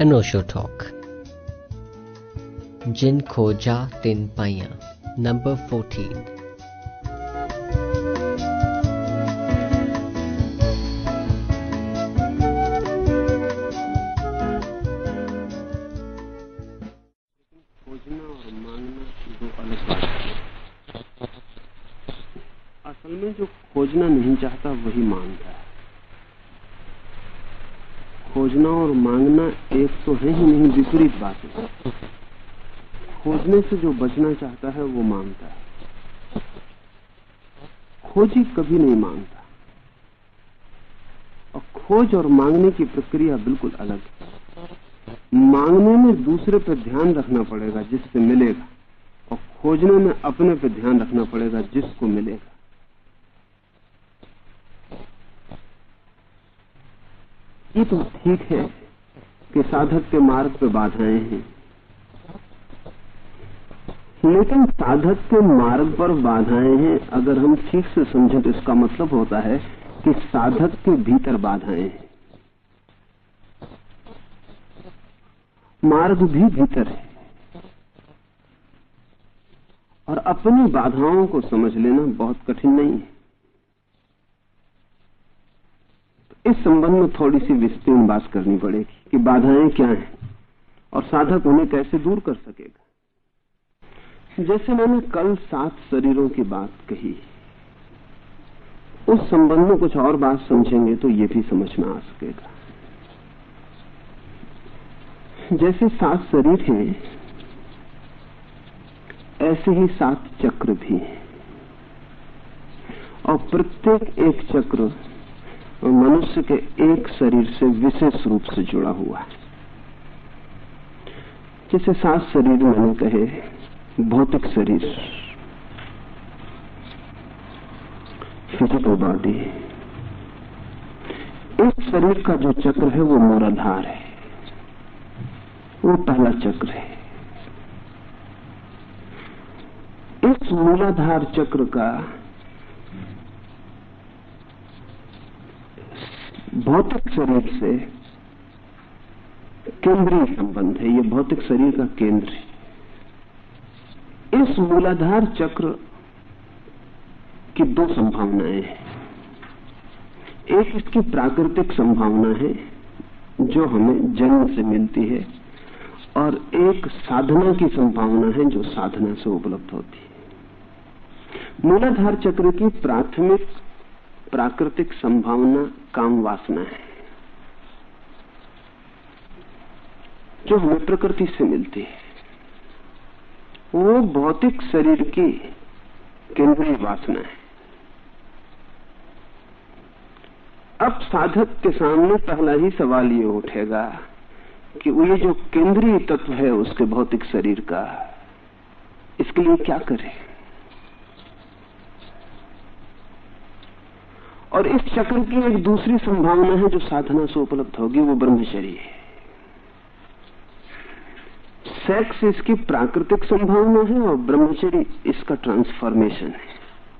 अनोशो talk जिन खोजा तिन पाइया। Number fourteen असल में जो खोजना नहीं चाहता, वही माँगता है खोजना और मांगना एक तो है ही नहीं, विपरीत बात है। खोजने से जो बचना चाहता है, वो माँगता है। खोजी कभी नहीं माँगता। और खोज और मांगने की प्रक्रिया बिल्कुल अलग है। मांगने में दूसरे पर ध्यान रखना पड़ेगा जिससे मिलेगा, और खोजने में अपने पर ध्यान रखना पड़ेगा जिसको मिलेगा। ये तो ठीक है कि साधक के मार्ग पे बाधाएँ हैं। लेकिन साधक के मार्ग पर बाधाएँ हैं, अगर हम ठीक से समझें तो इसका मतलब होता है कि साधक के भीतर बाधाएँ हैं। मार्ग भी भीतर है। और अपनी बाधाओं को समझ लेना बहुत कठिन नहीं है तो इस संबंध में थोड़ी सी विस्तीर्ण बात करनी पड़ेगी कि बाधाएँ क्या हैं और साधक उन्हें कैसे दूर कर सकेगा। जैसे मैंने कल सात शरीरों की बात कही, उस संबंध में कुछ और बात समझेंगे तो ये भी समझ में आ सकेगा। जैसे सात शरीर हैं, ऐसे ही सात चक्र भी हैं। और प्रत्येक एक चक्र मनुष्य के एक शरीर से विशेष रूप से जुड़ा हुआ है। जैसे सात शरीर मैंने कहे भौतिक शरीर। Physical body. एक शरीर का जो चक्र है, वो मूलाधार है। वो पहला चक्र है। इस मूलाधार चक्र का भौतिक शरीर से केंद्रीय संबंध है, ये भौतिक शरीर का केंद्र है। इस मूलाधार चक्र की दो संभावनाएँ हैं। एक इसकी प्राकृतिक संभावना है, जो हमें जन्म से मिलती है, और एक साधना की संभावना है, जो साधना से उपलब्ध होती है। मूलाधार चक्र की प्राथमिक, प्राकृतिक संभावना काम वासना है। जो हमें प्रकृति से मिलती है, वो भौतिक शरीर की केंद्रीय वासना है। अब साधक के सामने पहला ही सवाल ये उठेगा कि वो ये जो केंद्रीय तत्व है उसके भौतिक शरीर का, इसके लिए क्या करे? और इस चक्र की एक दूसरी संभावना है जो साधना से उपलब्ध होगी, वो ब्रह्मचर्य है। सेक्स इसकी प्राकृतिक संभावना है और ब्रह्मचर्य इसका ट्रांसफॉर्मेशन है,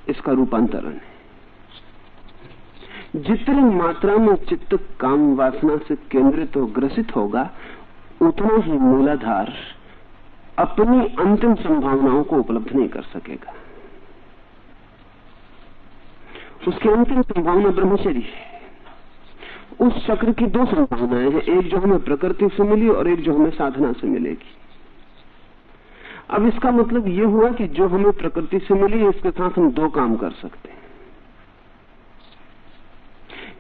इसका रूपांतरण है। जितनी मात्रा में चित्त काम वासना से केंद्रित और ग्रसित होगा, उतना ही मूलाधार अपनी अंतिम संभावनाओं को उपलब्ध नहीं कर सकेगा। उसकी अंतिम संभावना ब्रह्मचर्य है। उस चक्र की दो संभावनाएँ हैं, एक जो हमें प्रकृति से मिली और एक जो हमें साधना से मिलेगी। अब इसका मतलब ये हुआ कि जो हमें प्रकृति से मिली, इसके साथ हम दो काम कर सकते हैं।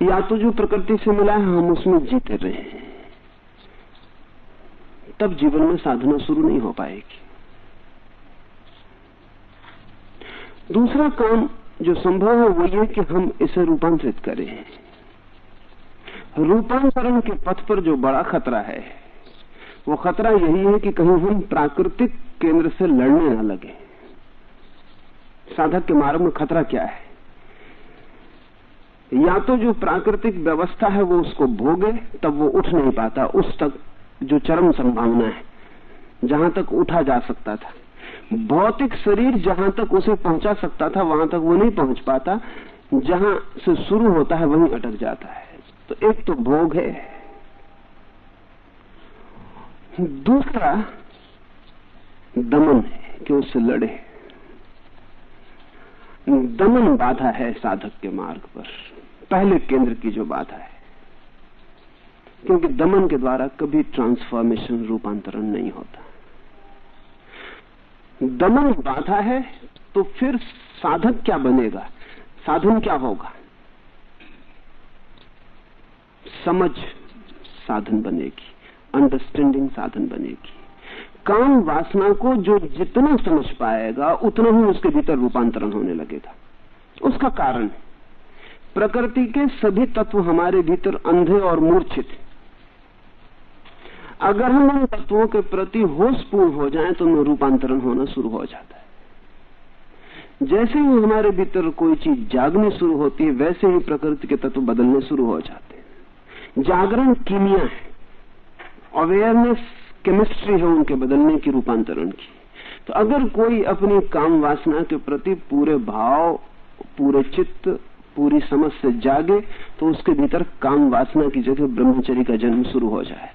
या तो जो प्रकृति से मिला है, हम उसमें जीते रहे तब जीवन में साधना शुरू नहीं हो पाएगी। दूसरा काम जो संभव है वो ये कि हम इसे रूपांतरित करें। रूपांतरण के पथ पर जो बड़ा खतरा है, वो खतरा यही है कि कहीं हम प्राकृतिक केंद्र से लड़ने न लगे। साधक के मार्ग में खतरा क्या है? या तो जो प्राकृतिक व्यवस्था है वो उसको भोगे, तब वो उठ नहीं पाता। उस तक जो चरम संभावना है, जहाँ तक उठा जा सकता था। भौतिक शरीर जहाँ तक उसे पहुँचा सकता था, वहाँ तक वो नहीं पहुँच पाता। जहाँ से शुरू होता है, वहीं अटक जाता है। तो एक तो भोग है। दूसरा, दमन है कि उससे लड़े। दमन बाधा है साधक के मार्ग पर। पहले केंद्र की जो बाधा है। क्योंकि दमन के द्वारा कभी ट्रांसफॉर्मेशन रूपांतरण नहीं होता। दमन बाधा है तो फिर साधक क्या बनेगा? साधन क्या होगा? समझ साधन बनेगी अंडरस्टैंडिंग साधन बनेगी। काम वासना को जो जितना समझ पाएगा, उतना ही उसके भीतर रूपांतरण होने लगेगा। उसका कारण प्रकृति के सभी तत्व हमारे भीतर अंधे और मूर्छित अगर हम उन तत्वों के प्रति होशपूर्ण हो जाएँ तो उनमें रूपांतरण होना शुरू हो जाता है। जैसे ही हमारे भीतर कोई चीज़ जागनी शुरू होती है, वैसे ही प्रकृति के तत्व बदलने शुरू हो जाते हैं। जागरण कीमिया है। अवेयरनेस केमिस्ट्री है उनके बदलने की, रूपांतरण की। तो अगर कोई अपनी काम वासना के प्रति पूरे भाव, पूरे चित्त, पूरी समझ से जागे तो उसके भीतर काम वासना की जगह ब्रह्मचर्य का जन्म शुरू हो जाए।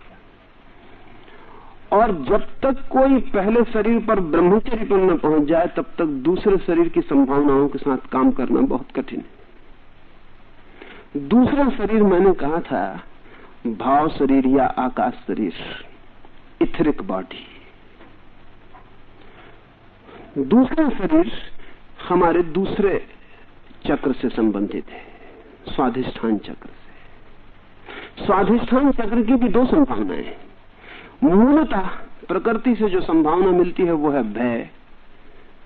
और जब तक कोई पहले शरीर पर ब्रह्मचर्य पर न पहुँच जाए, तब तक दूसरे शरीर की संभावनाओं के साथ काम करना बहुत कठिन है। दूसरा शरीर मैंने कहा था, भाव शरीर या आकाश शरीर, इथरिक बॉडी। दूसरा शरीर हमारे दूसरे चक्र से संबंधित है, स्वाधिष्ठान चक्र से। स्वाधिष्ठान चक्र की भी दो संभावनाएँ हैं। मूलतः प्रकृति से जो संभावना मिलती है वो है भय,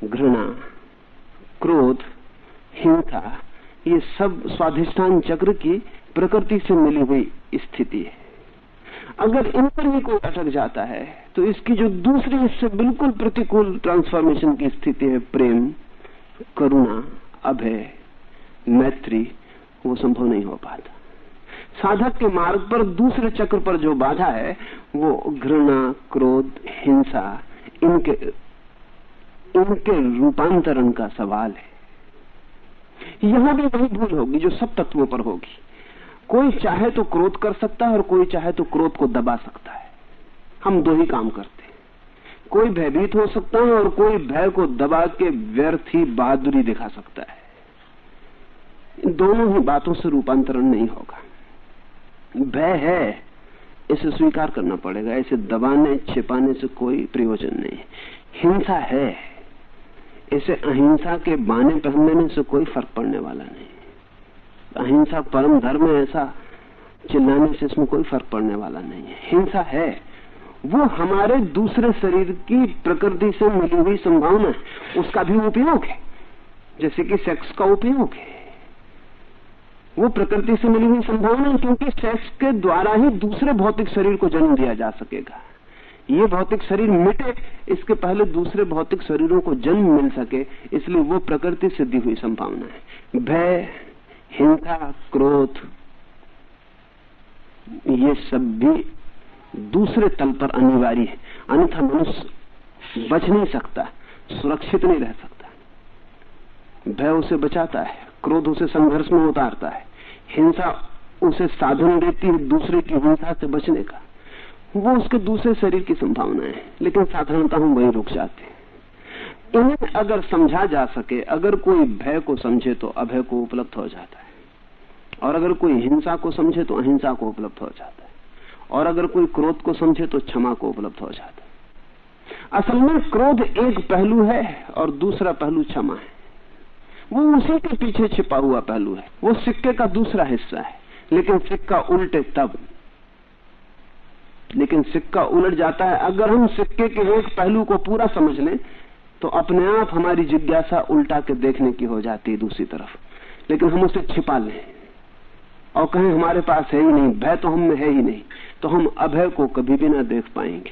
घृणा, क्रोध, हिंसा। ये सब स्वाधिष्ठान चक्र की प्रकृति से मिली हुई स्थिति है। अगर इन पर भी कोई अटक जाता है तो इसकी जो दूसरी इससे बिल्कुल प्रतिकूल ट्रांसफॉर्मेशन की स्थिति है, प्रेम, करुणा, अभय, मैत्री, वो संभव नहीं हो पाता। साधक के मार्ग पर दूसरे चक्र पर जो बाधा है, वो घृणा, क्रोध, हिंसा, इनके इनके रूपांतरण का सवाल है। यहाँ भी वही भूल होगी जो सब तत्वों पर होगी। कोई चाहे तो क्रोध कर सकता है और कोई चाहे तो क्रोध को दबा सकता है। हम दो ही काम करते हैं। कोई भयभीत हो सकता है और कोई भय को दबा के व्यर्थ ही बहादुरी दिखा सकता है। दोनों ही बातों से रूपांतरण नहीं होगा। भय है। इसे स्वीकार करना पड़ेगा। इसे दबाने, छिपाने से कोई प्रयोजन नहीं। हिंसा है। इसे अहिंसा के बाने पहनने से कोई फ़र्क पड़ने वाला नहीं। अहिंसा परम धर्म ऐसा चिल्लाने से इसमें कोई फ़र्क पड़ने वाला नहीं है। हिंसा है। वो हमारे दूसरे शरीर की प्रकृति से मिली हुई संभावना है। उसका भी उपयोग है। जैसे कि सेक्स का उपयोग है। वो प्रकृति से मिली हुई संभावना क्योंकि सेक्स के द्वारा ही दूसरे भौतिक शरीर को जन्म दिया जा सकेगा। ये भौतिक शरीर मिटे, इसके पहले दूसरे भौतिक शरीरों को जन्म मिल सके, इसलिए वो प्रकृति से दी हुई संभावना है। भय, हिंसा, क्रोध, ये सब भी दूसरे तल पर अनिवार्य है। अन्यथा मनुष्य बच नहीं सकता, सुरक्षित नहीं रह सकता। भय उसे बचाता है। क्रोध उसे संघर्ष में उतारता है। हिंसा उसे साधन देती है दूसरे की हिंसा से बचने का। वो उसके दूसरे शरीर की संभावना है, लेकिन साधारणता हम वहीं रुक जाते हैं। इन्हें अगर समझा जा सके, अगर कोई भय को समझे तो अभय को उपलब्ध हो जाता है। और अगर कोई हिंसा को समझे तो अहिंसा को उपलब्ध हो जाता है। और अगर कोई क्रोध को समझे तो क्षमा को उपलब्ध हो जाता है। असल में क्रोध एक पहलू है और दूसरा पहलू क्षमा है। वो उसी के पीछे छिपा हुआ पहलू है। वो सिक्के का दूसरा हिस्सा है। लेकिन सिक्का उल्टे तब। लेकिन सिक्का उलट जाता है। अगर हम सिक्के के एक पहलू को पूरा समझ लें तो अपने आप हमारी जिज्ञासा उल्टा के देखने की हो जाती है दूसरी तरफ़। लेकिन हम उसे छिपा लें। और कहें, हमारे पास है ही नहीं। भय तो हम में है ही नहीं। तो हम अभय को कभी भी ना देख पाएँगे।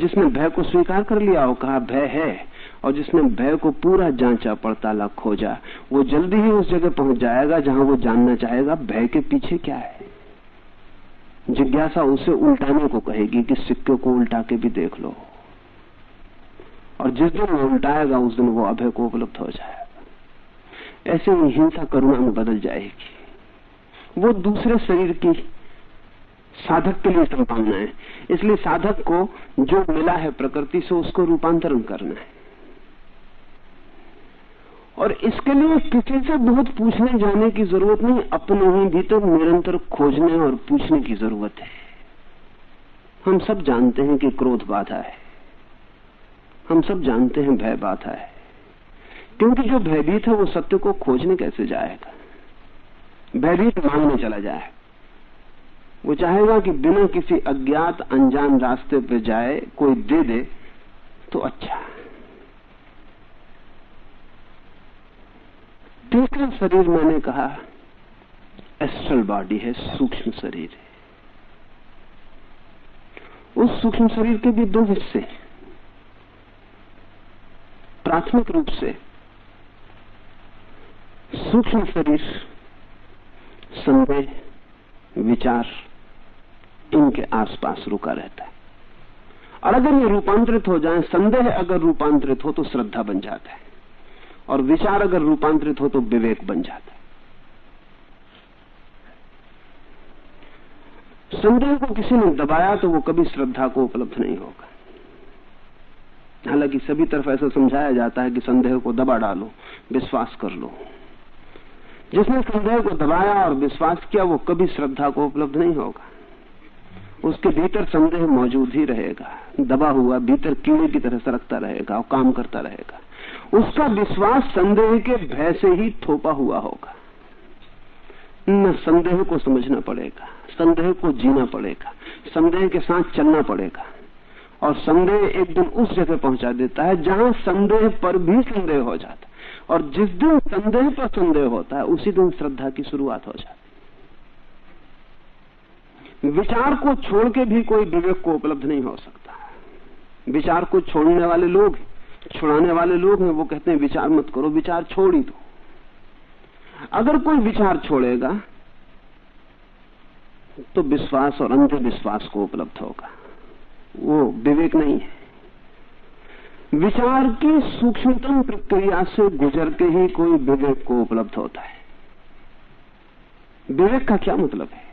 जिसने भय को स्वीकार कर लिया और कहा, भय है। और जिसने भय को पूरा जांचा पड़ताला खोजा, वो जल्दी ही उस जगह पहुँच जाएगा जहाँ वो जानना चाहेगा भय के पीछे क्या है। जिज्ञासा उसे उल्टाने को कहेगी कि सिक्के को उल्टा के भी देख लो। और जिस दिन वो उल्टाएगा, उस दिन वो अभय को उपलब्ध हो जाएगा। ऐसे ही हिंसा करुणा में बदल जाएगी। वो दूसरे शरीर की साधक के लिए संभावना है। इसलिए साधक को जो मिला है प्रकृति से उसको रूपांतरण करना है। और इसके लिए किसी से बहुत पूछने जाने की ज़रूरत नहीं, अपने ही भीतर निरंतर खोजने और पूछने की ज़रूरत है। हम सब जानते हैं कि क्रोध बाधा है। हम सब जानते हैं भय बाधा है। क्योंकि जो भयभीत है, वो सत्य को खोजने कैसे जाएगा? भयभीत मांगने चला जाए। वो चाहेगा कि बिना किसी अज्ञात, अनजान रास्ते पे जाए, कोई दे दे तो अच्छा। तीसरा शरीर मैंने कहा, एस्ट्रल बॉडी है, सूक्ष्म शरीर है। उस सूक्ष्म शरीर के भी दो हिस्से प्राथमिक रूप से, सूक्ष्म शरीर, संदेह, विचार, इनके आसपास रुका रहता है। और अगर ये रूपांतरित हो जाए, संदेह अगर रूपांतरित हो तो श्रद्धा बन जाता है। और विचार अगर रूपांतरित हो तो विवेक बन जाता है। संदेह को किसी ने दबाया तो वो कभी श्रद्धा को उपलब्ध नहीं होगा। हालाँकि सभी तरफ़ ऐसा समझाया जाता है कि संदेह को दबा डालो, विश्वास कर लो। जिसने संदेह को दबाया और विश्वास किया, वो कभी श्रद्धा को उपलब्ध नहीं होगा। उसके भीतर संदेह मौजूद ही रहेगा। दबा हुआ भीतर कीड़े की तरह सरकता रहेगा और काम करता रहेगा। उसका विश्वास संदेह के भय से ही थोपा हुआ होगा। न संदेह को समझना पड़ेगा, संदेह को जीना पड़ेगा, संदेह के साथ चलना पड़ेगा। और संदेह एक दिन उस जगह पहुँचा देता है जहाँ संदेह पर भी संदेह हो जाता है। और जिस दिन संदेह पर संदेह होता है, उसी दिन श्रद्धा की शुरुआत हो जाती विचार को छोड़ के भी कोई विवेक को उपलब्ध नहीं हो सकता। विचार को छोड़ने वाले लोग छुड़ाने वाले लोग हैं, वो कहते हैं, विचार मत करो, विचार छोड़ ही दो। अगर कोई विचार छोड़ेगा तो विश्वास और अंधे विश्वास को उपलब्ध होगा। वो विवेक नहीं है। विचार की सूक्ष्मतम प्रक्रिया से गुजर के ही कोई विवेक को उपलब्ध होता है। विवेक का क्या मतलब है?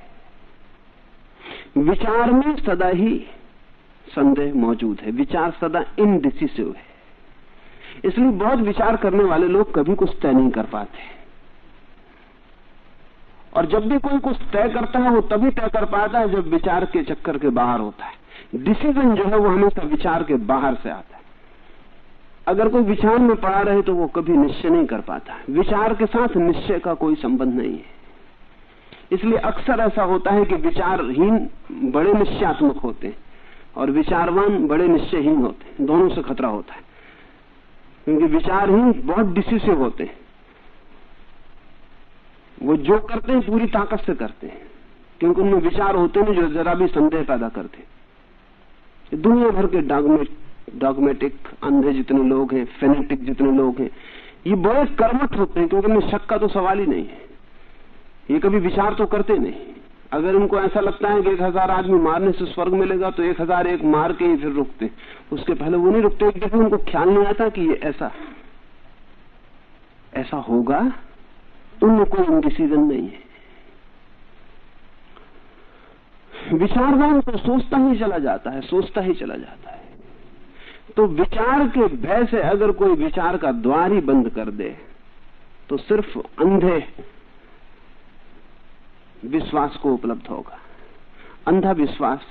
विचार में सदा ही संदेह मौजूद है, विचार सदा इनडिसिसिव है। इसलिए बहुत विचार करने वाले लोग कभी कुछ तय नहीं कर पाते। और जब भी कोई कुछ तय करता है, वो तभी तय कर पाता है जब विचार के चक्कर के बाहर होता है। डिसीज़न जो है वो हमेशा विचार के बाहर से आता है। अगर कोई विचार में पड़ा रहे तो वो कभी निश्चय नहीं कर पाता। विचार के साथ निश्चय का कोई संबंध नहीं है। इसलिए अक्सर ऐसा होता है कि विचारहीन बड़े निश्चयात्मक होते हैं और विचारवान बड़े निश्चयहीन होते हैं। दोनों से खतरा होता है। क्योंकि विचार ही बहुत डिसिसिव होते हैं। वो जो करते हैं, पूरी ताकत से करते हैं। क्योंकि उनमें विचार होते नहीं, जो जरा भी संदेह पैदा करते दुनिया भर के डॉगमेट डॉगमेटिक अंधे जितने लोग हैं फेनेटिक जितने लोग हैं, ये बड़े कर्मठ होते हैं, क्योंकि उनमें शक का तो सवाल ही नहीं है। ये कभी विचार तो करते नहीं। अगर उनको ऐसा लगता है कि एक हज़ार आदमी मारने से स्वर्ग मिलेगा तो एक हज़ार एक मार के ही फिर रुकते उसके पहले वो नहीं रुकते, क्योंकि उनको ख्याल नहीं आता कि ये ऐसा ऐसा होगा। उनमें कोई डिसीज़न नहीं है। विचारवान तो सोचता ही चला जाता है, सोचता ही चला जाता है। तो विचार के भय से अगर कोई विचार का द्वार ही बंद कर दे तो सिर्फ़ अंधे विश्वास को उपलब्ध होगा। अंधा विश्वास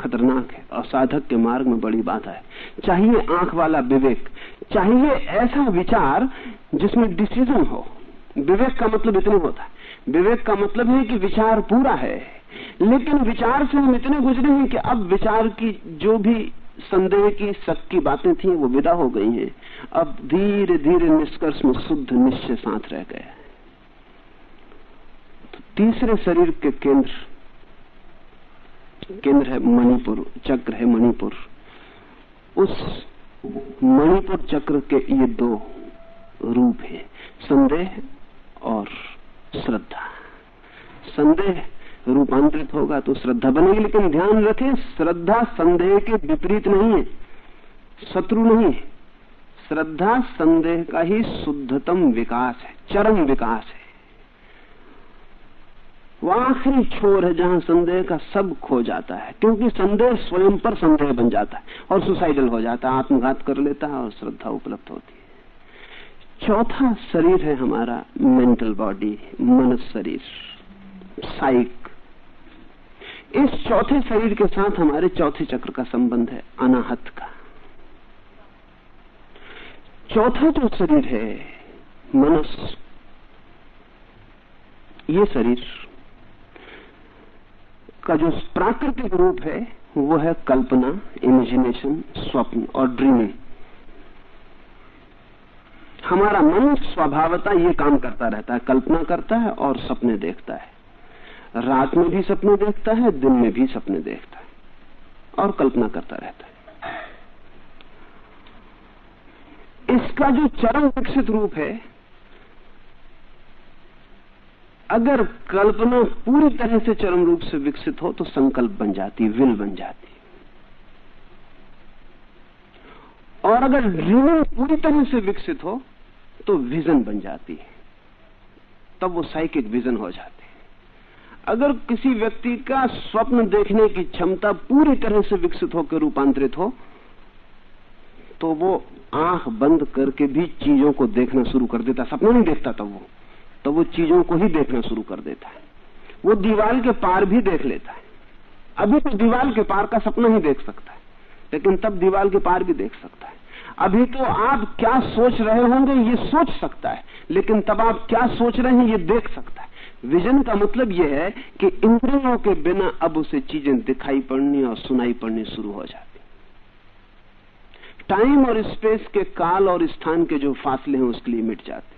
खतरनाक है। और साधक के मार्ग में बड़ी बाधा है। चाहिए आँख वाला विवेक, चाहिए ऐसा विचार जिसमें डिसीज़न हो। विवेक का मतलब इतने होता है। विवेक का मतलब है कि विचार पूरा है। लेकिन विचार से हम इतने गुजरे हैं कि अब विचार की जो भी संदेह की शक की बातें थी, वो विदा हो गई हैं। अब धीरे धीरे निष्कर्ष में शुद्ध निश्चय साथ रह गया तो तीसरे शरीर के केंद्र केंद्र है मणिपुर, चक्र है मणिपुर। उस मणिपुर चक्र के ये दो रूप हैं, संदेह और श्रद्धा। संदेह रूपांतरित होगा तो श्रद्धा बनेगी, लेकिन ध्यान रखें, श्रद्धा संदेह के विपरीत नहीं है, शत्रु नहीं है। श्रद्धा संदेह का ही शुद्धतम विकास है, चरम विकास है। वो आखिरी छोर है जहाँ संदेह का सब खो जाता है, क्योंकि संदेह स्वयं पर संदेह बन जाता है और सुसाइडल हो जाता है, आत्मघात कर लेता है और श्रद्धा उपलब्ध होती है। चौथा शरीर है हमारा मेंटल बॉडी मनस शरीर साइक इस चौथे शरीर के साथ हमारे चौथे चक्र का संबंध है, अनाहत का। चौथा जो शरीर है, मनस, ये शरीर का जो प्राकृतिक रूप है, वो है कल्पना इमेजिनेशन स्वप्न और ड्रीमिंग हमारा मन स्वभावता ये काम करता रहता है, कल्पना करता है और सपने देखता है। रात में भी सपने देखता है, दिन में भी सपने देखता है और कल्पना करता रहता है। इसका जो चरम विकसित रूप है अगर कल्पना पूरी तरह से चरम रूप से विकसित हो तो संकल्प बन जाती, विल बन जाती। और अगर ड्रीमिंग पूरी तरह से विकसित हो तो विजन बन जाती है। तब वो साइकिक विजन हो जाते है। अगर किसी व्यक्ति का स्वप्न देखने की क्षमता पूरी तरह से विकसित होकर रूपांतरित हो तो वो आँख बंद करके भी चीज़ों को देखना शुरू कर देता। सपना नहीं देखता तब वो। तो वो चीज़ों को ही देखना शुरू कर देता है। वो दीवार के पार भी देख लेता है। अभी तो दीवार के पार का सपना ही देख सकता है, लेकिन तब दीवार के पार भी देख सकता है। अभी तो आप क्या सोच रहे होंगे, ये सोच सकता है, लेकिन तब आप क्या सोच रहे हैं, ये देख सकता है। विजन का मतलब यह है कि इंद्रियों के बिना अब उसे चीज़ें दिखाई पड़नी और सुनाई पड़नी शुरू हो जाती टाइम और स्पेस के काल और स्थान के जो फासले हैं, उसके लिए मिट जाते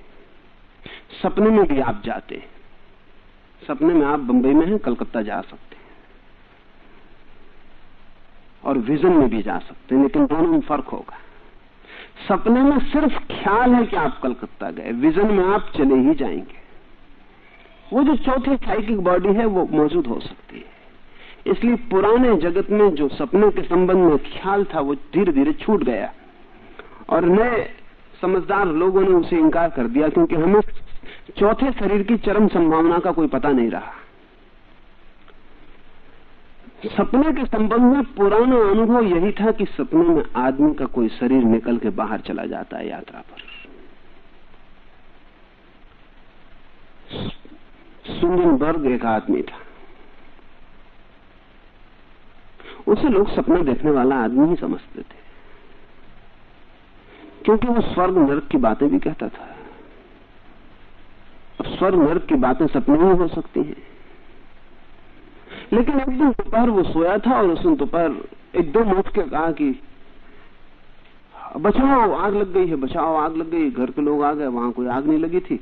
सपने में भी आप जाते हैं। सपने में आप बंबई में हैं, कलकत्ता जा सकते हैं। और विजन में भी जा सकते हैं, लेकिन दोनों में फ़र्क होगा। सपने में सिर्फ़ ख्याल है कि आप कलकत्ता गए, विजन में आप चले ही जाएँगे। वो जो चौथी साइकिक बॉडी है, वो मौजूद हो सकती है। इसलिए पुराने जगत में जो सपने के संबंध में ख्याल था, वो धीरे धीरे छूट गया। और नए समझदार लोगों ने उसे इंकार कर दिया क्योंकि हमें चौथे शरीर की चरम संभावना का कोई पता नहीं रहा। सपने के संबंध में पुराना अनुभव यही था कि सपने में आदमी का कोई शरीर निकल के बाहर चला जाता है यात्रा पर। सुंदनबर्ग एक आदमी था। उसे लोग सपना देखने वाला आदमी ही समझते थे। क्योंकि वो स्वर्ग नरक की बातें भी कहता था। अब स्वर्ग नरक की बातें सपने ही हो सकती हैं। लेकिन एक दिन दोपहर वो सोया था और उसने दोपहर एकदम उठ के कहा कि, बचाओ, आग लग गई है, बचाओ, आग लग गई, घर के लोग आ गए, वहाँ कोई आग नहीं लगी थी।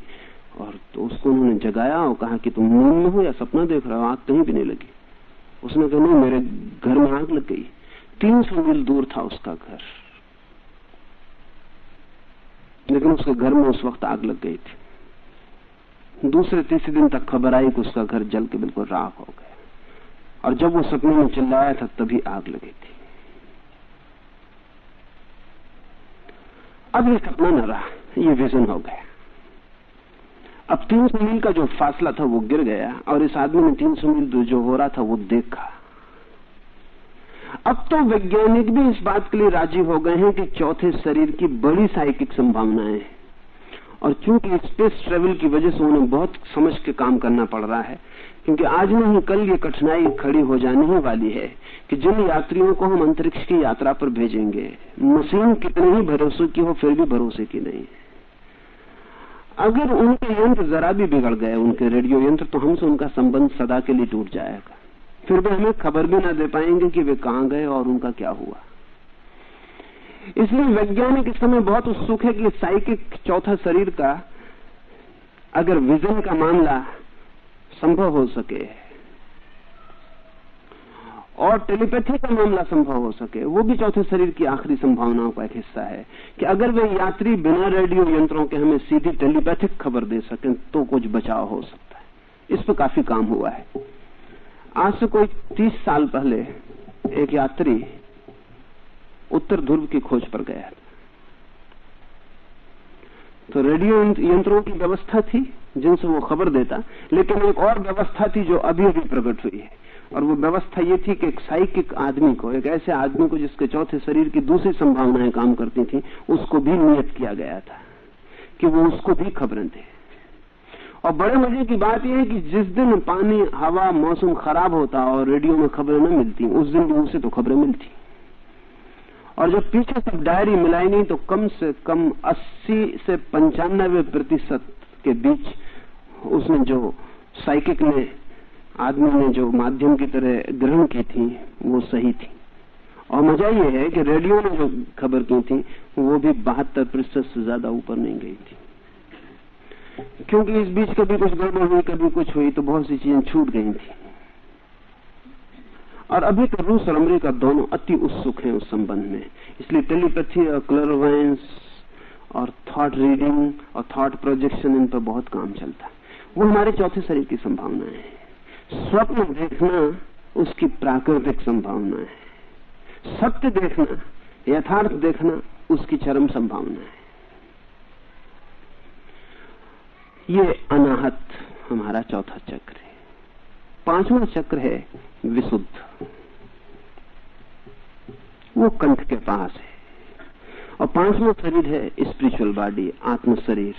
और तो उसको उन्होंने जगाया और कहा कि तुम नींद में हो या सपना देख रहे हो, आग कहीं भी नहीं लगी। उसने कहा, नहीं, मेरे घर में आग लग गई। तीन सौ मील दूर था उसका घर। लेकिन उसके घर में उस वक्त आग लग गई थी। दूसरे तीसरे दिन तक खबर आई कि उसका घर जल के बिल्कुल राख हो गया। और जब वो सपने में चिल्लाया था, तभी आग लगी थी। अब ये सपना न रहा, ये विजन हो गया। अब तीन सौ मील का जो फासला था, वो गिर गया, और इस आदमी ने तीन सौ मील जो हो रहा था, वो देखा। अब तो वैज्ञानिक भी इस बात के लिए राज़ी हो गए हैं कि चौथे शरीर की बड़ी साइकिक संभावनाएँ हैं। और चूँकि स्पेस ट्रेवल की वजह से उन्हें बहुत समझ के काम करना पड़ रहा है, क्योंकि आज नहीं कल ये कठिनाई खड़ी हो जाने ही वाली है कि जिन यात्रियों को हम अंतरिक्ष की यात्रा पर भेजेंगे, मशीन कितने ही भरोसे की हो, फिर भी भरोसे की नहीं अगर उनके यंत्र जरा भी बिगड़ गए, उनके रेडियो यंत्र तो हमसे उनका संबंध सदा के लिए टूट जाएगा। फिर भी हमें खबर भी ना दे पाएँगे कि वे कहाँ गए और उनका क्या हुआ। इसलिए वैज्ञानिक इस समय बहुत उत्सुक है कि साइकिक चौथा शरीर का अगर विजन का मामला संभव हो सके और टेलीपैथी का मामला संभव हो सके, वो भी चौथे शरीर की आखिरी संभावनाओं का एक हिस्सा है कि अगर वे यात्री बिना रेडियो यंत्रों के हमें सीधी टेलीपैथिक खबर दे सकें तो कुछ बचाव हो सकता है। इस पर काफ़ी काम हुआ है। आज से कोई तीस साल पहले एक यात्री उत्तर ध्रुव की खोज पर गया तो रेडियो यंत्रों की व्यवस्था थी, जिनसे वो खबर देता, लेकिन एक और व्यवस्था थी जो अभी अभी प्रकट हुई है। और वो व्यवस्था ये थी कि एक साइकिक आदमी को, एक ऐसे आदमी को जिसके चौथे शरीर की दूसरी संभावनाएँ काम करती थी, उसको भी नियत किया गया था, कि वो उसको भी खबरें दे। और बड़े मज़े की बात यह है कि जिस दिन पानी, हवा, मौसम खराब होता और रेडियो में खबरें न मिलती, उस दिन भी उसे तो खबरें मिलती। और जब पीछे से डायरी मिलाई नहीं तो कम से कम 80 से पंचानबे प्रतिशत के बीच उसने जो साइकिक ने, आदमी ने जो माध्यम की तरह ग्रहण की थी, वो सही थी। और मज़ा ये है कि रेडियो ने जो खबर की थी, वो भी बहत्तर प्रतिशत से ज़्यादा ऊपर नहीं गई थी। क्योंकि इस बीच कभी कुछ गड़बड़ हुई, कभी कुछ हुई तो बहुत सी चीज़ें छूट गई थी। और अभी तो रूस और अमरीका दोनों अति उत्सुक हैं उस संबंध में। इसलिए टेलीपैथी और क्लोरोवाइंस और थॉट रीडिंग और थॉट प्रोजेक्शन इन पर बहुत काम चलता है। वो हमारे चौथे शरीर की संभावना है। स्वप्न देखना उसकी प्राकृतिक संभावना है। सत्य देखना, यथार्थ देखना उसकी चरम संभावना है। ये अनाहत हमारा चौथा चक्र है। पांचवा चक्र है विशुद्ध। वो कंठ के पास है। और पांचवा शरीर है स्पिरिचुअल बॉडी आत्म शरीर।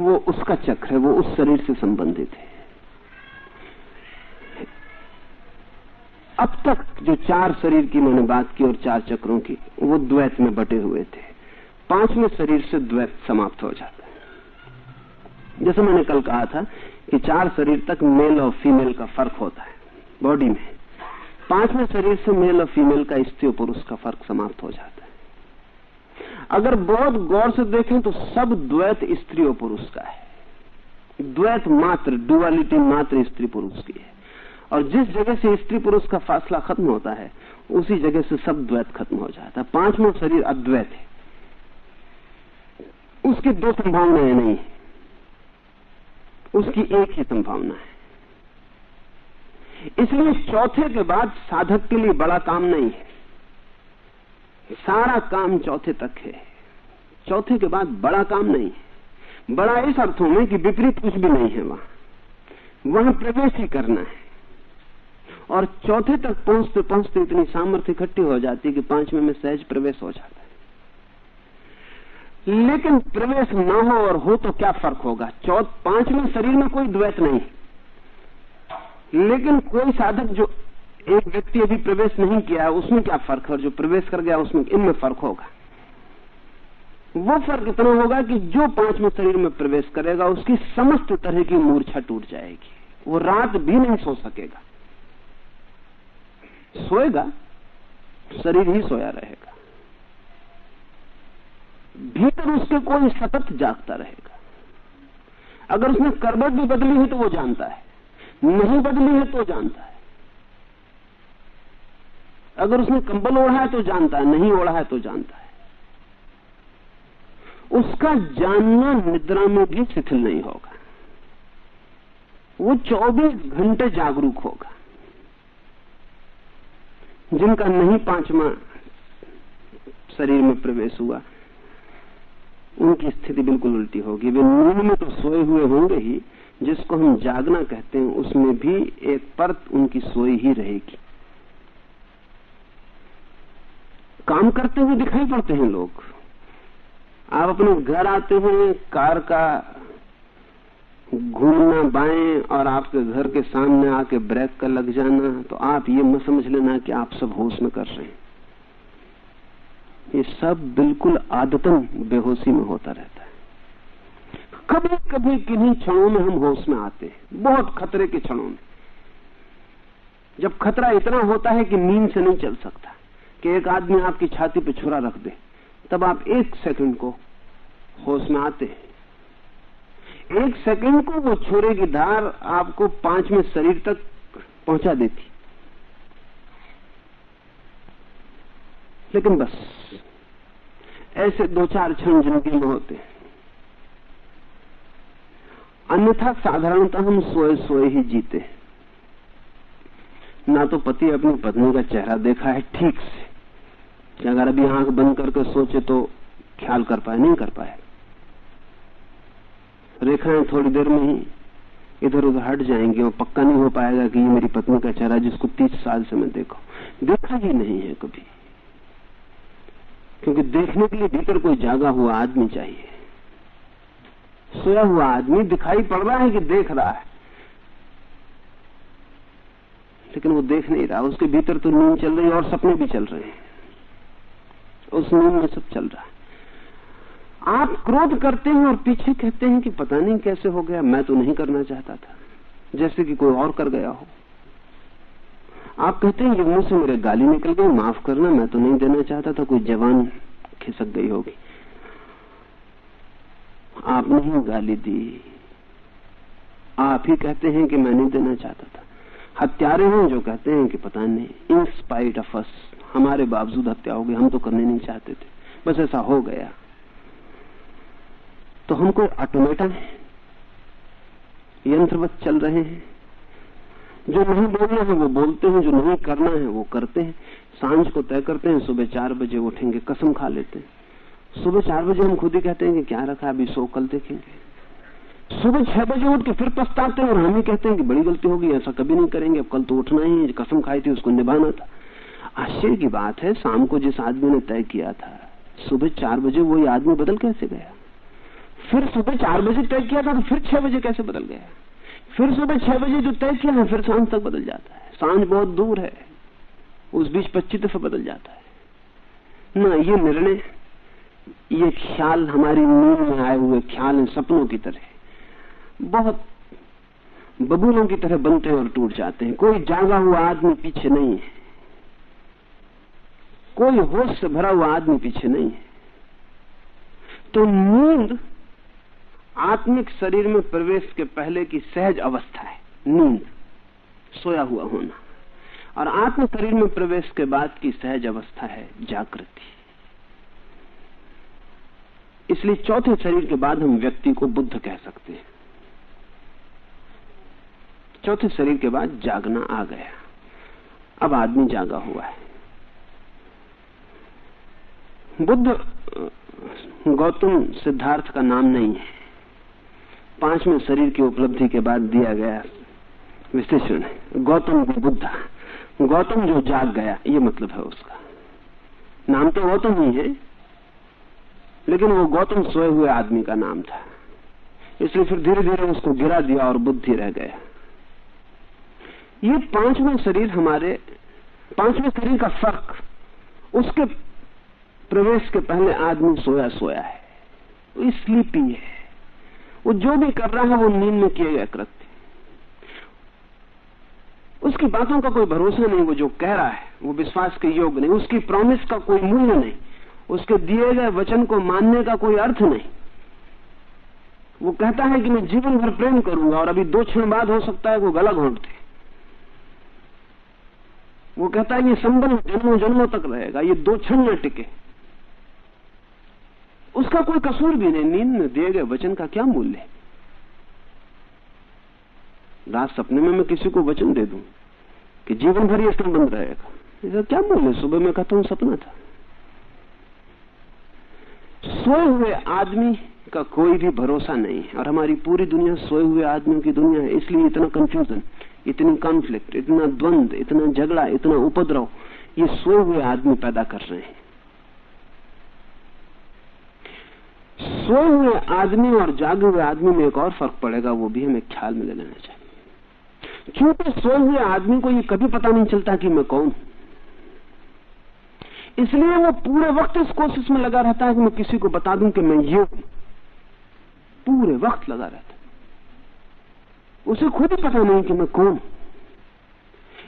वो उसका चक्र है, वो उस शरीर से संबंधित है। अब तक जो चार शरीर की मैंने बात की और चार चक्रों की, वो द्वैत में बटे हुए थे। पाँचवें शरीर से द्वैत समाप्त हो जाता है। जैसे मैंने कल कहा था कि चार शरीर तक मेल और फीमेल का फ़र्क होता है बॉडी में। पाँचवें शरीर से मेल और फीमेल का स्त्री और पुरुष का फ़र्क समाप्त हो जाता है। अगर बहुत गौर से देखें तो सब द्वैत स्त्री और पुरुष का है। द्वैत मात्र डुअलिटी मात्र स्त्री पुरुष की है। और जिस जगह से स्त्री पुरुष का फासला खत्म होता है, उसी जगह से सब द्वैत खत्म हो जाता है। पांचवा शरीर अद्वैत है। उसकी दो संभावनाएँ नहीं उसकी एक ही संभावना है। इसलिए चौथे के बाद साधक के लिए बड़ा काम नहीं है। सारा काम चौथे तक है। चौथे के बाद बड़ा काम नहीं है। बड़ा इस अर्थों में कि विपरीत कुछ भी नहीं है वहाँ। वहाँ प्रवेश ही करना है। और चौथे तक पहुँचते पहुँचते इतनी सामर्थ्य इकट्ठी हो जाती है कि पाँचवें में सहज प्रवेश हो जाता लेकिन प्रवेश न हो और हो तो क्या फ़र्क होगा? चौथ पाँचवें शरीर में कोई द्वैत नहीं। लेकिन कोई साधक जो एक व्यक्ति अभी प्रवेश नहीं किया है उसमें क्या फ़र्क है? और जो प्रवेश कर गया, उसमें इनमें फ़र्क होगा। वो फ़र्क इतना होगा कि जो पाँचवें शरीर में प्रवेश करेगा, उसकी समस्त तरह की मूर्छा टूट जाएगी। वो रात भी नहीं सो सकेगा। सोएगा, शरीर ही सोया रहेगा। भीतर उसके कोई सतत जागता रहेगा। अगर उसने करबट भी बदली है तो वो जानता है। नहीं बदली है तो जानता है। अगर उसने कंबल ओढ़ा है तो जानता है, नहीं ओढ़ा है तो जानता है। उसका जानना निद्रा में भी शिथिल नहीं होगा। वो 24 घंटे जागरूक होगा। जिनका नहीं पांचवा शरीर में प्रवेश हुआ उनकी स्थिति बिल्कुल उल्टी होगी। वे नींद में तो सोए हुए होंगे ही, जिसको हम जागना कहते हैं, उसमें भी एक परत उनकी सोई ही रहेगी। काम करते हुए दिखाई पड़ते हैं लोग। आप अपने घर आते हैं, कार का घूमना बाएँ और आपके घर के सामने आके ब्रेक का लग जाना तो आप ये मत समझ लेना कि आप सब होश में कर रहे हैं। ये सब बिल्कुल आदतन बेहोशी में होता रहता है। कभी कभी किन्हीं क्षणों में हम होश में आते हैं, बहुत खतरे के क्षणों में। जब खतरा इतना होता है कि नींद से नहीं चल सकता, कि एक आदमी आपकी छाती पर छुरा रख दे, तब आप एक सेकंड को होश में आते हैं। एक सेकंड को वो छुरे की धार आपको पाँचवें शरीर तक पहुँचा देती लेकिन बस, ऐसे दो चार क्षण ज़िंदगी में होते हैं। अन्यथा साधारणतः हम सोए सोए ही जीते हैं। ना तो पति अपनी पत्नी का चेहरा देखा है ठीक से अगर अभी आँख बंद करके सोचे तो ख्याल कर पाए, नहीं कर पाए। रेखाएँ थोड़ी देर में ही इधर उधर हट जाएँगे और पक्का नहीं हो पाएगा कि ये मेरी पत्नी का चेहरा जिसको तीस साल से मैं देखा देखा ही नहीं है कभी। क्योंकि देखने के लिए भीतर कोई जागा हुआ आदमी चाहिए। सोया हुआ आदमी दिखाई पड़ रहा है कि देख रहा है। लेकिन वो देख नहीं रहा। उसके भीतर तो नींद चल रही है और सपने भी चल रहे हैं। उस नींद में सब चल रहा है। आप क्रोध करते हैं और पीछे कहते हैं कि पता नहीं कैसे हो गया। मैं तो नहीं करना चाहता था। जैसे कि कोई और कर गया हो। आप कहते हैं कि मुँह से मेरे गाली निकल गई, माफ़ करना, मैं तो नहीं देना चाहता था, कोई जवान खिसक गई होगी। आप नहीं गाली दी। आप ही कहते हैं कि मैं नहीं देना चाहता था। हत्यारे हैं जो कहते हैं कि पता नहीं इन स्पाइट ऑफ़ अस हमारे बावजूद हत्या हो गई हम तो करने नहीं चाहते थे। बस ऐसा हो गया। तो हम कोई ऑटोमेटा है? यंत्रवत चल रहे हैं? जो नहीं बोलना है, वो बोलते हैं, जो नहीं करना है, वो करते हैं। साँझ को तय करते हैं, सुबह चार बजे उठेंगे, कसम खा लेते हैं। सुबह चार बजे हम खुद ही कहते हैं कि क्या रखा अभी सो कल देखेंगे। सुबह छह बजे उठ के फिर पछताते हैं और हम ही कहते हैं कि बड़ी गलती होगी ऐसा कभी नहीं करेंगे, अब कल तो उठना ही है कसम खाई थी उसको निभाना था। आश्चर्य की बात है, शाम को जिस आदमी ने तय किया था, सुबह चार बजे वही आदमी बदल कैसे गया? फिर सुबह चार बजे तय किया था तो फिर छह बजे कैसे बदल गया? फिर सुबह छह बजे जो तय किया है, फिर साँझ तक बदल जाता है। साँझ बहुत दूर है, उस बीच पच्चीस दफ़ा बदल जाता है। ना, ये निर्णय, ये ख्याल हमारी नींद में आए हुए ख्याल हैं सपनों की तरह बहुत बबूलों की तरह बनते हैं और टूट जाते हैं। कोई जागा हुआ आदमी पीछे नहीं है। कोई होश से भरा हुआ आदमी पीछे नहीं है। तो नींद आत्मिक शरीर में प्रवेश के पहले की सहज अवस्था है, नींद, सोया हुआ होना। और आत्म शरीर में प्रवेश के बाद की सहज अवस्था है जागृति। इसलिए चौथे शरीर के बाद हम व्यक्ति को बुद्ध कह सकते हैं। चौथे शरीर के बाद जागना आ गया। अब आदमी जागा हुआ है। बुद्ध गौतम सिद्धार्थ का नाम नहीं है। पाँचवें शरीर की उपलब्धि के बाद दिया गया विश्लेषण है। गौतम बुद्धा। गौतम जो जाग गया, ये मतलब है उसका। नाम तो गौतम ही है, लेकिन वो गौतम सोए हुए आदमी का नाम था। इसलिए फिर धीरे धीरे उसको गिरा दिया और बुद्धि रह गया। ये पाँचवें शरीर हमारे, पाँचवें शरीर का फ़र्क, उसके प्रवेश के पहले आदमी सोया सोया है स्लीपी है। वो जो भी कर रहा है, वो नींद में किए गए कृत्य उसकी बातों का कोई भरोसा नहीं, वो जो कह रहा है, वो विश्वास के योग नहीं, उसकी प्रॉमिस का कोई मूल्य नहीं, उसके दिए गए वचन को मानने का कोई अर्थ नहीं। वो कहता है कि मैं जीवन भर प्रेम करूँगा और अभी दो क्षण बाद हो सकता है वो गला घोंट वो कहता है ये संबंध जन्मों जन्मों तक रहेगा, ये दो क्षण न टिके। उसका कोई कसूर भी नहीं। नींद में दिए गए वचन का क्या मूल्य है? रात सपने में मैं किसी को वचन दे दूँ कि जीवन भर ये संबंध रहेगा। इसका क्या मूल्य सुबह में कहता हूँ, सपना था। सोए हुए आदमी का कोई भी भरोसा नहीं है और हमारी पूरी दुनिया सोए हुए आदमियों की दुनिया है। इसलिए इतना कंफ्यूजन इतनी कॉन्फ्लिक्ट इतना द्वंद, इतना झगड़ा, इतना उपद्रव, ये सोए हुए आदमी पैदा कर रहे हैं। सोए हुए आदमी और जागे हुए आदमी में एक और फ़र्क पड़ेगा, वो भी हमें ख्याल में ले लेना चाहिए। क्योंकि सोए हुए आदमी को ये कभी पता नहीं चलता कि मैं कौन इसलिए वो पूरे वक्त इस कोशिश में लगा रहता है कि मैं किसी को बता दूँ कि मैं ये पूरे वक्त लगा रहता है। उसे खुद ही पता नहीं कि मैं कौन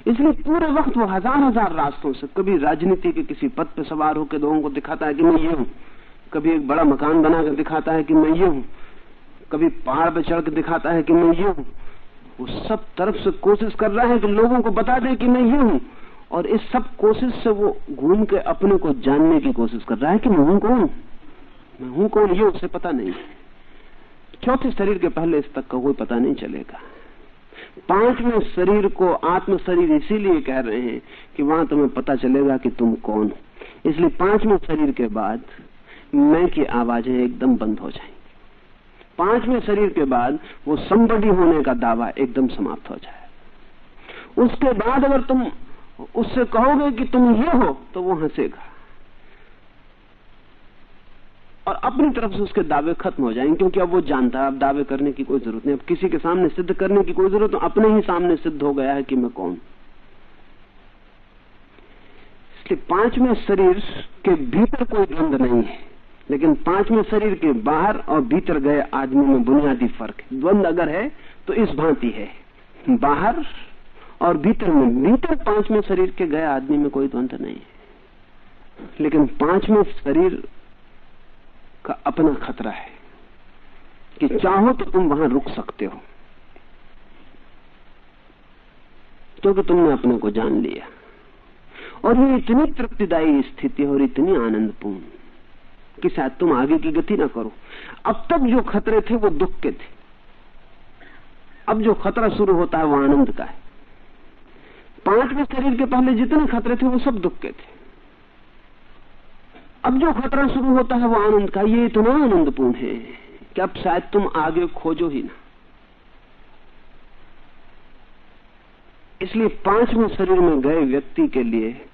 इसलिए पूरे वक्त वो हज़ार हज़ार रास्तों से कभी राजनीति के किसी पद पर सवार होकर लोगों को दिखाता है कि मैं ये हूँ। कभी एक बड़ा मकान बनाकर दिखाता है कि मैं ये हूँ। कभी पहाड़ पे चढ़ के दिखाता है कि मैं ये हूँ। वो सब तरफ़ से कोशिश कर रहा है कि लोगों को बता दे कि मैं ये हूँ। और इस सब कोशिश से वो घूम के अपने को जानने की कोशिश कर रहा है कि मैं हूँ कौन? मैं हूँ कौन ये उसे पता नहीं। चौथे शरीर के पहले इस तक का कोई पता नहीं चलेगा। पाँचवें शरीर को आत्म शरीर इसीलिए कह रहे हैं कि वहाँ तुम्हें पता चलेगा कि तुम कौन हो। इसलिए पाँचवें शरीर के बाद मैं की आवाज़ें एकदम बंद हो जाएँगी। पाँचवें शरीर के बाद वो संबड़ी होने का दावा एकदम समाप्त हो जाए। उसके बाद अगर तुम उससे कहोगे कि तुम ये हो तो वो हंसेगा। और अपनी तरफ़ से उसके दावे खत्म हो जाएँगे, क्योंकि अब वो जानता है, अब दावे करने की कोई ज़रूरत नहीं। अब किसी के सामने सिद्ध करने की कोई ज़रूरत तो अपने ही सामने सिद्ध हो गया है कि मैं कौन। इसलिए पाँचवें शरीर के भीतर कोई द्वंद्व नहीं है। लेकिन पाँचवें शरीर के बाहर और भीतर गए आदमी में बुनियादी फ़र्क है। द्वंद्व अगर है तो इस भांति है। बाहर और भीतर में, भीतर पाँचवें शरीर के गए आदमी में कोई द्वंद्व नहीं है। लेकिन पाँचवें शरीर का अपना खतरा है कि चाहो तो तुम वहाँ रुक सकते हो। क्योंकि तुमने अपने को जान लिया। और ये इतनी तृप्तिदायी स्थिति और इतनी आनंदपूर्ण। कि शायद तुम आगे की गति ना करो। अब तक जो खतरे थे, वो दुख के थे। अब जो खतरा शुरू होता है, वो आनंद का है। पाँचवें शरीर के पहले जितने खतरे थे, वो सब दुख के थे। अब जो खतरा शुरू होता है, वो आनंद का ये इतना आनंदपूर्ण है कि अब शायद तुम आगे खोजो ही ना। इसलिए पाँचवें शरीर में गए व्यक्ति के लिए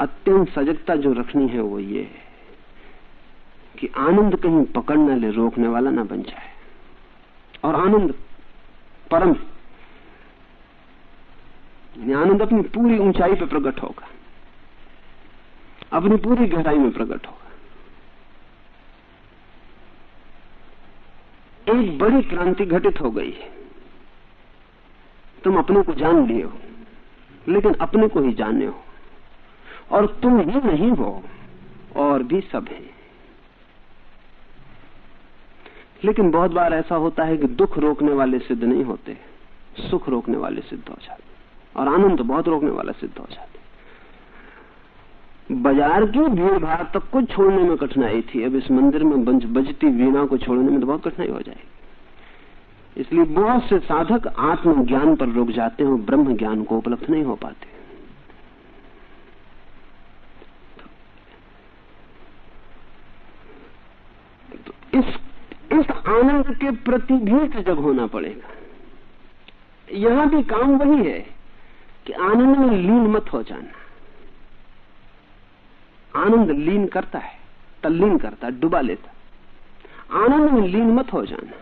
अत्यंत सजगता जो रखनी है, वो ये है। कि आनंद कहीं पकड़ने ले रोकने वाला ना बन जाए। और आनंद परम आनंद अपनी पूरी ऊंचाई पर प्रकट होगा। अपनी पूरी गहराई में प्रकट होगा। एक बड़ी क्रांति घटित हो गई है। तुम अपने को जान लिए हो, लेकिन अपने को ही जाने हो। और तुम ही नहीं हो, और भी सब है। लेकिन बहुत बार ऐसा होता है कि दुख रोकने वाले सिद्ध नहीं होते, सुख रोकने वाले सिद्ध हो जाते और आनंद बहुत रोकने वाला सिद्ध हो जाते बाज़ार की भीड़ भाड़ तक को छोड़ने में कठिनाई थी। अब इस मंदिर में बंज, बजती वीणा को छोड़ने में तो बहुत कठिनाई हो जाएगी। इसलिए बहुत से साधक आत्मज्ञान पर रुक जाते हैं और ब्रह्म ज्ञान को उपलब्ध नहीं हो पाते। तो इस इस आनंद के प्रति भी सजग होना पड़ेगा। यहाँ भी काम वही है कि आनंद में लीन मत हो जाना। आनंद लीन करता है, तल्लीन करता डुबा लेता आनंद में लीन मत हो जाना।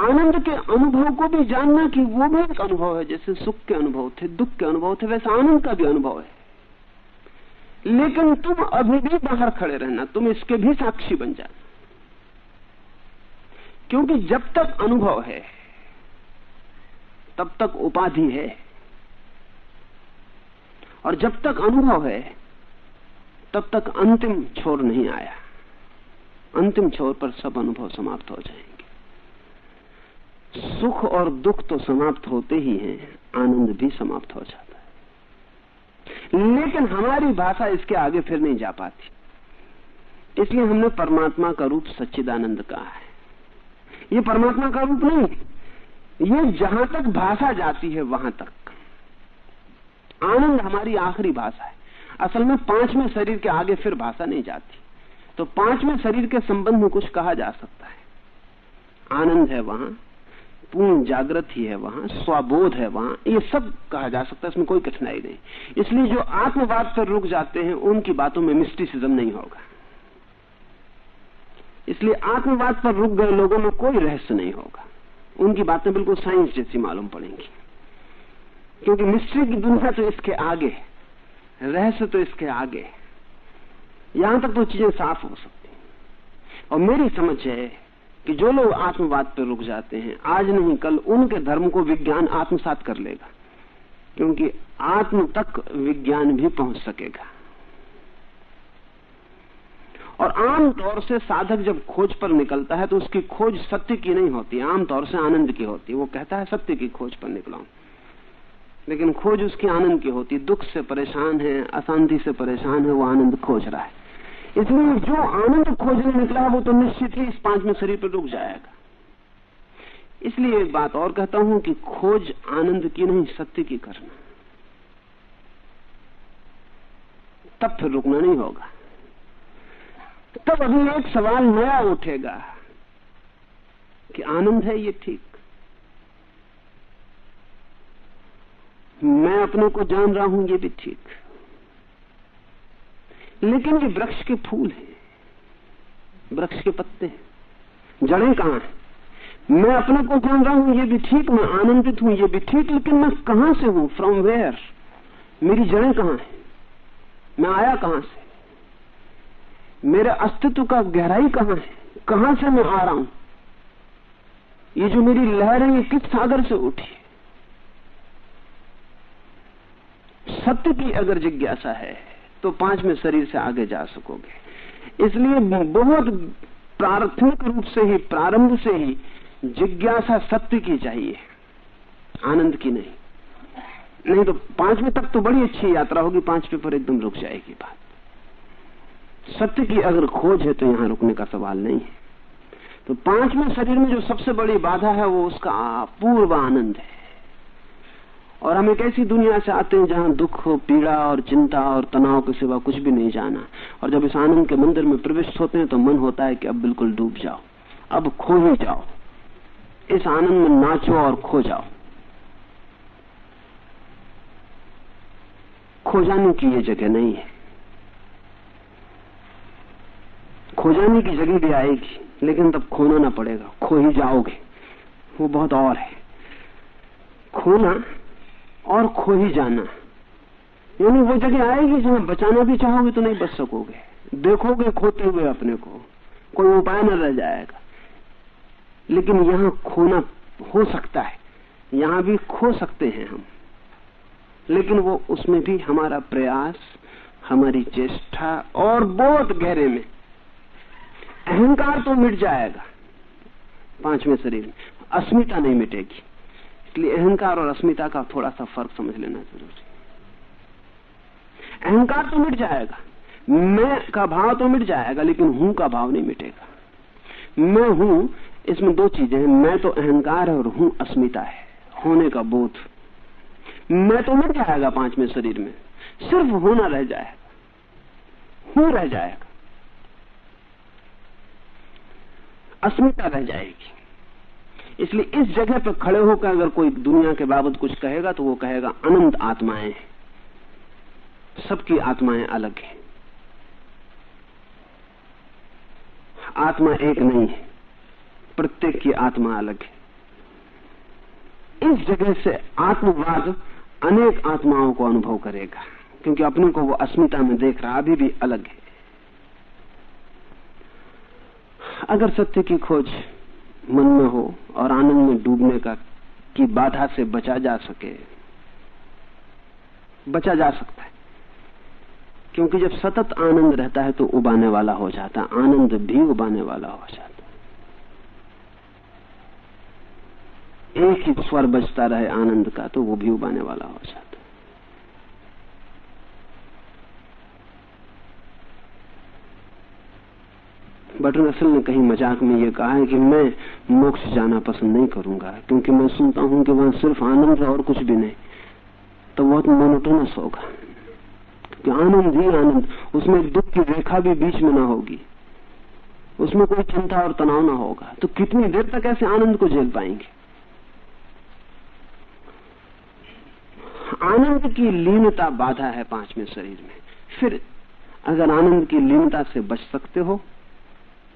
आनंद के अनुभव को भी जानना कि वो भी एक अनुभव है, जैसे सुख के अनुभव थे, दुख के अनुभव थे, वैसे आनंद का भी अनुभव है। लेकिन तुम अभी भी बाहर खड़े रहना, तुम इसके भी साक्षी बन जाना। क्योंकि जब तक अनुभव है, तब तक उपाधि है। और जब तक अनुभव है, तब तक अंतिम छोर नहीं आया। अंतिम छोर पर सब अनुभव समाप्त हो जाएँगे। सुख और दुख तो समाप्त होते ही हैं, आनंद भी समाप्त हो जाता है। लेकिन हमारी भाषा इसके आगे फिर नहीं जा पाती। इसलिए हमने परमात्मा का रूप सच्चिदानंद कहा है। ये परमात्मा का रूप नहीं ये जहाँ तक भाषा जाती है, वहाँ तक। आनंद हमारी आखिरी भाषा है। असल में पाँचवें शरीर के आगे फिर भाषा नहीं जाती। तो पाँचवें शरीर के संबंध में कुछ कहा जा सकता है। आनंद है वहाँ, पूर्ण जागृत ही है वहाँ, स्वाबोध है वहाँ, ये सब कहा जा सकता है, इसमें कोई कठिनाई नहीं। इसलिए जो आत्मवाद पर रुक जाते हैं, उनकी बातों में मिस्टिसिज्म नहीं होगा। इसलिए आत्मवाद पर रुक गए लोगों में कोई रहस्य नहीं होगा। उनकी बातें बिल्कुल साइंस जैसी मालूम पड़ेंगी। क्योंकि मिस्ट्री की दुनिया तो इसके आगे रहस्य तो इसके आगे यहाँ तक तो चीज़ें साफ़ हो सकती और मेरी समझ है कि जो लोग आत्मवाद पर रुक जाते हैं, आज नहीं, कल उनके धर्म को विज्ञान आत्मसात कर लेगा। क्योंकि आत्म तक विज्ञान भी पहुँच सकेगा। और आम तौर से साधक जब खोज पर निकलता है तो उसकी खोज सत्य की नहीं होती आमतौर से आनंद की होती। है वो कहता है, सत्य की खोज पर निकला हूँ लेकिन खोज उसकी आनंद की होती, दुख से परेशान है, अशांति से परेशान है, वो आनंद खोज रहा है। इसलिए जो आनंद खोजने निकला है, वो तो निश्चित ही इस पाँचवें शरीर पर रुक जाएगा। इसलिए एक बात और कहता हूँ कि खोज आनंद की नहीं, सत्य की करना। तब फिर रुकना नहीं होगा। तब अभी एक सवाल नया उठेगा कि आनंद है ये ठीक। मैं अपने को जान रहा हूँ ये भी ठीक। लेकिन ये वृक्ष के फूल हैं, वृक्ष के पत्ते हैं, जड़ें कहाँ हैं? मैं अपने को जान रहा हूँ ये भी ठीक, मैं आनंदित हूँ ये भी ठीक, लेकिन मैं कहाँ से हूँ? फ्रॉम वेयर मेरी जड़ें कहाँ हैं? मैं आया कहाँ से? मेरे अस्तित्व का गहराई कहाँ है? कहाँ से मैं आ रहा हूँ? ये जो मेरी लहर है, ये किस सागर से उठी सत्य की अगर जिज्ञासा है तो पाँच में शरीर से आगे जा सकोगे। इसलिए बहुत प्राथमिक रूप से ही, प्रारंभ से ही जिज्ञासा सत्य की चाहिए, आनंद की नहीं। नहीं तो पाँचवें तक तो बड़ी अच्छी यात्रा होगी पाँचवें पर एकदम रुक जाएगी बात। सत्य की अगर खोज है तो यहाँ रुकने का सवाल नहीं है। तो पाँचवें शरीर में जो सबसे बड़ी बाधा है, वो उसका पूर्व आनंद है। और हम एक ऐसी दुनिया से आते हैं जहाँ दुख, पीड़ा और चिंता और तनाव के सिवा कुछ भी नहीं जाना। और जब इस आनंद के मंदिर में प्रविष्ट होते हैं तो मन होता है कि अब बिल्कुल डूब जाओ। अब खो ही जाओ। इस आनंद में नाचो और खो जाओ। खो जाने की ये जगह नहीं है। खो जाने की जगह भी आएगी, लेकिन तब खोना ना पड़ेगा। खो ही जाओगे। वो बहुत और है। खोना और खो ही जाना। यानी वो जगह आएगी जहाँ बचाना भी चाहोगे तो नहीं बच सकोगे। देखोगे, खोते हुए अपने को। कोई उपाय न रह जाएगा। लेकिन यहाँ खोना हो सकता है। यहाँ भी खो सकते हैं हम। लेकिन वो उसमें भी हमारा प्रयास, हमारी चेष्टा और बहुत गहरे में अहंकार तो मिट जाएगा। पाँचवें शरीर में। अस्मिता नहीं मिटेगी। इसलिए अहंकार और अस्मिता का थोड़ा सा फ़र्क समझ लेना ज़रूरी अहंकार तो मिट जाएगा। मैं का भाव तो मिट जाएगा, लेकिन हूँ का भाव नहीं मिटेगा। मैं हूँ, इसमें दो चीज़ें हैं। मैं तो अहंकार है और हूँ अस्मिता है। होने का बोध। मैं तो मिट जाएगा पाँचवें शरीर में। सिर्फ़ होना रह जाएगा। हूँ रह जाएगा। अस्मिता रह जाएगी। इसलिए इस जगह पर खड़े होकर अगर कोई दुनिया के बाबत कुछ कहेगा तो वो कहेगा, अनंत आत्माएँ सबकी आत्माएँ अलग हैं। आत्मा एक नहीं है, प्रत्येक की आत्मा अलग है। इस जगह से आत्मवाद अनेक आत्माओं को अनुभव करेगा, क्योंकि अपने को वो अस्मिता में देख रहा, अभी भी अलग है। अगर सत्य की खोज मन में हो और आनंद में डूबने का, की बाधा से बचा जा सके, बचा जा सकता है। क्योंकि जब सतत आनंद रहता है तो उबाने वाला हो जाता है, आनंद भी उबाने वाला हो जाता है। एक ही स्वर बचता रहे आनंद का तो वो भी उबाने वाला हो जाता बटन असल ने कहीं मज़ाक में ये कहा है कि मैं मोक्ष जाना पसंद नहीं करूँगा, क्योंकि मैं सुनता हूँ कि वहाँ सिर्फ़ आनंद है और कुछ भी नहीं। तो बहुत मोनोटोनस होगा। क्योंकि आनंद ही आनंद, उसमें दुख की रेखा भी बीच में ना होगी। उसमें कोई चिंता और तनाव ना होगा। तो कितनी देर तक ऐसे आनंद को झेल पाएँगे? आनंद की लीनता बाधा है पाँचवें शरीर में। फिर अगर आनंद की लीनता से बच सकते हो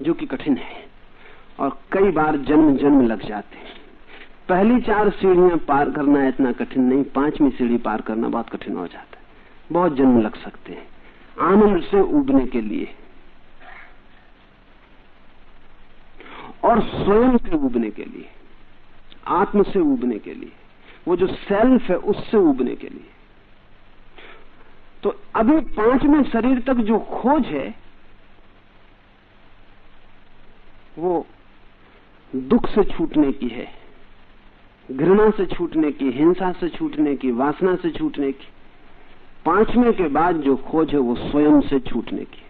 जो कि कठिन है। और कई बार जन्म जन्म लग जाते हैं। पहली चार सीढ़ियाँ पार करना इतना कठिन नहीं, पांचवी सीढ़ी पार करना बहुत कठिन हो जाता है। बहुत जन्म लग सकते हैं। आनंद से उबने के लिए। और स्वयं से उबने के लिए। आत्म से उबने के लिए। वो जो सेल्फ है, उससे उबने के लिए। तो अभी पाँचवें शरीर तक जो खोज है वो दुख से छूटने की है, घृणा से छूटने की, हिंसा से छूटने की, वासना से छूटने की, पाँचवें के बाद जो खोज है वो स्वयं से छूटने की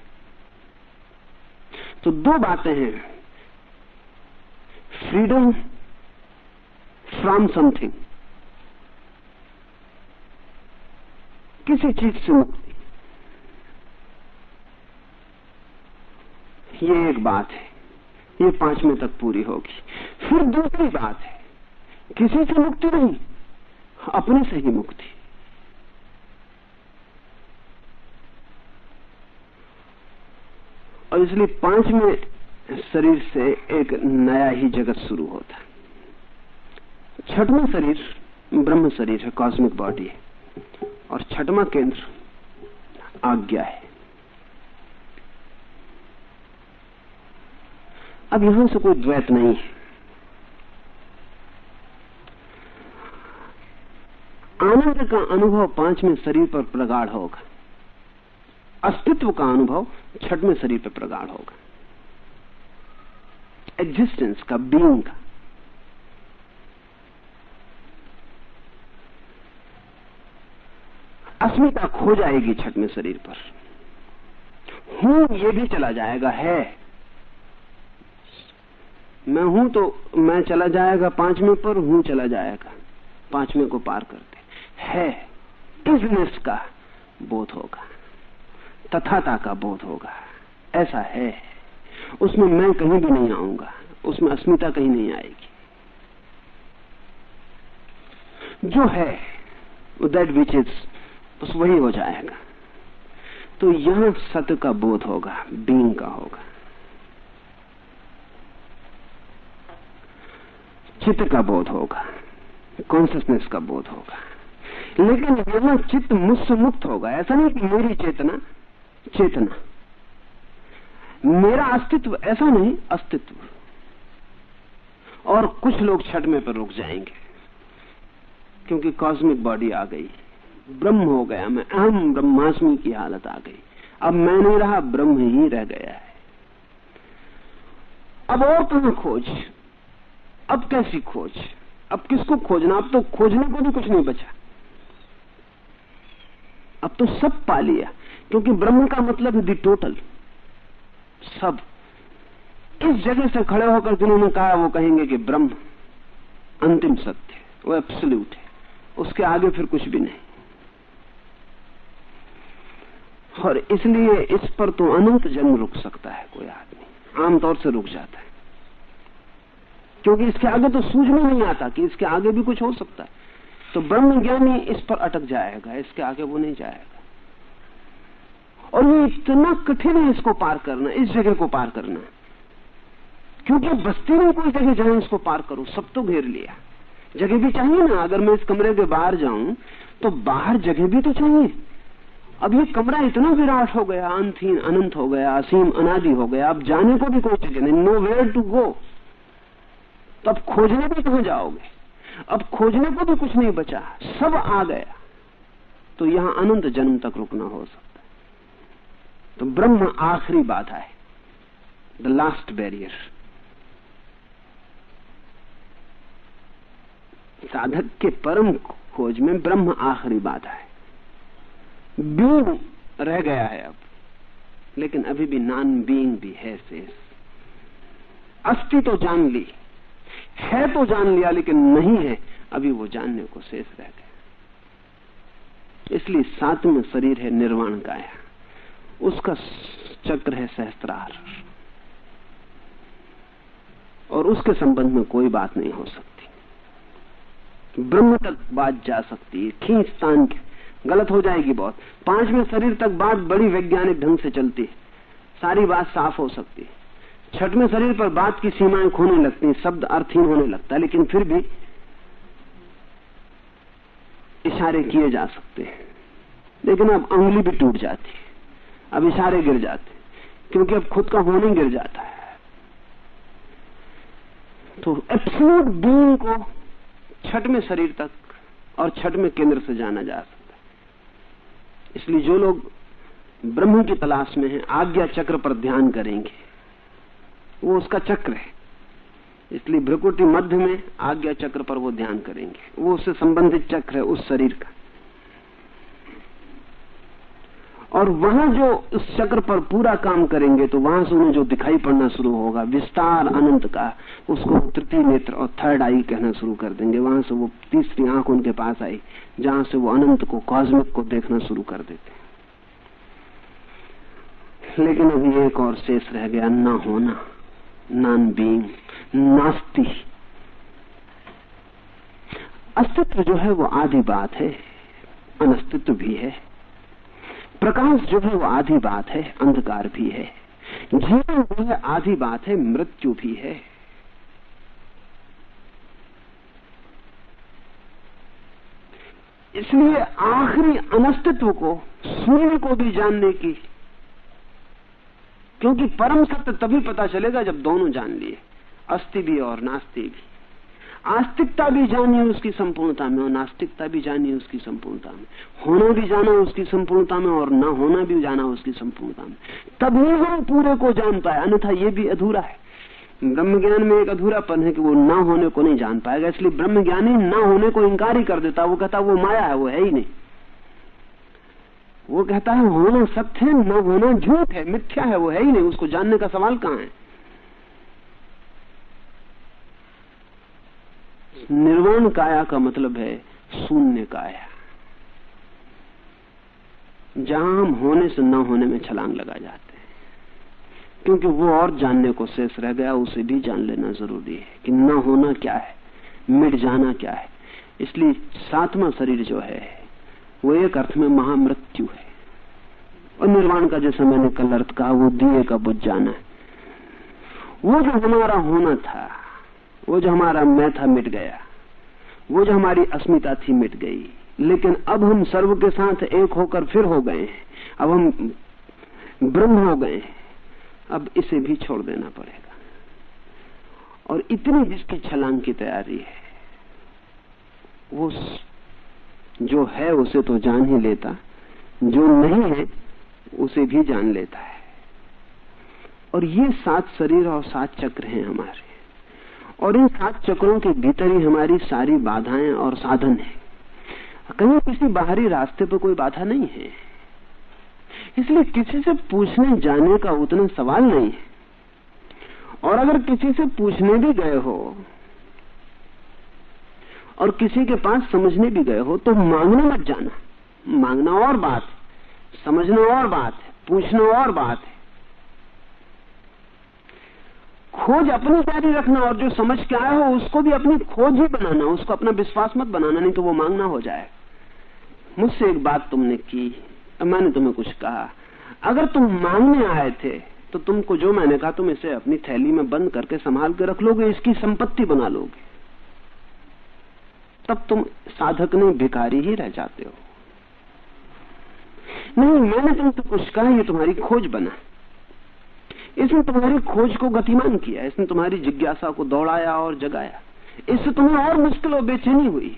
तो दो बातें हैं। फ्रीडम फ्रॉम समथिंग किसी चीज़ से मुक्ति। ये एक बात है। ये पाँचवें तक पूरी होगी। फिर दूसरी बात है, किसी से मुक्ति नहीं, अपने से ही मुक्ति। और इसलिए पाँचवें शरीर से एक नया ही जगत शुरू होता है। छठवां शरीर ब्रह्म शरीर है कॉस्मिक बॉडी है। और छठवां केंद्र आज्ञा है। अब यहाँ से कोई द्वैत नहीं है। आनंद का अनुभव पाँचवें शरीर पर प्रगाढ़ होगा। अस्तित्व का अनुभव छठवें शरीर पर प्रगाढ़ होगा। एग्जिस्टेंस का बीइंग का। अस्मिता खो जाएगी छठवें शरीर पर। हूँ ये भी चला जाएगा, है। मैं हूँ तो मैं चला जाएगा पाँचवें पर, हूँ चला जाएगा। पाँचवें को पार करते है। इजनेस का बोध होगा, तथाता का बोध होगा। ऐसा है। उसमें मैं कहीं भी नहीं आऊँगा, उसमें अस्मिता कहीं नहीं आएगी। जो है दैट विच इज़ बस वही हो जाएगा। तो यहाँ सत्य का बोध होगा बींग का होगा। चित्त का बोध होगा कॉन्सियसनेस का बोध होगा। लेकिन यहाँ चित्त मुझसे मुक्त होगा। ऐसा नहीं कि मेरी चेतना चेतना। मेरा अस्तित्व ऐसा नहीं, अस्तित्व। और कुछ लोग छठवें पर रुक जाएँगे, क्योंकि कॉस्मिक बॉडी आ गई। ब्रह्म हो गया मैं, अहम ब्रह्मास्मि की हालत आ गई। अब मैं नहीं रहा, ब्रह्म ही रह गया है। अब और कहा खोज। अब कैसी खोज? अब किसको खोजना? अब तो खोजने को भी कुछ नहीं बचा। अब तो सब पा लिया, क्योंकि ब्रह्म का मतलब है दी टोटल सब। इस जगह से खड़े होकर जिन्होंने कहा, वो कहेंगे कि ब्रह्म अंतिम सत्य वो एब्सोल्यूट है। उसके आगे फिर कुछ भी नहीं। और इसलिए इस पर तो अनंत जन्म रुक सकता है कोई आदमी। आमतौर से रुक जाता है। क्योंकि इसके आगे तो सूझ में नहीं आता कि इसके आगे भी कुछ हो सकता है। तो ब्रह्म ज्ञानी इस पर अटक जाएगा, इसके आगे वो नहीं जाएगा। और ये इतना कठिन है इसको पार करना, इस जगह को पार करना। क्योंकि बस्ती में कोई जगह जहाँ इसको पार करूँ, सब तो घेर लिया। जगह भी चाहिए ना, अगर मैं इस कमरे के बाहर जाऊँ तो बाहर जगह भी तो चाहिए। अब ये कमरा इतना विराट हो गया अंतहीन अनंत हो गया, असीम अनादि हो गया, अब जाने को भी कोई जगह नहीं नो वेयर टू गो तब खोजने भी कहाँ जाओगे? अब खोजने को भी कुछ नहीं बचा। सब आ गया। तो यहाँ अनंत जन्म तक रुकना हो सकता है। तो ब्रह्म आखिरी बाधा है। द लास्ट बैरियर साधक के परम खोज में ब्रह्म आखिरी बाधा है। बींग रह गया है अब। लेकिन अभी भी नॉन बीइंग भी है शेष। अस्थि तो जान ली। है तो जान लिया, लेकिन नहीं है, अभी वो जानने को शेष रह गया। इसलिए सातवें शरीर है निर्वाण काया उसका चक्र है सहस्त्रार। और उसके संबंध में कोई बात नहीं हो सकती। ब्रह्म तक बात जा सकती है, खींच तान गलत हो जाएगी बहुत। पाँचवें शरीर तक बात बड़ी वैज्ञानिक ढंग से चलती है। सारी बात साफ़ हो सकती है। छठवें शरीर पर बात की सीमाएँ खोने लगती हैं, शब्द अर्थहीन होने लगता है, लेकिन फिर भी इशारे किए जा सकते हैं। लेकिन अब अंगुली भी टूट जाती है, अब इशारे गिर जाते क्योंकि अब खुद का होने गिर जाता है। तो एब्सोल्यूट बीइंग को छठवें शरीर तक और छठवें केंद्र से जाना जा सकता है। इसलिए जो लोग ब्रह्म की तलाश में हैं, आज्ञा चक्र पर ध्यान करेंगे। वो उसका चक्र है। इसलिए भ्रकुटी मध्य में आज्ञा चक्र पर वो ध्यान करेंगे। वो उससे संबंधित चक्र है उस शरीर का। और वहाँ जो उस चक्र पर पूरा काम करेंगे तो वहाँ से उन्हें जो दिखाई पड़ना शुरू होगा, विस्तार अनंत का, उसको तृतीय नेत्र और थर्ड आई कहना शुरू कर देंगे। वहाँ से वो तीसरी आँख उनके पास आई, जहाँ से वो अनंत को कॉस्मिक को देखना शुरू कर देते लेकिन अभी एक और शेष रह गया, न होना। नॉन बीइंग नास्ती अस्तित्व जो है वो आधी बात है, अनस्तित्व भी है। प्रकाश जो है वो आधी बात है, अंधकार भी है। जीवन जो है आधी बात है, मृत्यु भी है। इसलिए आखिरी अनस्तित्व को, शून्य को भी जानने की क्योंकि परम सत्य तभी पता चलेगा जब दोनों जान लिए। अस्थि भी और नास्ति भी। आस्तिकता भी जानिए उसकी संपूर्णता में और नास्तिकता भी जानिए उसकी संपूर्णता में। होना भी जाना उसकी संपूर्णता में और न होना भी जाना उसकी संपूर्णता में। तभी हम पूरे को जान पाए अन्यथा ये भी अधूरा है। ब्रह्म ज्ञान में एक अधूरापन है कि वो ना होने को नहीं जान पाएगा, इसलिए ब्रह्म ज्ञानी ना होने को इंकार ही कर देता। वो कहता, वो माया है, वो है ही नहीं। वो कहता है होना सत्य है न होना झूठ है, मिथ्या है, वो है ही नहीं, उसको जानने का सवाल कहाँ है? निर्वाण काया का मतलब है शून्य काया। जहाँ हम होने से न होने में छलांग लगा जाते हैं। क्योंकि वो और जानने को शेष रह गया, उसे भी जान लेना ज़रूरी है कि न होना क्या है, मिट जाना क्या है। इसलिए सातवां शरीर जो है वो एक अर्थ में महामृत्यु है। और निर्वाण का जैसा मैंने कल अर्थ कहा, वो दिए का बुझ जाना है। वो जो हमारा होना था, वो जो हमारा मैं था मिट गया, वो जो हमारी अस्मिता थी मिट गई। लेकिन अब हम सर्व के साथ एक होकर फिर हो गए हैं। अब हम ब्रह्म हो गए हैं। अब इसे भी छोड़ देना पड़ेगा। और इतनी जिसकी छलांग की तैयारी है, वो जो है उसे तो जान ही लेता, जो नहीं है उसे भी जान लेता है। और ये सात शरीर और सात चक्र हैं हमारे। और इन सात चक्रों के भीतर ही हमारी सारी बाधाएँ और साधन है। कहीं किसी बाहरी रास्ते पर कोई बाधा नहीं है। इसलिए किसी से पूछने जाने का उतना सवाल नहीं है। और अगर किसी से पूछने भी गए हो और किसी के पास समझने भी गए हो तो मांगने मत जाना। मांगना और बात है, समझना और बात है, पूछना और बात है। खोज अपनी जारी रखना और जो समझ के आया हो, उसको भी अपनी खोज ही बनाना, उसको अपना विश्वास मत बनाना, नहीं तो वो मांगना हो जाए। मुझसे एक बात तुमने की, मैंने तुम्हें कुछ कहा। अगर तुम मांगने आए थे तो तुमको जो मैंने कहा, तुम इसे अपनी थैली में बंद करके संभाल के रख लोगे, इसकी संपत्ति बना लोगे। तब तुम साधक नहीं भिकारी ही रह जाते हो। नहीं, मैंने तुमसे कुछ कहा, ये तुम्हारी खोज बना। इसने तुम्हारी खोज को गतिमान किया, इसने तुम्हारी जिज्ञासा को दौड़ाया और जगाया। इससे तुम्हें और मुश्किल और बेचैनी हुई।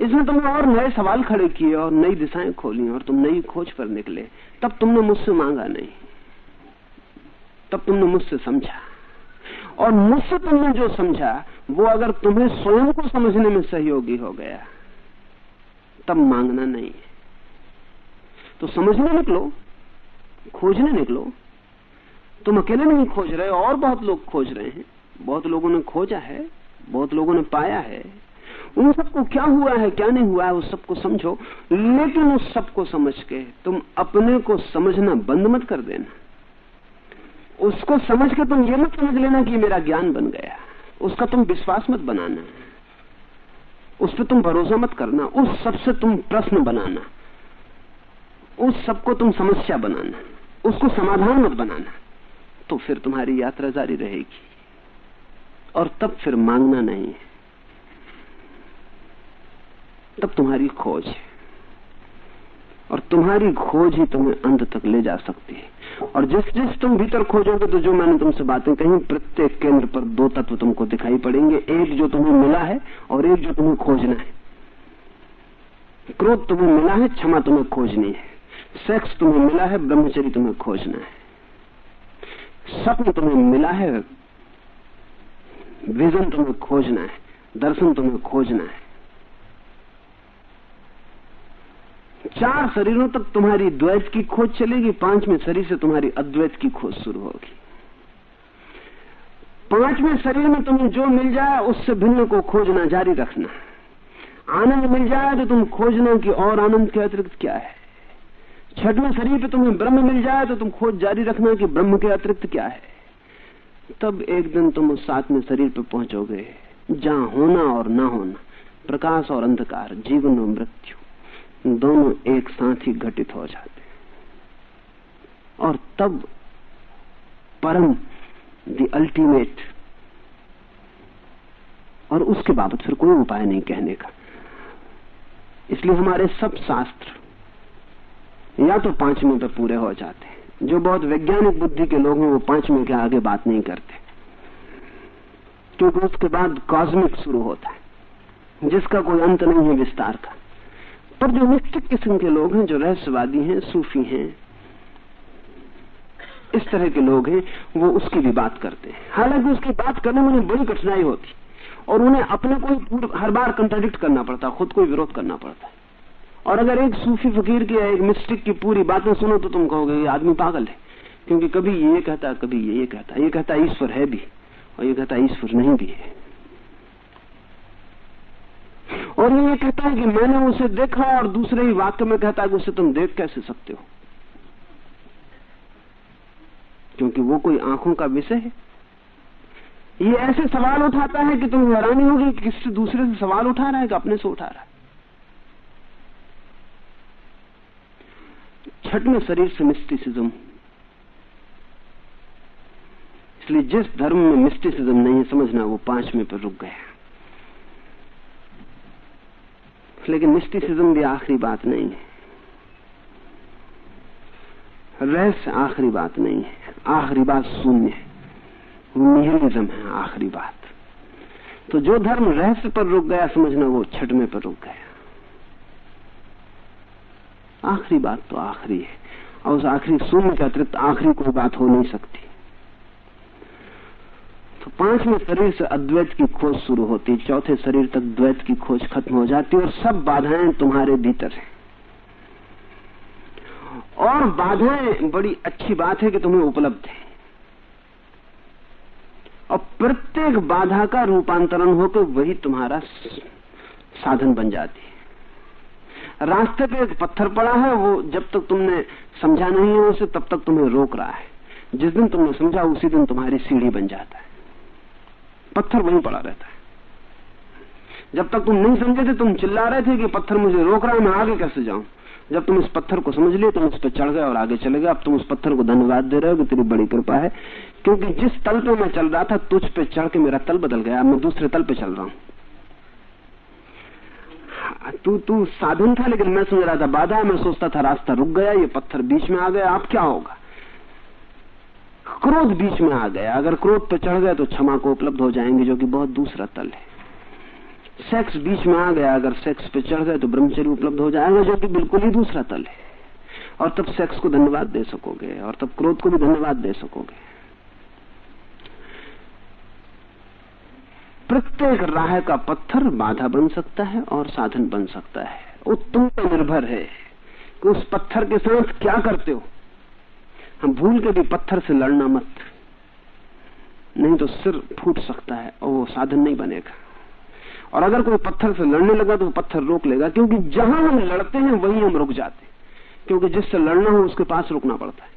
इसने तुमने और नए सवाल खड़े किए और नई दिशाएँ खोली और तुम नई खोज पर निकले। तब तुमने मुझसे मांगा नहीं। तब तुमने मुझसे समझा। और मुझसे तुमने जो समझा, वो अगर तुम्हें स्वयं को समझने में सहयोगी हो गया, तब मांगना नहीं है। तो समझने निकलो, खोजने निकलो। तुम अकेले नहीं खोज रहे, और बहुत लोग खोज रहे हैं। बहुत लोगों ने खोजा है, बहुत लोगों ने पाया है। उन सबको क्या हुआ है, क्या नहीं हुआ है उस सबको समझो। लेकिन उस सबको समझ के तुम अपने को समझना बंद मत कर देना। उसको समझ के तुम ये मत समझ लेना कि मेरा ज्ञान बन गया। उसका तुम विश्वास मत बनाना। उस पर तुम भरोसा मत करना। उस सबसे तुम प्रश्न बनाना। उस सबको तुम समस्या बनाना। उसको समाधान मत बनाना। तो फिर तुम्हारी यात्रा जारी रहेगी। और तब फिर मांगना नहीं है। तब तुम्हारी खोज है। और तुम्हारी खोज ही तुम्हें अंत तक ले जा सकती है। और जिस जिस तुम भीतर खोजोगे तो जो मैंने तुमसे बातें कही, प्रत्येक केंद्र पर दो तत्व तुमको दिखाई पड़ेंगे। एक जो तुम्हें मिला है और एक जो तुम्हें खोजना है। क्रोध तुम्हें मिला है, क्षमा तुम्हें खोजनी है। सेक्स तुम्हें मिला है, ब्रह्मचर्य तुम्हें खोजना है। स्वप्न तुम्हें मिला है, विजन तुम्हें खोजना है, दर्शन तुम्हें खोजना है। चार शरीरों तक तुम्हारी द्वैत की खोज चलेगी, पाँचवें शरीर से तुम्हारी अद्वैत की खोज शुरू होगी। पाँचवें शरीर में तुम्हें जो मिल जाए, उससे भिन्न को खोजना जारी रखना। आनंद मिल जाए तो तुम खोजना कि और आनंद के अतिरिक्त क्या है? छठवें शरीर पे तुम्हें ब्रह्म मिल जाए तो तुम खोज जारी रखना कि ब्रह्म के अतिरिक्त क्या है। तब एक दिन तुम उस सातवें शरीर पे पहुंचोगे, जहाँ होना और ना होना, प्रकाश और अंधकार, जीवन और मृत्यु। दोनों एक साथ ही घटित हो जाते और तब परम द अल्टीमेट और उसके बाबत फिर कोई उपाय नहीं कहने का। इसलिए हमारे सब शास्त्र या तो पाँचवें पे पूरे हो जाते हैं। जो बहुत वैज्ञानिक बुद्धि के लोग हैं, वो पाँचवें के आगे बात नहीं करते। क्योंकि उसके बाद कॉस्मिक शुरू होता है, जिसका कोई अंत नहीं है विस्तार का। पर जो मिस्टिक किस्म के लोग हैं, जो रहस्यवादी हैं, सूफी हैं, इस तरह के लोग हैं, वो उसकी भी बात करते हैं। हालाँकि उसकी बात करने में उन्हें बड़ी कठिनाई होती, और उन्हें अपने को हर बार कंट्राडिक्ट करना पड़ता, खुद को विरोध करना पड़ता है। और अगर एक सूफी फकीर की एक मिस्टिक की पूरी बातें सुनो तो तुम कहोगे, ये आदमी पागल है। क्योंकि कभी ये कहता, कभी ये कहता। ये कहता, ईश्वर है भी, और ये कहता, ईश्वर नहीं भी है। और ये कहता है कि मैंने उसे देखा और दूसरे ही वाक्य में कहता है कि उसे तुम देख कैसे सकते हो? क्योंकि वो कोई आँखों का विषय है। ये ऐसे सवाल उठाता है कि तुम हैरानी होगी कि किससे दूसरे से सवाल उठा रहा है कि अपने से उठा रहा है? छठ में शरीर से मिस्टिसिज्म। इसलिए जिस धर्म में मिस्टिसिज्म नहीं समझना वो पाँचवें पर रुक गया। लेकिन मिस्टिसिज्म भी आखिरी बात नहीं है। रहस्य आखिरी बात नहीं है। आखिरी बात शून्य है। निहिलिज्म है आखिरी बात। तो जो धर्म रहस्य पर रुक गया, समझना वो छठवें पर रुक गया। आखिरी बात तो आखिरी है। और उस आखिरी शून्य के अतिरिक्त आखिरी कोई बात हो नहीं सकती। तो पाँचवें शरीर से अद्वैत की खोज शुरू होती है चौथे शरीर तक द्वैत की खोज खत्म हो जाती है और सब बाधाएँ तुम्हारे भीतर हैं। और बाधाएँ बड़ी अच्छी बात है कि तुम्हें उपलब्ध है। और प्रत्येक बाधा का रूपांतरण होकर वही तुम्हारा साधन बन जाती है। रास्ते पे एक पत्थर पड़ा है, वो जब तक तुमने समझा नहीं है उसे, तब तक तुम्हें रोक रहा है। जिस दिन तुमने समझा, उसी दिन तुम्हारी सीढ़ी बन जाता है। पत्थर वहीं पड़ा रहता है। जब तक तुम नहीं समझे थे, तुम चिल्ला रहे थे कि पत्थर मुझे रोक रहा है, मैं आगे कैसे जाऊँ? जब तुम इस पत्थर को समझ लिए, तुम उस पर चढ़ गए और आगे चले गए। अब तुम उस पत्थर को धन्यवाद दे रहे हो कि तेरी बड़ी कृपा है, क्योंकि जिस तल पे मैं चल रहा था, तुझ पे चढ़ के मेरा तल बदल गया। मैं दूसरे तल पे चल रहा हूँ। तू तू साधन था, लेकिन मैं समझ रहा था बाधा। मैं सोचता था रास्ता रुक गया, ये पत्थर बीच में आ गया। आप क्या होगा? क्रोध बीच में आ गया। अगर क्रोध पे चढ़ गए तो क्षमा को उपलब्ध हो जाएँगे, जो कि बहुत दूसरा तल है। सेक्स बीच में आ गया, अगर सेक्स पे चढ़ गए तो ब्रह्मचर्य उपलब्ध हो जाएगा, जो कि बिल्कुल ही दूसरा तल है। और तब सेक्स को धन्यवाद दे सकोगे, और तब क्रोध को भी धन्यवाद दे सकोगे। प्रत्येक राह का पत्थर बाधा बन सकता है और साधन बन सकता है। वो तुम पर निर्भर है कि उस पत्थर के साथ क्या करते हो। भूल के भी पत्थर से लड़ना मत। नहीं तो सिर फूट सकता है और वो साधन नहीं बनेगा। और अगर कोई पत्थर से लड़ने लगा तो पत्थर रोक लेगा, क्योंकि जहाँ हम लड़ते हैं, वहीं हम रुक जाते हैं। क्योंकि जिससे लड़ना हो, उसके पास रुकना पड़ता है।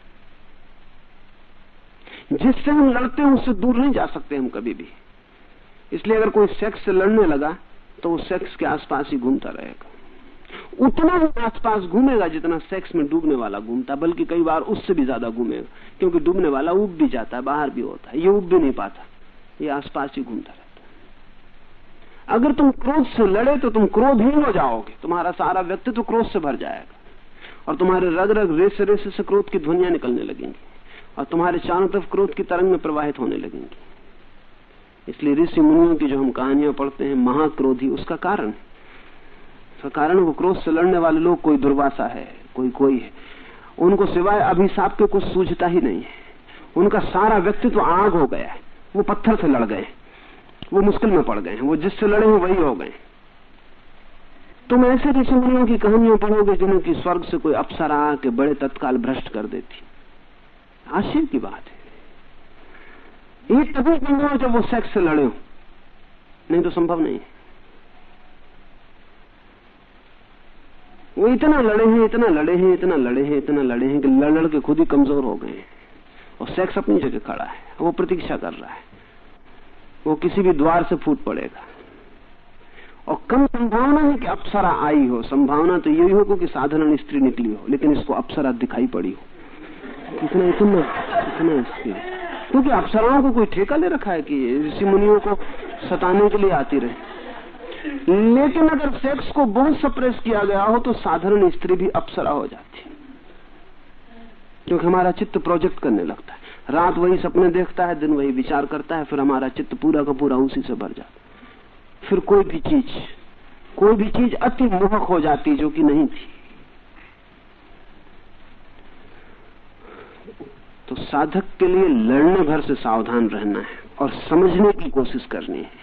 जिससे हम लड़ते हैं, उससे दूर नहीं जा सकते हम कभी भी। इसलिए अगर कोई सेक्स से लड़ने लगा तो वो सेक्स के आसपास ही घूमता रहेगा। उतना ही आसपास घूमेगा जितना सेक्स में डूबने वाला घूमता, बल्कि कई बार उससे भी ज़्यादा घूमेगा, क्योंकि डूबने वाला उब भी जाता है, बाहर भी होता है, ये उब भी नहीं पाता, ये आसपास ही घूमता रहता अगर तुम क्रोध से लड़े तो तुम क्रोधहीन हो जाओगे, तुम्हारा सारा व्यक्तित्व तो क्रोध से भर जाएगा, और तुम्हारे रग रग रेसे रेसे से क्रोध की ध्वनियाँ निकलने लगेंगी, और तुम्हारे चारों तरफ़ क्रोध की तरंग में प्रवाहित होने लगेंगी। इसलिए ऋषि मुनियों की जो हम कहानियाँ पढ़ते हैं, महाक्रोधी, उसका कारण है। उसका कारण वो क्रोध से लड़ने वाले लोग कोई दुर्वासा है, कोई कोई है। उनको सिवाय अभिशाप के कुछ सूझता ही नहीं है। उनका सारा व्यक्तित्व आग हो गया है। वो पत्थर से लड़ गए। वो मुश्किल में पड़ गए हैं। वो जिससे लड़े हैं, वही हो गए तुम ऐसे ऋषि मुनियों की कहानियाँ पढ़ोगे जिन्हों की स्वर्ग से कोई अप्सरा आके बड़े तत्काल भ्रष्ट कर देती। आश्चर्य की बात है। ये तभी संभव जब वो सेक्स से लड़े हो। नहीं तो संभव नहीं वो इतना लड़े हैं, इतना लड़े हैं, इतना लड़े हैं, इतना लड़े हैं कि लड़ लड़ के खुद ही कमज़ोर हो गए और सेक्स अपनी जगह खड़ा है, वो प्रतीक्षा कर रहा है। वो किसी भी द्वार से फूट पड़ेगा। और कम संभावना है कि अप्सरा आई हो। संभावना तो यही हो कि साधारण स्त्री निकली हो, लेकिन इसको अप्सरा दिखाई पड़ी हो। कितना, इतना इतना इसके क्योंकि अप्सराओं को कोई ठेका ले रखा है कि ऋषि मुनियों को सताने के लिए आती रहे। लेकिन अगर सेक्स को बहुत सप्रेस किया गया हो तो साधारण स्त्री भी अप्सरा हो जाती है। क्योंकि हमारा चित्त प्रोजेक्ट करने लगता है। रात वही सपने देखता है, दिन वही विचार करता है, फिर हमारा चित्त पूरा का पूरा उसी से भर जाता फिर कोई भी चीज़, कोई भी चीज़ अति मोहक हो जाती जो कि नहीं थी। तो साधक के लिए लड़ने भर से सावधान रहना है और समझने की कोशिश करनी है।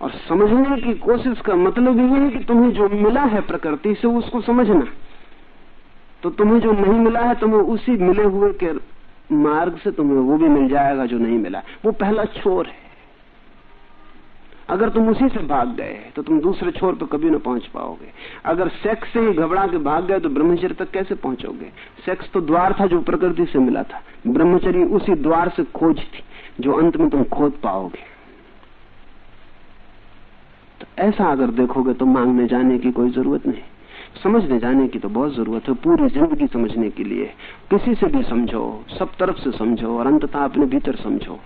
और समझने की कोशिश का मतलब ये है कि तुम्हें जो मिला है प्रकृति से उसको समझना। तो तुम्हें जो नहीं मिला है, तुम्हें उसी मिले हुए के मार्ग से तुम्हें वो भी मिल जाएगा जो नहीं मिला। वो पहला छोर है। अगर तुम उसी से भाग गए तो तुम दूसरे छोर पर कभी ना पहुँच पाओगे। अगर सेक्स से ही घबरा के भाग गए तो ब्रह्मचर्य तक कैसे पहुंचोगे? सेक्स तो द्वार था जो प्रकृति से मिला था। ब्रह्मचर्य उसी द्वार से खोज थी, जो अंत में तुम खोद पाओगे। ऐसा अगर देखोगे तो मांगने जाने की कोई ज़रूरत नहीं। समझने जाने की तो बहुत ज़रूरत है पूरी ज़िंदगी समझने के लिए। किसी से भी समझो सब तरफ़ से समझो और अंततः अपने भीतर समझो।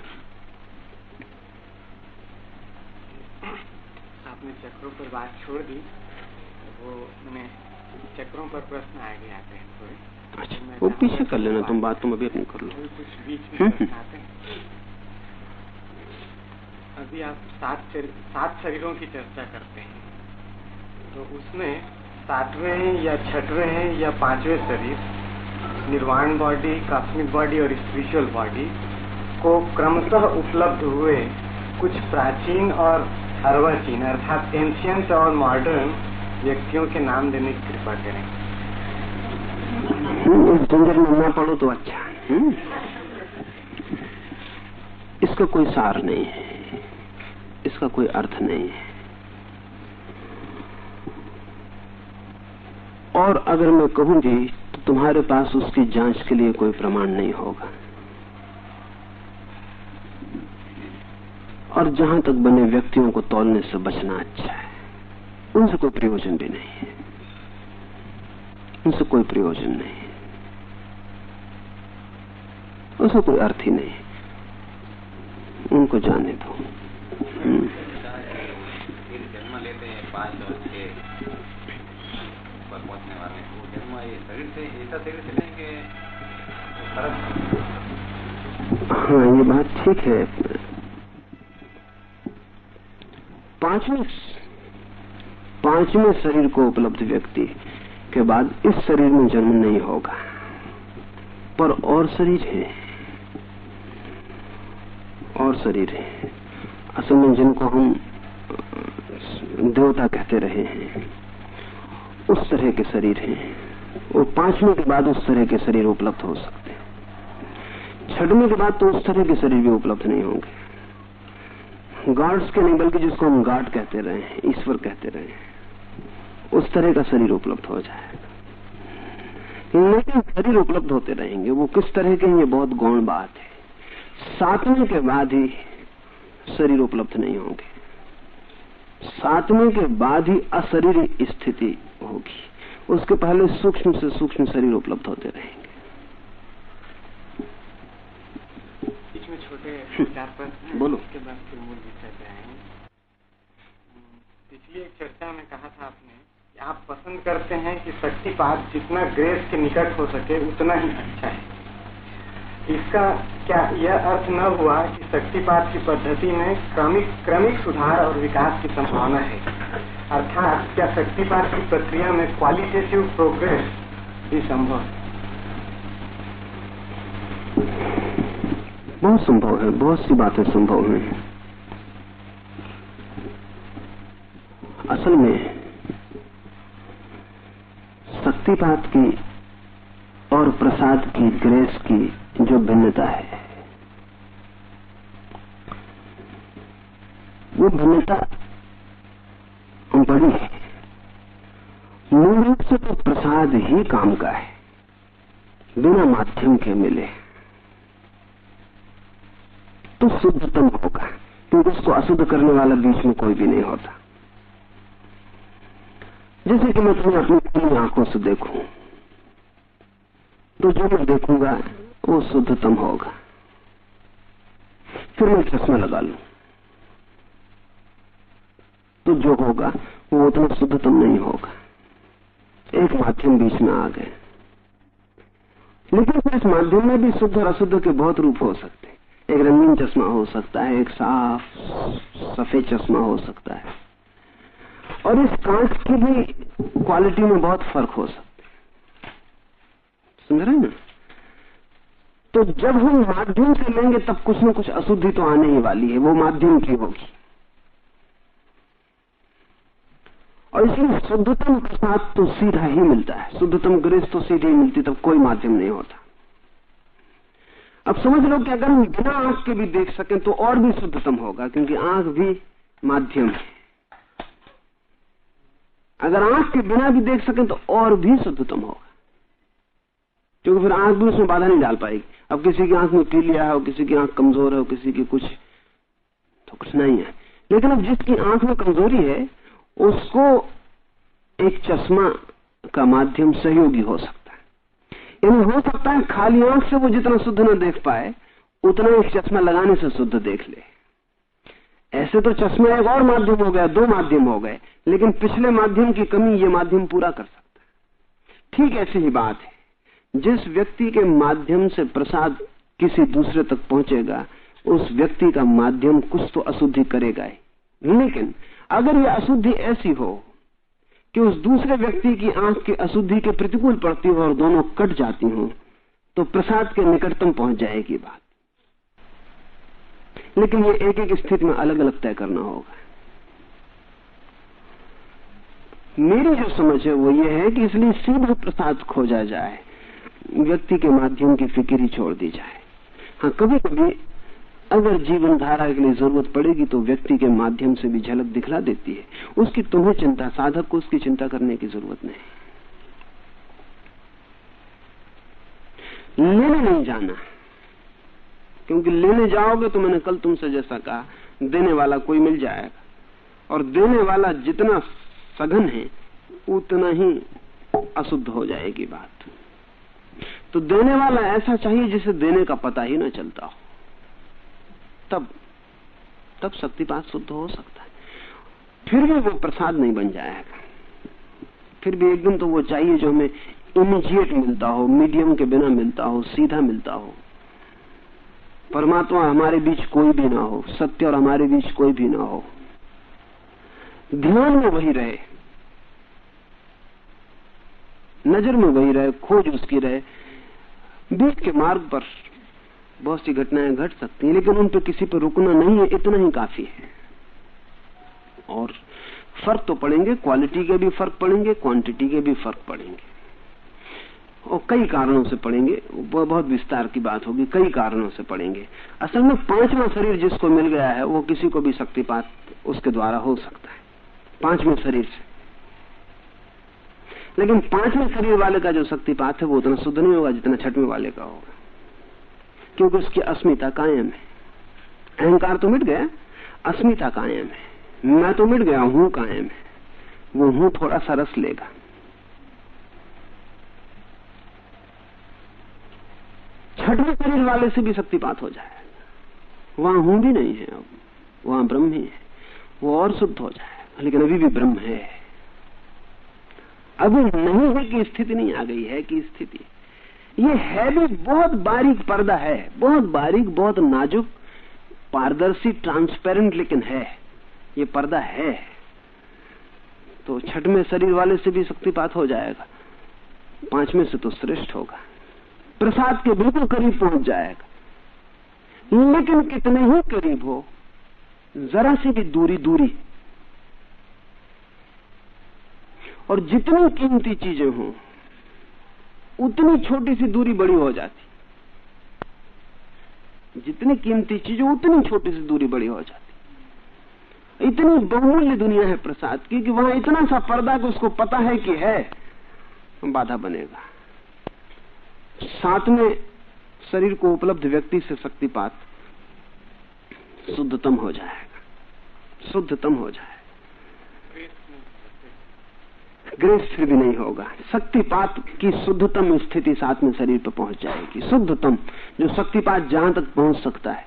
आपने चक्रों पर बात छोड़ दी। वो चक्रों पर प्रश्न आगे आते हैं थोड़े। अच्छा वो पीछे कर लेना तुम बात तुम अभी अपनी कर लो। कुछ बीच में आते हैं? अभी आप सात सात शरीरों की चर्चा करते हैं। तो उसमें सातवें हैं या छठवें हैं या पाँचवें शरीर, निर्वाण बॉडी कॉस्मिक बॉडी और स्पिरिचुअल बॉडी को क्रमशः उपलब्ध हुए कुछ प्राचीन और अर्वाचीन, अर्थात एंशियंट और मॉडर्न व्यक्तियों के नाम देने की कृपा करें। झंझट में न पढ़ो तो अच्छा हुँ? इसका कोई सार नहीं है। इसका कोई अर्थ नहीं है। और अगर मैं कहूँगी तो तुम्हारे पास उसकी जाँच के लिए कोई प्रमाण नहीं होगा। और जहाँ तक बने व्यक्तियों को तोलने से बचना अच्छा है, उनसे कोई प्रयोजन भी नहीं है। उनसे कोई प्रयोजन नहीं है। उसका कोई अर्थ ही नहीं उनको जाने दो। हाँ ये बात ठीक है। पाँचवें पाँचवें शरीर को उपलब्ध व्यक्ति के बाद इस शरीर में जन्म नहीं होगा। पर और शरीर है। और शरीर है। असल में जिनको हम देवता कहते रहे हैं, उस तरह के शरीर हैं। वो पाँचवें के बाद उस तरह के शरीर उपलब्ध हो सकते हैं। छठवें के बाद तो उस तरह के शरीर भी उपलब्ध नहीं होंगे। गॉड्स के नहीं, बल्कि जिसको हम गॉड कहते रहे हैं, ईश्वर कहते रहे हैं, उस तरह का शरीर उपलब्ध हो जाएगा लेकिन शरीर उपलब्ध होते रहेंगे। वो किस तरह के ये बहुत गौण बात है। सातवें के बाद ही शरीर उपलब्ध नहीं होंगे। सातवें के बाद ही अशरीर स्थिति होगी। उसके पहले सूक्ष्म से सूक्ष्म शरीर उपलब्ध होते रहेंगे। छोटे प्रश्न बोलो। उसके बाद फिर मूल विषय पे आएँगे पिछली एक चर्चा में कहा था आपने कि आप पसंद करते हैं कि शक्तिपात जितना ग्रेस के निकट हो सके उतना ही अच्छा है। इसका क्या यह अर्थ न हुआ कि शक्तिपात की पद्धति में क्रमिक क्रमिक सुधार और विकास की संभावना है? अर्थात क्या शक्तिपात की प्रक्रिया में क्वालिटेटिव प्रोग्रेस भी संभव है? बहुत संभव है, बहुत सी बातें संभव है। असल में, शक्तिपात की और प्रसाद की ग्रेस की जो भिन्नता है। वो भिन्नता बड़ी है। मूल रूप से तो प्रसाद ही काम का है। बिना माध्यम के मिले। तो शुद्धतम होगा। क्योंकि उसको अशुद्ध करने वाला बीच में कोई भी नहीं होता। जैसे कि मैं तुम्हें अपनी खुली आँखों से देखूँ। तो जो मैं देखूँगा वो शुद्धतम होगा। फिर मैं चश्मा लगा लू। तो जो होगा, वो उतना शुद्धतम नहीं होगा। एक माध्यम बीच में आ गए। लेकिन फिर इस माध्यम में भी शुद्ध और अशुद्ध के बहुत रूप हो सकते हैं। एक रंगीन चश्मा हो सकता है, एक साफ़, सफ़ेद चश्मा हो सकता है। और इस कांच की भी क्वालिटी में बहुत फ़र्क हो सकता है। समझ रहे ना? तो जब हम माध्यम से लेंगे, तब कुछ न कुछ अशुद्धि तो आने ही वाली है, वो माध्यम की होगी। और इसलिए शुद्धतम प्रसाद तो सीधा ही मिलता है। शुद्धतम ग्रेस तो सीधी ही मिलती, तब कोई माध्यम नहीं होता। अब समझ लो कि अगर हम बिना आँख के भी देख सकें तो और भी शुद्धतम होगा, क्योंकि आँख भी माध्यम है। अगर आँख के बिना भी देख सकें तो और भी शुद्धतम होगा। क्योंकि फिर आँख भी उसमें बाधा नहीं डाल पाएगी। अब किसी की आँख में पीलिया है किसी की आँख कमज़ोर है किसी की कुछ तो कुछ नहीं है। लेकिन अब जिसकी आँख में कमज़ोरी है, उसको एक चश्मा का माध्यम सहयोगी हो सकता है। यानी हो सकता है खाली आँख से वो जितना शुद्ध न देख पाए, उतना एक चश्मा लगाने से शुद्ध देख ले। ऐसे तो चश्मा एक और माध्यम हो गया, दो माध्यम हो गए, लेकिन पिछले माध्यम की कमी ये माध्यम पूरा कर सकता है। ठीक ऐसी ही बात है। जिस व्यक्ति के माध्यम से प्रसाद किसी दूसरे तक पहुंचेगा, उस व्यक्ति का माध्यम कुछ तो अशुद्धि करेगा ही। लेकिन अगर यह अशुद्धि ऐसी हो कि उस दूसरे व्यक्ति की आँख की अशुद्धि के प्रतिकूल पड़ती हो और दोनों कट जाती हो तो प्रसाद के निकटतम पहुँच जाएगी बात। लेकिन ये एक एक स्थिति में अलग अलग तय करना होगा। मेरी जो समझ है वो ये है कि इसलिए सीधा प्रसाद खोजा जाए। व्यक्ति के माध्यम की फ़िक्र ही छोड़ दी जाए। हाँ कभी कभी अगर जीवन धारा के लिए ज़रूरत पड़ेगी तो व्यक्ति के माध्यम से भी झलक दिखला देती है। उसकी तुम्हें चिंता, साधक को उसकी चिंता करने की ज़रूरत नहीं। लेने नहीं जाना। क्योंकि लेने जाओगे तो मैंने कल तुमसे जैसा कहा, देने वाला कोई मिल जाएगा। और देने वाला जितना सघन है, उतना ही अशुद्ध हो जाएगी बात। तो देने वाला ऐसा चाहिए जिसे देने का पता ही ना चलता हो। तब तब शक्तिपात शुद्ध हो सकता है। फिर भी वो प्रसाद नहीं बन जाएगा। फिर भी एक दिन तो वो चाहिए जो हमें इमीजिएट मिलता हो मीडियम के बिना मिलता हो, सीधा मिलता हो। परमात्मा हमारे बीच कोई भी ना हो, सत्य और हमारे बीच कोई भी ना हो। ध्यान में वही रहे। नज़र में वही रहे, खोज उसकी रहे। बीच के मार्ग पर बहुत सी घटनाएँ घट सकती हैं, लेकिन उन पर किसी पर रुकना नहीं है, इतना ही काफ़ी है। और फ़र्क तो पड़ेंगे, क्वालिटी के भी फ़र्क पड़ेंगे, क्वांटिटी के भी फ़र्क पड़ेंगे। और कई कारणों से पड़ेंगे वो बहुत विस्तार की बात होगी, कई कारणों से पड़ेंगे। असल में पांचवा शरीर जिसको मिल गया है, वो किसी को भी शक्तिपात उसके द्वारा हो सकता है। पाँचवें शरीर से। लेकिन पाँचवें शरीर वाले का जो शक्तिपात है, वो उतना शुद्ध नहीं होगा जितना छठवें वाले का होगा। क्योंकि उसकी अस्मिता कायम है। अहंकार तो मिट गया, अस्मिता कायम है। मैं तो मिट गया हूँ, कायम है। वो हूँ थोड़ा सा रस लेगा। छठवें शरीर वाले से भी शक्तिपात हो जाए। वहाँ हूँ भी नहीं है, अब। वहाँ ब्रह्म ही है। वो और शुद्ध हो जाए। लेकिन अभी भी ब्रह्म है। अभी नहीं है कि स्थिति नहीं आ गई है, कि स्थिति। ये है भी बहुत बारीक पर्दा है, बहुत बारीक, बहुत नाजुक, पारदर्शी ट्रांसपेरेंट लेकिन है। ये पर्दा है। तो छठ में शरीर वाले से भी शक्तिपात हो जाएगा पाँचवें से तो श्रेष्ठ होगा। प्रसाद के बिल्कुल करीब पहुँच जाएगा। लेकिन कितने ही करीब हो, जरा सी भी दूरी दूरी और जितनी कीमती चीज़ें हों, उतनी छोटी सी दूरी बड़ी हो जाती। जितनी कीमती चीज़ें, उतनी छोटी सी दूरी बड़ी हो जाती। इतनी बहुमूल्य दुनिया है प्रसाद की कि वहाँ इतना सा पर्दा कि उसको पता है कि है, बाधा बनेगा। साथ में शरीर को उपलब्ध व्यक्ति से शक्तिपात शुद्धतम हो जाएगा। शुद्धतम हो जाए फिर भी नहीं होगा। शक्तिपात की शुद्धतम स्थिति साथ में शरीर पर पहुँच जाएगी। शुद्धतम, जो शक्तिपात जहाँ तक पहुँच सकता है,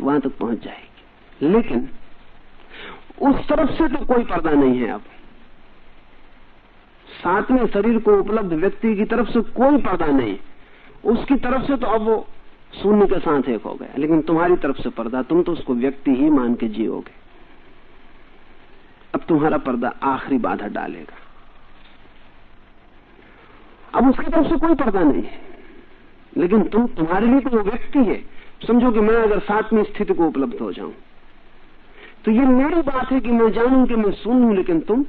वहाँ तक पहुँच जाएगी। लेकिन, उस तरफ़ से तो कोई पर्दा नहीं है अब। सातवें शरीर को उपलब्ध व्यक्ति की तरफ़ से कोई पर्दा नहीं। उसकी तरफ़ से तो अब वो शून्य के साथ एक हो गया। लेकिन तुम्हारी तरफ़ से पर्दा, तुम तो उसको व्यक्ति ही मान के जियोगे। अब तुम्हारा पर्दा आखिरी बाधा डालेगा। अब उसकी तरफ़ से कोई पर्दा नहीं है। लेकिन तुम तुम्हारे लिए तो वो व्यक्ति है। समझो कि मैं अगर सातवीं स्थिति को उपलब्ध हो जाऊँ तो ये मेरी बात है कि मैं जानूं कि मैं सुन हूँ लेकिन तुम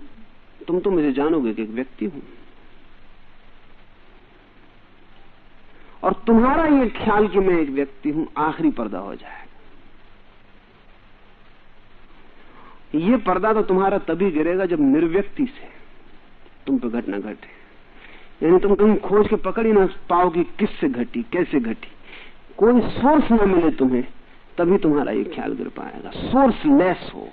तुम तो मुझे जानोगे कि एक व्यक्ति हूँ। और तुम्हारा ये ख्याल कि मैं एक व्यक्ति हूँ, आखिरी पर्दा हो जाएगा। ये पर्दा तो तुम्हारा तभी गिरेगा जब निर्व्यक्ति से तुम पे घटना घटे। यानी तुम कहीं खोज के पकड़ ही ना पाओ कि किससे घटी, कैसे घटी। कोई सोर्स ना मिले तुम्हें, तभी तुम्हारा ये ख्याल गिर पाएगा। सोर्स लेस हो।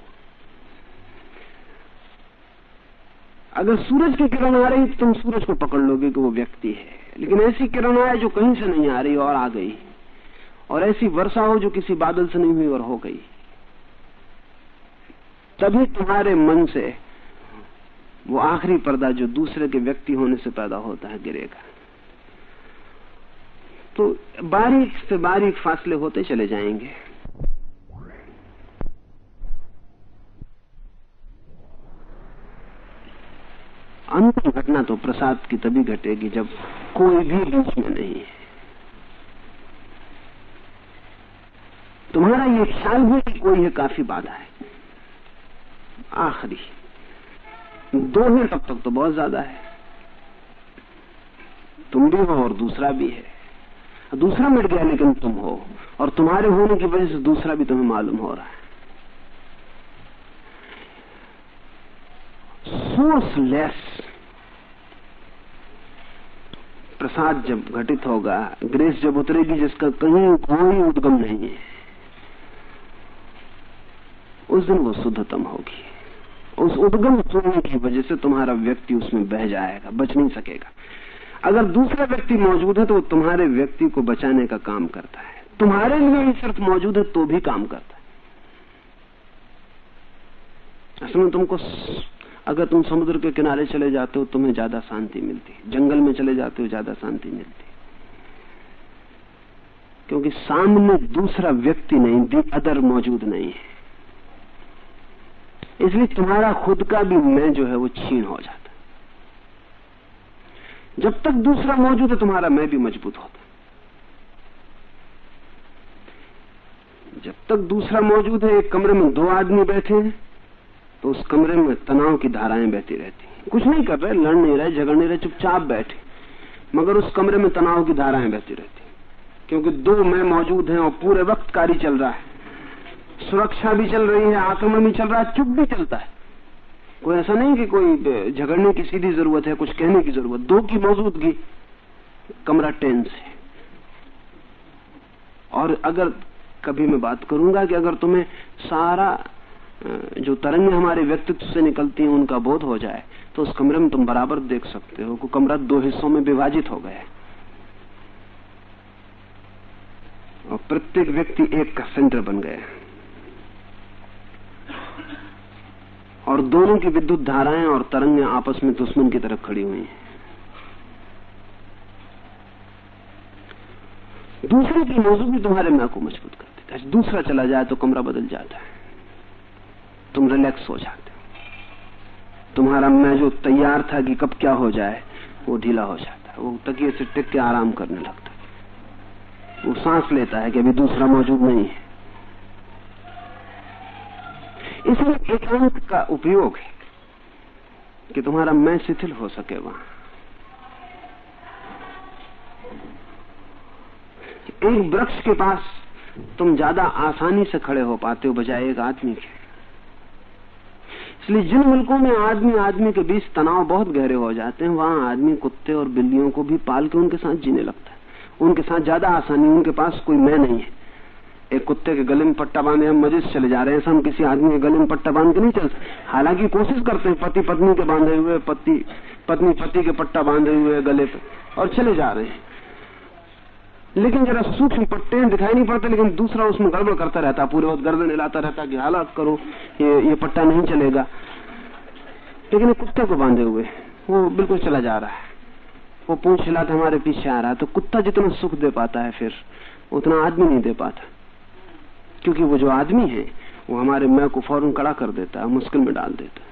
अगर सूरज की किरण आ रही तो तुम सूरज को पकड़ लोगे कि वो व्यक्ति है। लेकिन ऐसी किरण आए जो कहीं से नहीं आ रही और आ गई। और ऐसी वर्षा हो जो किसी बादल से नहीं हुई और हो गई। तभी तुम्हारे मन से वो आखिरी पर्दा जो दूसरे के व्यक्ति होने से पैदा होता है, गिरेगा। तो बारीक से बारीक फासले होते चले जाएँगे। अंतिम घटना तो प्रसाद की तभी घटेगी जब कोई भी बीच में नहीं है। तुम्हारा ये ख्याल भी कोई है, काफ़ी बाधा है। आखिरी। दो है तब तक तो बहुत ज़्यादा है। तुम भी हो और दूसरा भी है। दूसरा मिट गया लेकिन तुम हो और तुम्हारे होने की वजह से दूसरा भी तुम्हें मालूम हो रहा है। सोर्सलेस प्रसाद जब घटित होगा, ग्रेस जब उतरेगी, जिसका कहीं कोई उद्गम नहीं है, उस दिन वो शुद्धतम होगी। उस उद्गम होने की वजह से तुम्हारा व्यक्ति उसमें बह जाएगा, बच नहीं सकेगा। अगर दूसरा व्यक्ति मौजूद है तो वो तुम्हारे व्यक्ति को बचाने का काम करता है। तुम्हारे लिए ही सिर्फ़ मौजूद है तो भी काम करता है। असल में तुमको अगर तुम समुद्र के किनारे चले जाते हो, तुम्हें ज़्यादा शांति मिलती जंगल में चले जाते हो, ज़्यादा शांति मिलती क्योंकि सामने दूसरा व्यक्ति नहीं दी अदर मौजूद नहीं है। इसलिए तुम्हारा खुद का भी मैं जो है वो छीन हो जाता। जब तक दूसरा मौजूद है, तुम्हारा मैं भी मज़बूत होता। जब तक दूसरा मौजूद है, एक कमरे में दो आदमी बैठे हैं तो उस कमरे में तनाव की धाराएँ बहती रहती हैं। कुछ नहीं कर रहे, लड़ नहीं रहे, झगड़ नहीं रहे, चुपचाप बैठे मगर उस कमरे में तनाव की धाराएँ बहती रहती क्योंकि दो मैं मौजूद हैं और पूरे वक्त कार्य चल रहा है। सुरक्षा भी चल रही है, आक्रमण भी चल रहा है, चुप भी चलता है। कोई ऐसा नहीं कि कोई झगड़ने की सीधी ज़रूरत है, कुछ कहने की ज़रूरत, दो की मौजूदगी, कमरा टेंस है। और अगर, कभी मैं बात करूँगा कि अगर तुम्हें सारा जो तरंग हमारे व्यक्तित्व से निकलती है, उनका बोध हो जाए तो उस कमरे में तुम बराबर देख सकते हो कमरा दो हिस्सों में विभाजित हो गया है। और प्रत्येक व्यक्ति एक का सेंटर बन गया और दोनों की विद्युत धाराएँ और तरंगें आपस में दुश्मन की तरफ़ खड़ी हुई हैं। दूसरे की मौजूदगी तुम्हारे मैं को मज़बूत कर देता है। दूसरा चला जाए तो कमरा बदल जाता है। तुम रिलैक्स हो जाते हो। तुम्हारा मैं जो तैयार था कि कब क्या हो जाए, वो ढीला हो जाता है। वो तकिए से टिक के आराम करने लगता है। वो सांस लेता है कि अभी दूसरा मौजूद नहीं है। इसलिए एकांत का उपयोग है कि तुम्हारा मैं शिथिल हो सके वहाँ। एक वृक्ष के पास तुम ज़्यादा आसानी से खड़े हो पाते हो बजाय एक आदमी के। इसलिए जिन मुल्कों में आदमी आदमी के बीच तनाव बहुत गहरे हो जाते हैं, वहाँ आदमी कुत्ते और बिल्लियों को भी पाल के उनके साथ जीने लगता है। उनके साथ ज़्यादा आसानी, उनके पास कोई मैं नहीं है। एक कुत्ते के गले में पट्टा बांधे हम मज़े से चले जा रहे हैं हम किसी आदमी के गले में पट्टा बाँध के नहीं चल हालाँकि कोशिश करते हैं, पति पत्नी के बांधे हुए, पति, पत्नी पति के पट्टा बांधे हुए गले पे, और चले जा रहे हैं। लेकिन जरा सूक्ष्म पट्टे दिखाई नहीं पड़ते, लेकिन दूसरा उसमें गड़बड़ करता रहता, पूरे वक्त गर्दन हिलाता रहता कि हालात करो, ये ये पट्टा नहीं चलेगा। लेकिन कुत्ते को बांधे हुए, वो बिल्कुल चला जा रहा है। वो पूछ हिलाते हमारे पीछे आ रहा है तो कुत्ता जितना सुख दे पाता है फिर, उतना आदमी नहीं दे पाता। क्योंकि वो जो आदमी है, वो हमारे मैं को फ़ौरन कड़ा कर देता है मुश्किल में डाल देता। है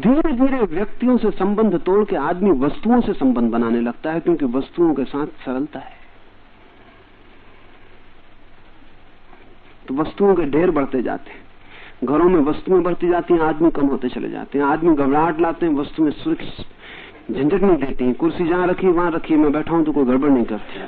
धीरे धीरे व्यक्तियों से संबंध तोड़ के आदमी वस्तुओं से संबंध बनाने लगता है, क्योंकि वस्तुओं के साथ सरलता है। तो वस्तुओं के ढेर बढ़ते जाते हैं। घरों में वस्तुएँ बढ़ती जाती हैं, आदमी कम होते चले जाते हैं। आदमी घबराहट लाते हैं वस्तुएँ सुरक्षित झंझट नहीं देती कुर्सी जहाँ रखी, वहाँ रखी, मैं बैठा हूँ तो कोई गड़बड़ नहीं करती।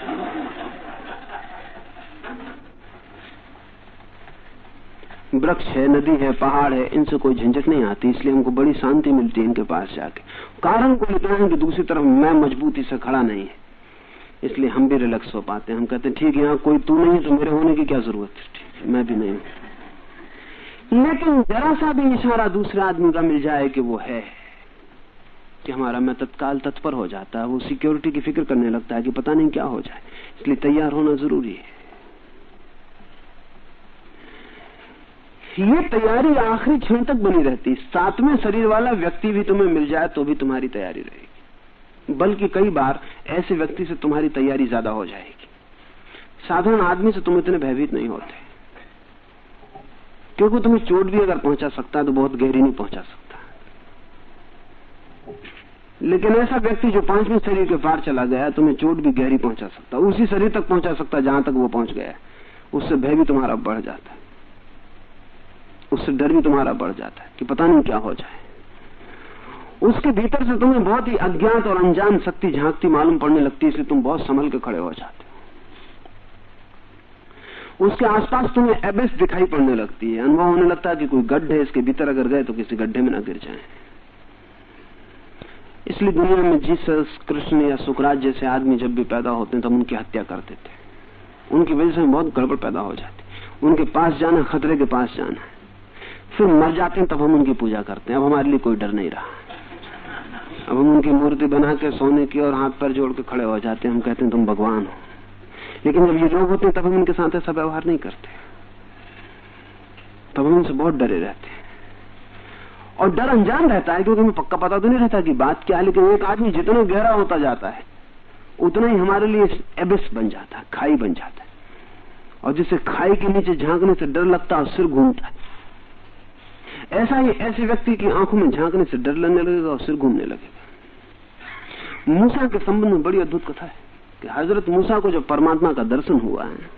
वृक्ष है, नदी है, पहाड़ है, इनसे कोई झंझट नहीं आती, इसलिए हमको बड़ी शांति मिलती है इनके पास जाके। कारण को इतना है कि दूसरी तरफ़ मैं मजबूती से खड़ा नहीं है। इसलिए हम भी रिलैक्स हो पाते हैं। हम कहते हैं, ठीक है, यहाँ कोई तू नहीं तो मेरे होने की क्या ज़रूरत है? मैं भी नहीं हूँ। लेकिन जरा सा भी इशारा दूसरे आदमी का मिल जाए कि वो है, कि हमारा मैं तत्काल तत्पर हो जाता है वो सिक्योरिटी की फ़िक्र करने लगता है कि पता नहीं क्या हो जाए। इसलिए तैयार होना ज़रूरी है। ये तैयारी आखिरी क्षण तक बनी रहती। सातवें शरीर वाला व्यक्ति भी तुम्हें मिल जाए तो भी तुम्हारी तैयारी रहेगी। बल्कि कई बार ऐसे व्यक्ति से तुम्हारी तैयारी ज़्यादा हो जाएगी। साधारण आदमी से तुम इतने भयभीत नहीं होते। क्योंकि तुम्हें चोट भी अगर पहुँचा सकता है तो बहुत गहरी नहीं पहुँचा सकता। लेकिन ऐसा व्यक्ति जो पाँचवें शरीर के पार चला गया तुम्हें चोट भी गहरी पहुँचा सकता उसी शरीर तक पहुँचा सकता जहाँ तक वो पहुँच गया उससे भय भी तुम्हारा बढ़ जाता है। उससे डर भी तुम्हारा बढ़ जाता है कि पता नहीं क्या हो जाए। उसके भीतर से तुम्हें बहुत ही अज्ञात और अनजान शक्ति झांकती मालूम पड़ने लगती है, इसलिए तुम बहुत संभल के खड़े हो जाते हो। उसके आसपास तुम्हें एबिस दिखाई पड़ने लगती है। अनुभव होने लगता है कि कोई गड्ढे इसके भीतर अगर गए तो किसी गड्ढे में न गिर जाए। इसलिए दुनिया में जीसस कृष्ण या सुखराज जैसे आदमी जब भी पैदा होते हैं, तब उनकी हत्या कर देते हैं। उनकी वजह से बहुत गड़बड़ पैदा हो जाती उनके पास जाना खतरे के पास जाना है। फिर मर जाते हैं, तब हम उनकी पूजा करते हैं। अब हमारे लिए कोई डर नहीं रहा। अब हम उनकी मूर्ति बना के, सोने की और हाथ पर जोड़ के खड़े हो जाते हैं। हम कहते हैं, तुम भगवान हो। लेकिन जब ये लोग होते हैं, तब हम उनके साथ ऐसा व्यवहार नहीं करते। तब हम उनसे बहुत डरे रहते हैं। और डर अनजान रहता है, क्योंकि हमें पक्का पता तो नहीं रहता कि बात क्या है, लेकिन एक आदमी जितना गहरा होता जाता है, उतना ही हमारे लिए एबिस बन जाता है, खाई बन जाता है। और जिसे खाई के नीचे झांकने से डर लगता है और सिर घूमता है। ऐसा ही ऐसे व्यक्ति की आँखों में झांकने से डर लगने लगेगा और सिर घूमने लगेगा। मूसा के संबंध में बड़ी अद्भुत कथा है कि हज़रत मूसा को जब परमात्मा का दर्शन हुआ है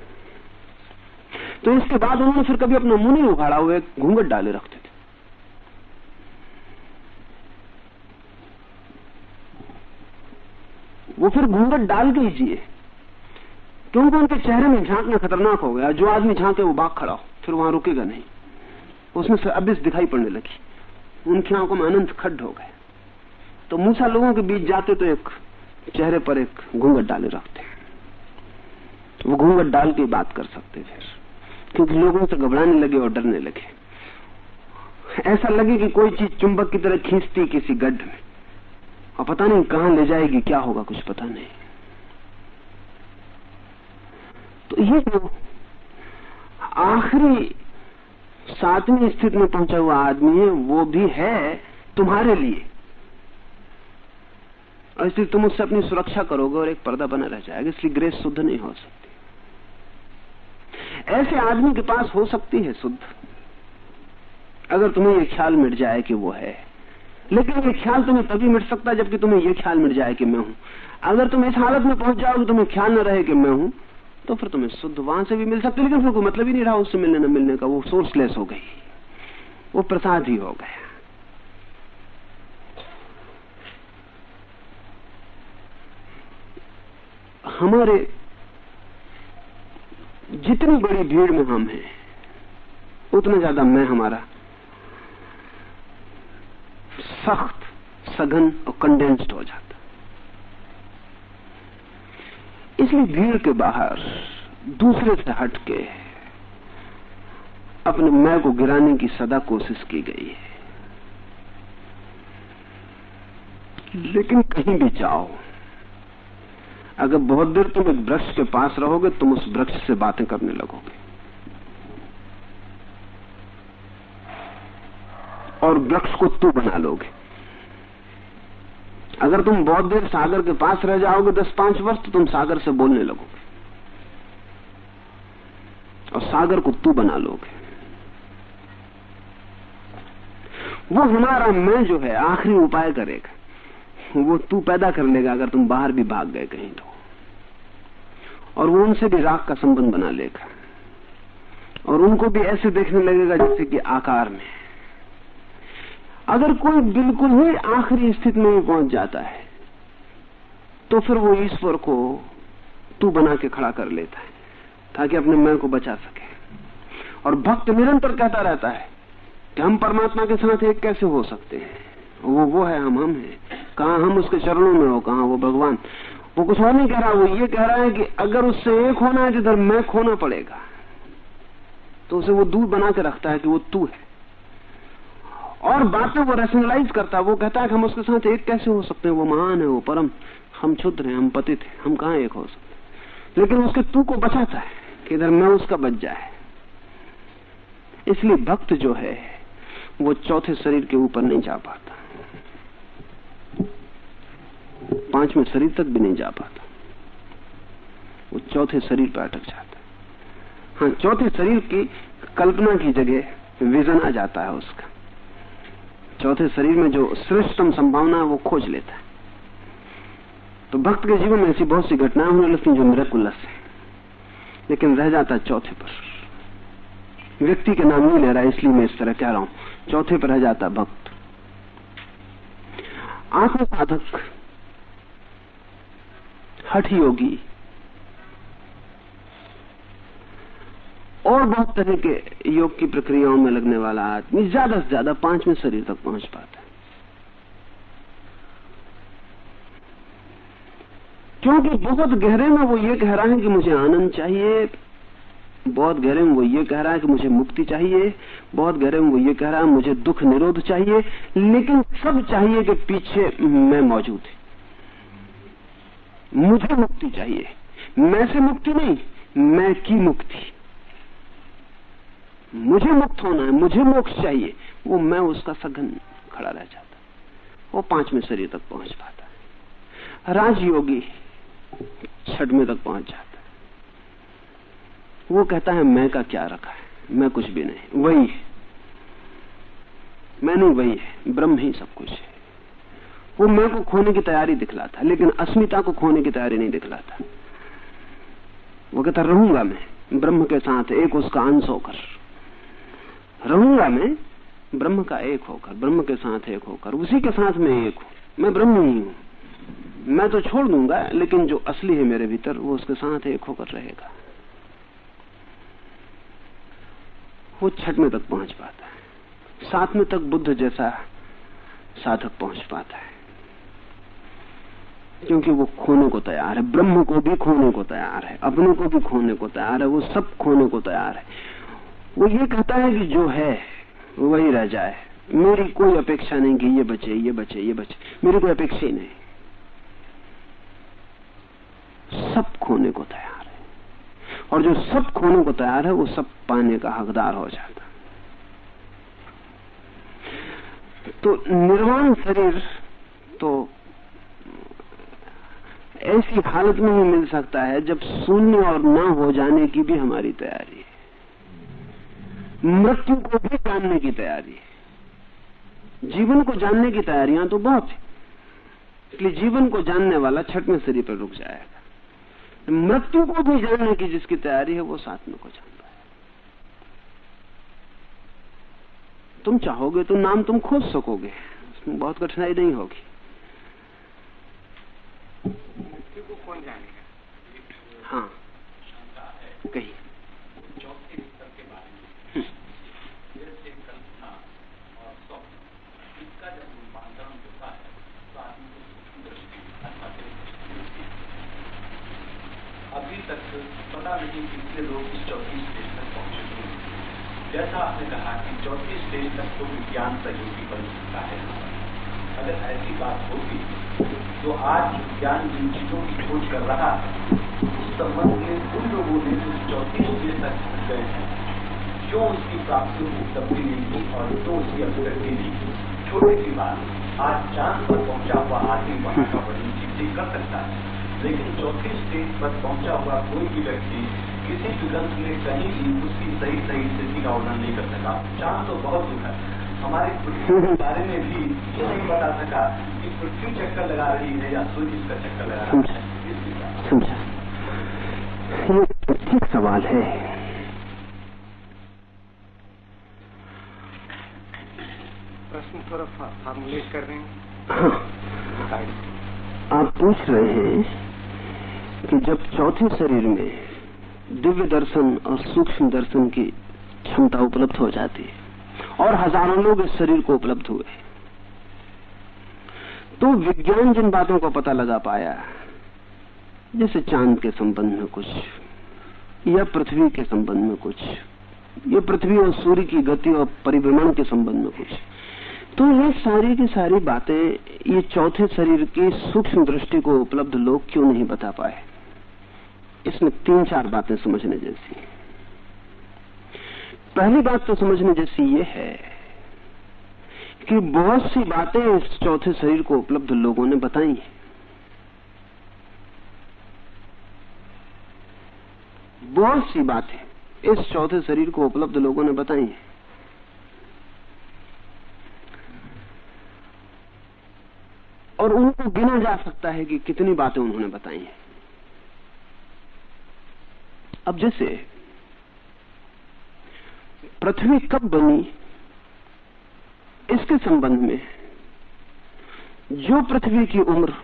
तो इसके बाद उन्होंने फिर कभी अपना मुँह नहीं उखाड़ा हुए घूंघट डाले रखते थे। वो फिर घूंघट डाल के ही जिए। क्योंकि उनके चेहरे में झांकना खतरनाक हो गया, जो आदमी झांके वो बाग खड़ा हो, फिर वहाँ रुकेगा नहीं। उसमें से अबिस दिखाई पड़ने लगी। उनकी आँखों में अनंत खड्ड हो गए। तो मूसा लोगों के बीच जाते तो एक चेहरे पर एक घूंघट डाले रखते। वो घूंघट डाल के बात कर सकते फिर क्योंकि लोगों से घबराने लगे और डरने लगे। ऐसा लगे कि कोई चीज़ चुंबक की तरह खींचती किसी गड्ढ में। और पता नहीं कहाँ ले जाएगी, क्या होगा, कुछ पता नहीं। तो ये जो आखिरी सातवीं स्थिति में पहुँचा हुआ आदमी है, वो भी है तुम्हारे लिए। और इसलिए तुम उससे अपनी सुरक्षा करोगे और एक पर्दा बना रह जाएगा, इसलिए ग्रेस शुद्ध नहीं हो सकती। ऐसे आदमी के पास हो सकती है शुद्ध। अगर तुम्हें ये ख्याल मिट जाए कि वो है। लेकिन ये ख्याल तुम्हें तभी मिट सकता है जबकि तुम्हें ये ख्याल मिट जाए कि मैं हूँ। अगर तुम इस हालत में पहुँच जाओगे, तुम्हें ख्याल न रहे कि मैं हूँ तो फिर तुम्हें शुद्ध वहाँ से भी मिल सकते लेकिन फिर कोई मतलब ही नहीं रहा, उससे मिलने न मिलने का, वो सोर्सलेस हो गई। वो प्रसाद ही हो गया। हमारे जितनी बड़ी भीड़ में हम हैं, उतना ज़्यादा मैं हमारा सख्त, सघन और कंडेंस्ड हो जाता। इसलिए भीड़ के बाहर, दूसरे से हटके अपने मैं को गिराने की सदा कोशिश की गई है। लेकिन कहीं भी जाओ, अगर बहुत देर तुम एक वृक्ष के पास रहोगे, तुम उस वृक्ष से बातें करने लगोगे। और वृक्ष को तू बना लोगे। अगर तुम बहुत देर सागर के पास रह जाओगे दस पाँच वर्ष तो तुम सागर से बोलने लगोगे। और सागर को तू बना लोगे। वो हमारा मैं जो है, आखिरी उपाय करेगा। वो तू पैदा कर लेगा अगर तुम बाहर भी भाग गए कहीं तो। और वो उनसे भी राग का संबंध बना लेगा। और उनको भी ऐसे देखने लगेगा जैसे कि आकार में अगर कोई बिल्कुल ही आखिरी स्थिति में ही पहुँच जाता है तो फिर वो ईश्वर को तू बना के खड़ा कर लेता है, ताकि अपने मैं को बचा सके। और भक्त निरंतर कहता रहता है कि हम परमात्मा के साथ एक कैसे हो सकते हैं? वो वो है हम हम हैं। कहा हम उसके चरणों में हो, कहा वो भगवान? वो कुछ और नहीं कह रहा, वो ये कह रहा है कि अगर उससे एक होना है तो इधर मैं खोना पड़ेगा। तो उसे वो दूर बना के रखता है कि वो तू है। और बातें वो रेशनलाइज करता है वो कहता है कि हम उसके साथ एक कैसे हो सकते हैं? वो महान है, वो परम। हम क्षुद्र हैं, हम पतित हैं, हम कहा एक हो सकते लेकिन उसके तू को बचाता है, कि इधर मैं उसका बच जाए। इसलिए भक्त जो है, वो चौथे शरीर के ऊपर नहीं जा पाता। पाँचवें शरीर तक भी नहीं जा पाता। वो चौथे शरीर पर अटक जाता हाँ चौथे शरीर की कल्पना की जगह विजन आ जाता है उसका। चौथे शरीर में जो श्रेष्ठतम संभावना है, वो खोज लेता है। तो भक्त के जीवन में ऐसी बहुत सी घटनाएँ होने लगती जो मेरेकुलस है। लेकिन रह जाता है चौथे पर। व्यक्ति के नाम नहीं ले रहा, इसलिए मैं इस तरह कह रहा हूँ। चौथे पर रह जाता भक्त। आत्म साधक हठ योगी और बहुत तरह के योग की प्रक्रियाओं में लगने वाला आदमी ज़्यादा से ज़्यादा पाँचवें शरीर तक पहुँच पाता है। क्योंकि बहुत गहरे में वो ये कह रहा है कि मुझे आनंद चाहिए, बहुत गहरे में वो ये कह रहा है कि मुझे मुक्ति चाहिए, बहुत गहरे में वो ये कह रहा है मुझे दुख निरोध चाहिए, लेकिन सब चाहिए कि पीछे मैं मौजूद है। मुझे मुक्ति चाहिए। मैं से मुक्ति नहीं, मैं की मुक्ति। मुझे मुक्त होना है, मुझे मोक्ष चाहिए। वो मैं उसका सघन खड़ा रह जाता। वो पाँचवें शरीर तक पहुँच पाता। है राजयोगी छठवें तक पहुँच जाता। है वो कहता है, मैं का क्या रखा है? मैं कुछ भी नहीं। वही है। मैं नहीं वही है। ब्रह्म ही सब कुछ है। वो मैं को खोने की तैयारी दिखलाता, लेकिन अस्मिता को खोने की तैयारी नहीं दिखलाता। वो कहता, रहूँगा मैं ब्रह्म के साथ, एक उसका अंश होकर। रहूँगा मैं ब्रह्म का एक होकर, ब्रह्म के साथ एक होकर, उसी के साथ मैं एक हूँ। मैं ब्रह्म ही। हूँ मैं तो छोड़ दूँगा, लेकिन जो असली है मेरे भीतर, वो उसके साथ एक होकर रहेगा। वो छठवें तक पहुँच पाता है। सातवें तक बुद्ध जैसा साधक पहुँच पाता है। क्योंकि वो खोने को तैयार है, ब्रह्म को भी खोने को तैयार है, अपने को भी खोने को तैयार है, वो सब खोने को तैयार है। वो ये कहता है कि जो है वही रह जाए मेरी कोई अपेक्षा नहीं कि ये बचे ये बचे ये बचे। मेरी कोई अपेक्षा ही नहीं। सब खोने को तैयार है। और जो सब खोने को तैयार है, वो सब पाने का हकदार हो जाता तो निर्वाण शरीर तो ऐसी हालत में ही मिल सकता है जब शून्य और न हो जाने की भी हमारी तैयारी है। मृत्यु को भी जानने की तैयारी है। जीवन को जानने की तैयारियाँ तो बहुत है। इसलिए जीवन को जानने वाला छठवें शरीर पर रुक जाएगा। मृत्यु को भी जानने की जिसकी तैयारी है वो सातवें को जानता है। तुम चाहोगे तो नाम तुम खोज सकोगे। उसमें बहुत कठिनाई नहीं होगी। मृत्यु को कौन जानेगा? हाँ कही चौथे स्तर के बारे में जैसे कल्पना और स्वप्न इसका जब रूपांतरण होता है तो आदमी को सूक्ष्म दृष्टि अथवा अभी तक सदा नहीं लोग इस चौथी स्टेज तक पहुँचे हुए जैसा आपने कहा कि चौथी स्टेज तक तो विज्ञान सहयोगी बन सकता है। अगर ऐसी बात होगी तो आज विज्ञान जिन चीज़ों की खोज कर रहा है, उस संबंध में उन लोगों ने जो चौथी स्टेज तक पहुँच गए हैं क्यों उसकी प्राप्ति की तब्दीली की और क्यों उसकी अभिव्यक्ति नहीं छोटी सी बात, आज चाँद पर पहुँचा हुआ आदमी वहाँ का बड़ी चीज़ें कर सकता है, लेकिन चौथी स्टेज पर पहुँचा हुआ कोई भी व्यक्ति किसी भी ग्रंथ में कहीं भी उसकी सही सही स्थिति का वर्णन नहीं कर सका। चाँद तो बहुत दूर है। हमारे पृथ्वी के बारे में भी ये नहीं बता सका कि पृथ्वी चक्कर लगा रही है या सूर्य इसका चक्कर लगा रहा है। समझा। ये ठीक सवाल है। प्रश्न थोड़ा फॉर्मुलेट कर रहे हैं। हाँ। आप पूछ रहे हैं कि जब चौथे शरीर में दिव्य दर्शन और सूक्ष्म दर्शन की क्षमता उपलब्ध हो जाती है और हज़ारों लोग इस शरीर को उपलब्ध हुए। तो विज्ञान जिन बातों का पता लगा पाया, जैसे चाँद के संबंध में कुछ, या पृथ्वी के संबंध में कुछ, या पृथ्वी और सूर्य की गति और परिभ्रमण के संबंध में कुछ तो ये सारी की सारी बातें, ये चौथे शरीर की सूक्ष्म दृष्टि को उपलब्ध लोग क्यों नहीं बता पाए? इसमें तीन चार बातें समझने जैसी पहली बात तो समझने जैसी ये है कि बहुत सी बातें इस चौथे शरीर को उपलब्ध लोगों ने बताई हैं। बहुत सी बातें इस चौथे शरीर को उपलब्ध लोगों ने बताई हैं। और उनको गिना जा सकता है कि कितनी बातें उन्होंने बताई हैं। अब जैसे, पृथ्वी कब बनी? इसके संबंध में, जो पृथ्वी की उम्र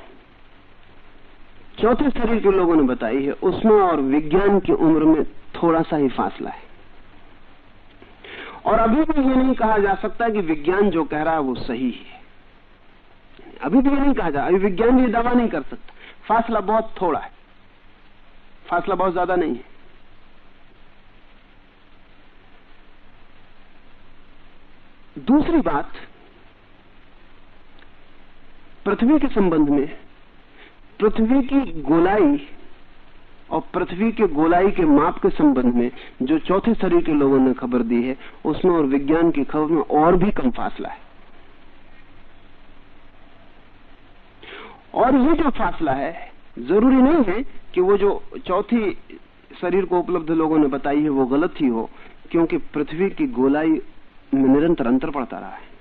चौथे शरीर के लोगों ने बताई है, उसमें और विज्ञान की उम्र में थोड़ा सा ही फासला है। और अभी भी ये नहीं कहा जा सकता कि विज्ञान जो कह रहा है वो सही है। अभी भी ये नहीं कहा जा, अभी विज्ञान ये दावा नहीं कर सकता। फासला बहुत थोड़ा है। फासला बहुत ज़्यादा नहीं है। दूसरी बात, पृथ्वी के संबंध में, पृथ्वी की गोलाई और पृथ्वी के गोलाई के माप के संबंध में जो चौथे शरीर के लोगों ने खबर दी है, उसमें और विज्ञान की खबर में और भी कम फासला है। और ये जो फासला है, ज़रूरी नहीं है कि वो जो चौथी शरीर को उपलब्ध लोगों ने बताई है, वो गलत ही हो, क्योंकि पृथ्वी की गोलाई निरंतर अंतर पड़ता रहा है।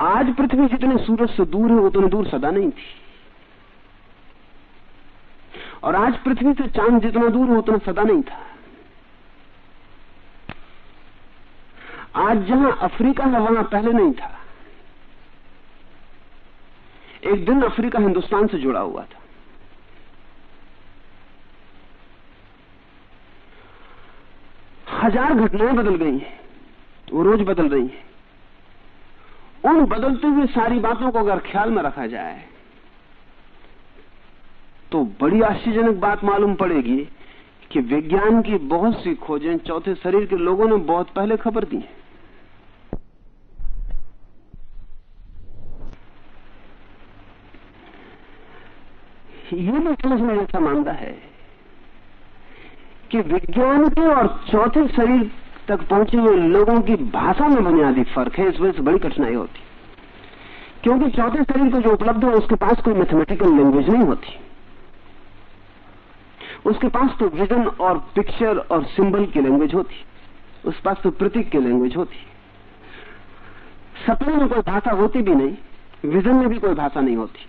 आज पृथ्वी जितने सूरज से दूर है उतनी दूर सदा नहीं थी। और आज पृथ्वी से चाँद जितना दूर है उतना सदा नहीं था। आज जहाँ अफ्रीका है, वहाँ पहले नहीं था। एक दिन अफ्रीका हिंदुस्तान से जुड़ा हुआ था। हज़ार घटनाएँ बदल गई हैं। वो रोज बदल रही हैं। उन बदलते हुए सारी बातों को अगर ख्याल में रखा जाए तो बड़ी आश्चर्यजनक बात मालूम पड़ेगी कि विज्ञान की बहुत सी खोजें चौथे शरीर के लोगों ने बहुत पहले खबर दी हैं। ये भी समझने जैसा मानता है कि विज्ञान के और चौथे शरीर तक पहुँचे हुए लोगों की भाषा में बुनियादी फ़र्क है इस वजह से बड़ी कठिनाई होती। क्योंकि चौथे शरीर को जो उपलब्ध है, उसके पास कोई मैथमेटिकल लैंग्वेज नहीं होती। उसके पास तो विजन और पिक्चर और सिंबल की लैंग्वेज होती। उसके पास तो प्रतीक की लैंग्वेज होती। सपने में कोई भाषा होती भी नहीं विजन में भी कोई भाषा नहीं होती।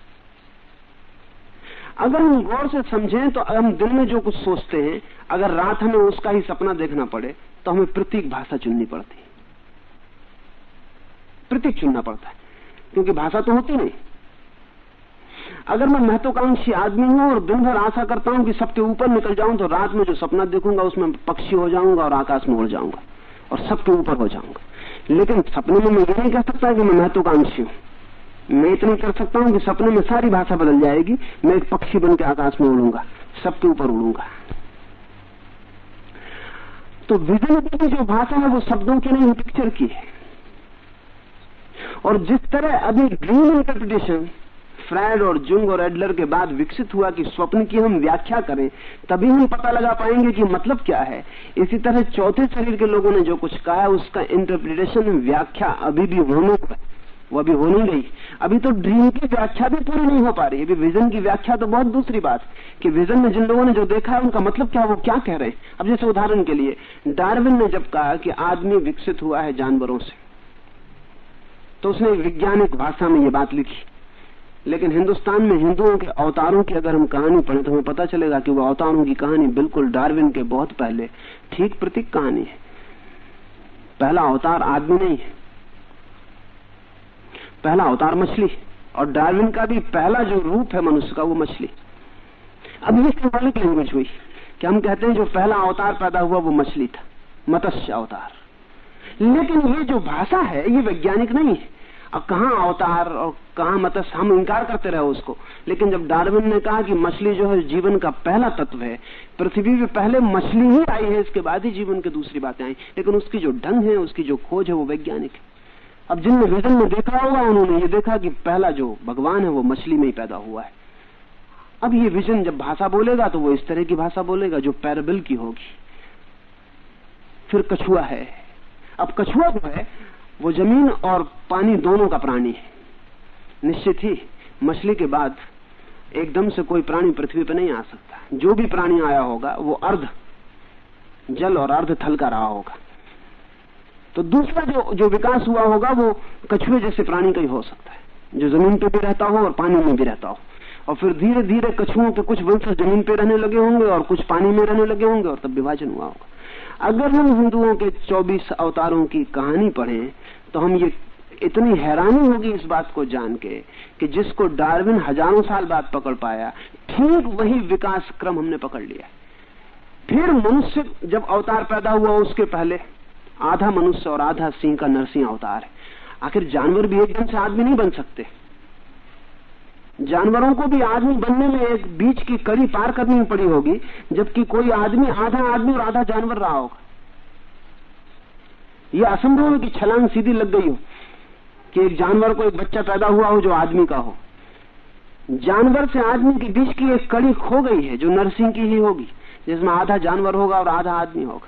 अगर हम गौर से समझें तो हम दिन में जो कुछ सोचते हैं, अगर रात हमें उसका ही सपना देखना पड़े तो हमें प्रतीक भाषा चुननी पड़ती है। प्रतीक चुनना पड़ता है, क्योंकि भाषा तो होती नहीं। अगर मैं महत्वाकांक्षी आदमी हूँ और दिन भर आशा करता हूँ कि सबके ऊपर निकल जाऊँ तो रात में जो सपना देखूँगा, उसमें पक्षी हो जाऊँगा और आकाश में उड़ जाऊँगा, और सबके ऊपर हो जाऊँगा। लेकिन सपने में मैं ये नहीं कह सकता कि मैं महत्वाकांक्षी हूँ। मैं इतनी कर सकता हूँ कि सपने में सारी भाषा बदल जाएगी। मैं एक पक्षी बन के आकाश में उड़ूँगा, सबके ऊपर उड़ूँगा। तो विजन की जो भाषा है, वो शब्दों की नहीं पिक्चर की है। और जिस तरह अभी ड्रीम इंटरप्रिटेशन फ्रायड और जुंग और एडलर के बाद विकसित हुआ कि स्वप्न की हम व्याख्या करें, तभी हम पता लगा पाएँगे कि मतलब क्या है। इसी तरह चौथे शरीर के लोगों ने जो कुछ कहा है उसका इंटरप्रिटेशन व्याख्या अभी भी होने है। वो अभी हो नहीं गई अभी तो ड्रीम की व्याख्या भी पूरी नहीं हो पा रही। अभी विजन की व्याख्या तो बहुत दूसरी बात कि विजन में जिन लोगों ने जो देखा है, उनका मतलब क्या, वो क्या कह रहे हैं? अब जैसे उदाहरण के लिए, डार्विन ने जब कहा कि आदमी विकसित हुआ है जानवरों से तो उसने वैज्ञानिक भाषा में ये बात लिखी। लेकिन हिंदुस्तान में हिंदुओं के अवतारों की अगर हम कहानी पढ़े तो हमें पता चलेगा कि वो अवतारों की कहानी बिल्कुल डार्विन के बहुत पहले, ठीक प्रतीक कहानी है। पहला अवतार आदमी नहीं है। पहला अवतार मछली और डार्विन का भी पहला जो रूप है मनुष्य का वो मछली। अब ये सिंबॉलिक लैंग्वेज हुई कि हम कहते हैं जो पहला अवतार पैदा हुआ वो मछली था, मत्स्य अवतार। लेकिन ये जो भाषा है, ये वैज्ञानिक नहीं है। अब कहा अवतार और कहा मत्स्य हम इंकार करते रहे उसको। लेकिन जब डार्विन ने कहा कि मछली जो है जीवन का पहला तत्व है, पृथ्वी में पहले मछली ही आई है, इसके बाद ही जीवन की दूसरी बातें आई। लेकिन उसकी जो ढंग है, उसकी जो खोज है वो वैज्ञानिक है। अब जिनने विजन में देखा होगा, उन्होंने ये देखा कि पहला जो भगवान है, वो मछली में ही पैदा हुआ है। अब ये विजन जब भाषा बोलेगा तो वो इस तरह की भाषा बोलेगा जो पैरबिल की होगी। फिर कछुआ है। अब कछुआ जो है, वो ज़मीन और पानी दोनों का प्राणी है। निश्चित ही, मछली के बाद एकदम से कोई प्राणी पृथ्वी पर नहीं आ सकता। जो भी प्राणी आया होगा, वो अर्ध जल और अर्ध थल का रहा होगा। तो दूसरा जो जो विकास हुआ होगा, वो कछुए जैसे प्राणी का ही हो सकता है। जो ज़मीन पे भी रहता हो और पानी में भी रहता हो। और फिर धीरे धीरे कछुओं के कुछ वंश ज़मीन पे रहने लगे होंगे और कुछ पानी में रहने लगे होंगे और तब विभाजन हुआ होगा। अगर हम हिंदुओं के 24 अवतारों की कहानी पढ़ें तो हम ये इतनी हैरानी होगी इस बात को जान के कि जिसको डार्विन हज़ारों साल बाद पकड़ पाया, ठीक वही विकास क्रम हमने पकड़ लिया फिर मनुष्य जब अवतार पैदा हुआ उसके पहले आधा मनुष्य और आधा सिंह का नरसिंह अवतार है। आखिर जानवर भी एकदम से आदमी नहीं बन सकते। जानवरों को भी आदमी बनने में एक बीच की कड़ी पार करनी पड़ी होगी, जबकि कोई आदमी आधा आदमी और आधा जानवर रहा होगा। यह असंभव है कि छलांग सीधी लग गई हो, कि एक जानवर को एक बच्चा पैदा हुआ हो जो आदमी का हो। जानवर से आदमी के बीच की एक कड़ी खो गई है, जो नरसिंह की ही होगी, जिसमें आधा जानवर होगा और आधा आदमी होगा।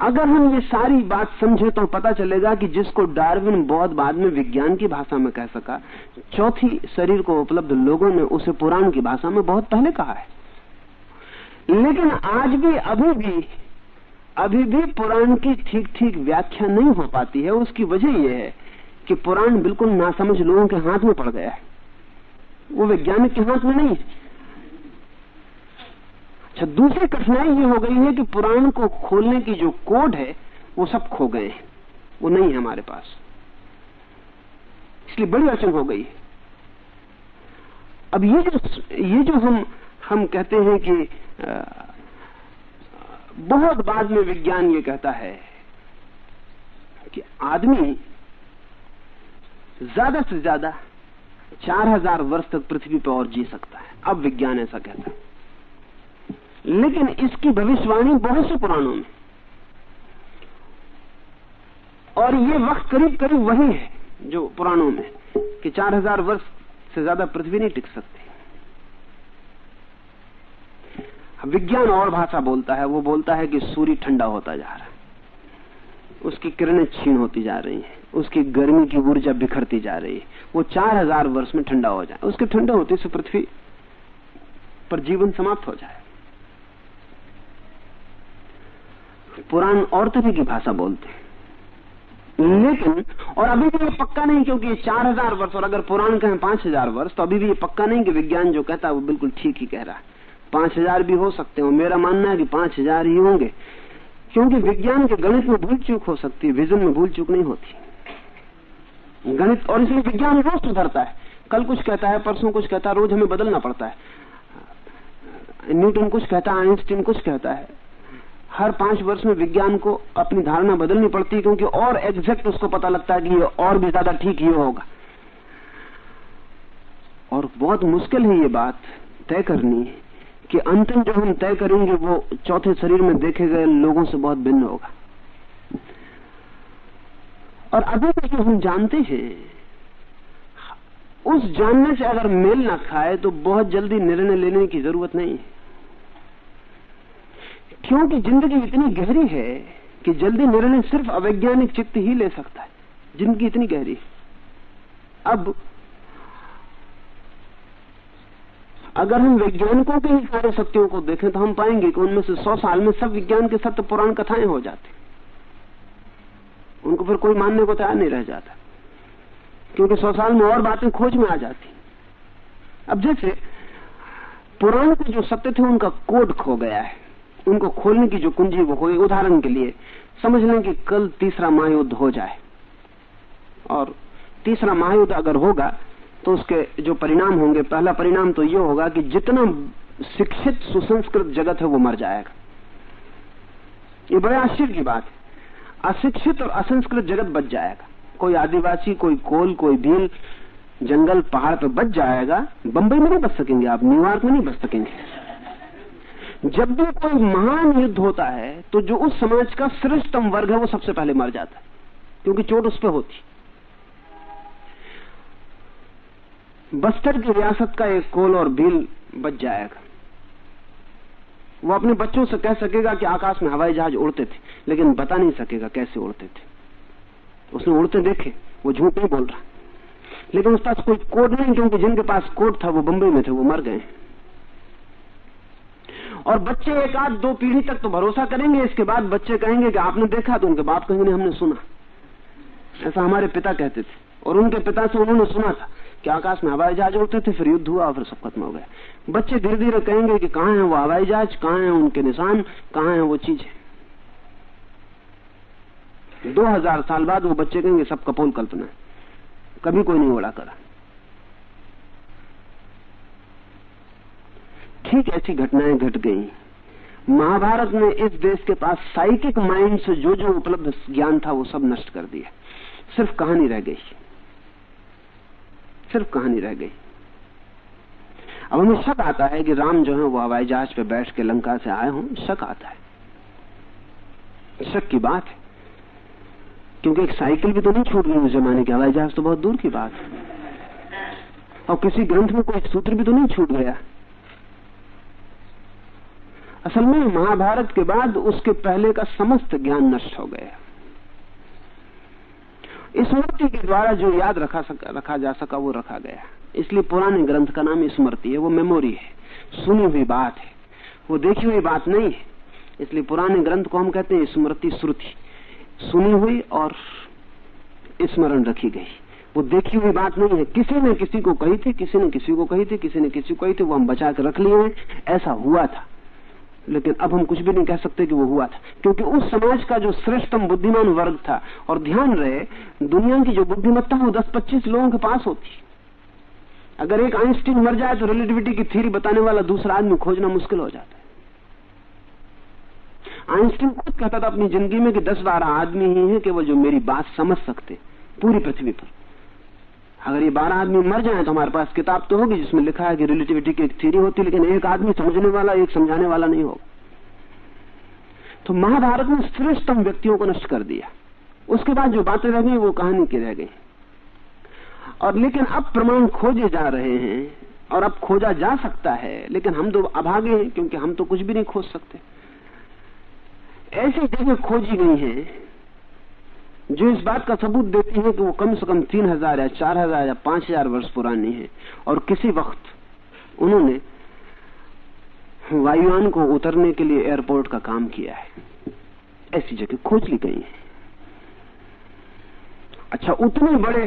अगर हम ये सारी बात समझे तो पता चलेगा कि जिसको डार्विन बहुत बाद में विज्ञान की भाषा में कह सका, चौथी शरीर को उपलब्ध लोगों ने उसे पुराण की भाषा में बहुत पहले कहा है। लेकिन आज भी, अभी भी अभी भी पुराण की ठीक ठीक व्याख्या नहीं हो पाती है। उसकी वजह यह है कि पुराण बिल्कुल नासमझ लोगों के हाथ में पड़ गया है। वो वैज्ञानिक के हाथ में नहीं अच्छा दूसरी कठिनाई ये हो गई है कि पुराण को खोलने की जो कोड है वो सब खो गए हैं। वो नहीं है हमारे पास। इसलिए बड़ी अड़चन हो गई है। अब ये जो ये जो हम हम कहते हैं कि आ, बहुत बाद में विज्ञान ये कहता है कि आदमी ज़्यादा से ज़्यादा चार हज़ार वर्ष तक पृथ्वी पर और जी सकता है। अब विज्ञान ऐसा कहता है। लेकिन इसकी भविष्यवाणी बहुत से पुराणों में। और ये वक्त करीब करीब वही है जो पुराणों में, कि चार हज़ार वर्ष से ज़्यादा पृथ्वी नहीं टिक सकती। विज्ञान और भाषा बोलता है, वो बोलता है कि सूर्य ठंडा होता जा रहा है। उसकी किरणें छीन होती जा रही हैं, उसकी गर्मी की ऊर्जा बिखरती जा रही है। वो चार हज़ार वर्ष में ठंडा हो जाए, उसके ठंडे होते से पृथ्वी पर जीवन समाप्त हो जाए। पुराण और तरह की भाषा बोलते हैं। लेकिन, और अभी भी ये पक्का नहीं, क्योंकि ये चार हज़ार वर्ष, और अगर पुराण कहें पाँच हज़ार वर्ष तो अभी भी ये पक्का नहीं कि विज्ञान जो कहता है वो बिल्कुल ठीक ही कह रहा है। पाँच हज़ार भी हो सकते हो मेरा मानना है कि पाँच हज़ार ही होंगे। क्योंकि विज्ञान के गणित में भूल चूक हो सकती है, विजन में भूल चूक नहीं होती। गणित, और इसलिए विज्ञान रोज सुधरता है। कल कुछ कहता है, परसों कुछ कहता है, रोज हमें बदलना पड़ता है। न्यूटन कुछ कहता है, आइंस्टीन कुछ कहता है। हर पाँच वर्ष में विज्ञान को अपनी धारणा बदलनी पड़ती है, क्योंकि और एग्जैक्ट उसको पता लगता है कि ये और भी ज़्यादा ठीक ये होगा। और बहुत मुश्किल है ये बात तय करनी, कि अंतिम जो हम तय करेंगे वो चौथे शरीर में देखे गए लोगों से बहुत भिन्न होगा। और अभी तक जो हम जानते हैं, उस जानने से अगर मेल ना खाए तो बहुत जल्दी निर्णय लेने की ज़रूरत नहीं है। क्योंकि ज़िंदगी इतनी गहरी है कि जल्दी निर्णय सिर्फ़ अवैज्ञानिक चित्त ही ले सकता है। ज़िंदगी इतनी गहरी अब, अगर हम वैज्ञानिकों के ही सारे सत्यों को देखें तो हम पाएँगे कि उनमें से सौ साल में सब विज्ञान के सत्य पुराण कथाएँ हो जाती। उनको फिर कोई मानने को तैयार नहीं रह जाता। क्योंकि सौ साल में और बातें खोज में आ जाती। अब जैसे, पुराण के जो सत्य थे, उनका कोड खो गया है। उनको खोलने की जो कुंजी वो खोई उदाहरण के लिए समझ लें कि कल तीसरा महायुद्ध हो जाए। और तीसरा महायुद्ध अगर होगा तो उसके जो परिणाम होंगे, पहला परिणाम तो ये होगा कि जितना शिक्षित, सुसंस्कृत जगत है वो मर जाएगा। ये बड़े आश्चर्य की बात है। अशिक्षित और असंस्कृत जगत बच जाएगा। कोई आदिवासी, कोई कोल, कोई भील, जंगल, पहाड़ पर बच जाएगा। बंबई में नहीं बच सकेंगे आप, न्यूयॉर्क में नहीं बच सकेंगे। जब भी कोई महान युद्ध होता है तो जो उस समाज का श्रेष्ठतम वर्ग है, वो सबसे पहले मर जाता है, क्योंकि चोट उस पर होती। बस्तर की रियासत का एक कोल और भील बच जाएगा। वो अपने बच्चों से कह सकेगा कि आकाश में हवाई जहाज़ उड़ते थे, लेकिन बता नहीं सकेगा कैसे उड़ते थे। उसने उड़ते देखे, वो झूठ नहीं बोल रहा। लेकिन उसके पास कोई कोड नहीं, क्योंकि जिनके पास कोड था, वो बंबई में थे, वो मर गए और बच्चे एक आध दो पीढ़ी तक तो भरोसा करेंगे, इसके बाद बच्चे कहेंगे कि आपने देखा तो उनके बाप कहेंगे, हमने सुना। ऐसा हमारे पिता कहते थे। और उनके पिता से उन्होंने सुना था कि आकाश में हवाई जहाज़ उड़ते थे, फिर युद्ध हुआ और फिर सब खत्म हो गया बच्चे धीरे धीरे कहेंगे कि कहाँ है वो हवाई जहाज़, कहाँ है उनके निशान, कहाँ है वो चीज़ें। दो हज़ार साल बाद वो बच्चे कहेंगे सब कपोल कल्पना कभी कोई नहीं उड़ा करा। ठीक ऐसी घटनाएँ घट गई। महाभारत ने इस देश के पास साइकिक माइंड से जो जो उपलब्ध ज्ञान था, वो सब नष्ट कर दिया सिर्फ़ कहानी रह गई। सिर्फ़ कहानी रह गई। अब हमें शक आता है कि राम जो है, वो हवाई जहाज़ पे बैठ के लंका से आए हों। शक आता है। शक की बात है। क्योंकि एक साइकिल भी तो नहीं छूट गई उस जमाने की। हवाई जहाज़ तो बहुत दूर की बात। है और किसी ग्रंथ में कोई सूत्र भी तो नहीं छूट गया। असल में महाभारत के बाद उसके पहले का समस्त ज्ञान नष्ट हो गया। स्मृति के द्वारा जो याद रखा सका, रखा जा सका, वो रखा गया। इसलिए पुराने ग्रंथ का नाम स्मृति है, वो मेमोरी है। सुनी हुई बात है। वो देखी हुई बात नहीं है। इसलिए पुराने ग्रंथ को हम कहते हैं स्मृति श्रुति। सुनी हुई और स्मरण रखी गई। वो देखी हुई बात नहीं है। किसी ने किसी को कही थी, किसी ने किसी को कही थी, किसी ने किसी को कही थी, वो हम बचा के रख लिए हैं। ऐसा हुआ था। लेकिन अब हम कुछ भी नहीं कह सकते कि वो हुआ था। क्योंकि उस समाज का जो श्रेष्ठतम बुद्धिमान वर्ग था, और ध्यान रहे, दुनिया की जो बुद्धिमत्ता वो दस पच्चीस लोगों के पास होती। अगर एक आइंस्टीन मर जाए तो रिलेटिविटी की थ्योरी बताने वाला दूसरा आदमी खोजना मुश्किल हो जाता है। आइंस्टीन खुद कहता था अपनी ज़िंदगी में कि दस बारह आदमी ही हैं कि वो जो मेरी बात समझ सकते, पूरी पृथ्वी पर। अगर ये बारह आदमी मर जाए तो हमारे पास किताब तो होगी जिसमें लिखा है कि रिलेटिविटी की एक थ्योरी होती, लेकिन एक आदमी समझने वाला, एक समझाने वाला नहीं होगा। तो महाभारत ने श्रेष्ठतम व्यक्तियों को नष्ट कर दिया। उसके बाद जो बातें रह गई, वो कहानी की रह गई। और लेकिन अब प्रमाण खोजे जा रहे हैं, और अब खोजा जा सकता है, लेकिन हम तो अभागे हैं, क्योंकि हम तो कुछ भी नहीं खोज सकते। ऐसी जगह खोजी गई है जो इस बात का सबूत देती है कि वो कम से कम तीन हज़ार या चार हज़ार या पाँच हज़ार वर्ष पुरानी है। और किसी वक्त उन्होंने वायुयान को उतरने के लिए एयरपोर्ट का काम किया है। ऐसी जगह खोज ली गई है। अच्छा उतने बड़े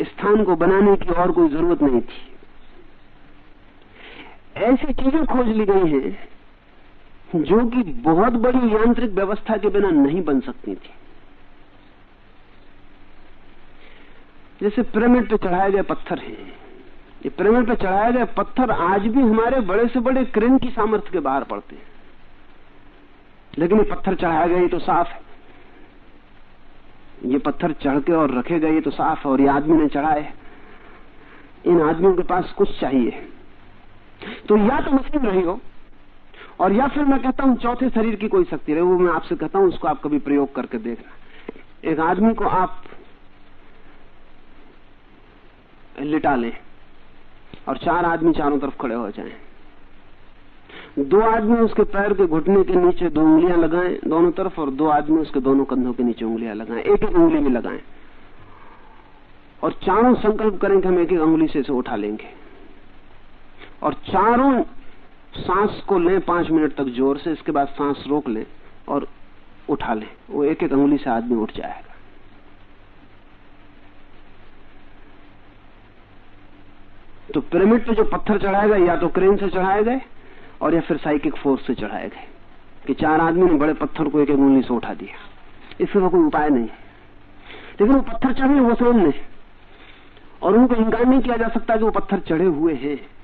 स्थान को बनाने की और कोई ज़रूरत नहीं थी। ऐसी चीज़ें खोज ली गई हैं जो कि बहुत बड़ी यांत्रिक व्यवस्था के बिना नहीं बन सकती थी। जैसे पिरामिड पे चढ़ाए गए पत्थर हैं। ये पिरामिड पे चढ़ाए गए पत्थर आज भी हमारे बड़े से बड़े क्रेन की सामर्थ्य के बाहर पड़ते हैं। लेकिन ये पत्थर चढ़ाए गए तो साफ़ है। ये पत्थर चढ़ के और रखे गए तो साफ़ है, और ये आदमी ने चढ़ाए। इन आदमियों के पास कुछ चाहिए। तो या तो मशीन रही हो और या फिर मैं कहता हूँ, चौथे शरीर की कोई शक्ति रहे, वो मैं आपसे कहता हूँ, उसको आप कभी प्रयोग करके देखना एक आदमी को आप लिटा लें और चार आदमी चारों तरफ़ खड़े हो जाएँ। दो आदमी उसके पैर के घुटने के नीचे दो उंगलियाँ लगाएँ दोनों तरफ़ और दो आदमी उसके दोनों कंधों के नीचे उंगलियाँ लगाएँ। एक एक उंगली भी लगाएँ। और चारों संकल्प करें कि हम एक एक उंगली से इसे उठा लेंगे। और चारों सांस को लें पाँच मिनट तक ज़ोर से, इसके बाद सांस रोक लें और उठा लें। वो एक एक अंगुली से आदमी उठ जाएगा। तो पिरामिड पे जो पत्थर चढ़ाए गए, या तो क्रेन से चढ़ाए गए, और या फिर साइकिक फोर्स से चढ़ाए गए, कि चार आदमी ने बड़े पत्थर को एक एक उंगली से उठा दिया। इसका कोई उपाय नहीं है। लेकिन वो पत्थर चढ़े, वो सामने। और उनको इंकार नहीं किया जा सकता कि वो पत्थर चढ़े हुए हैं।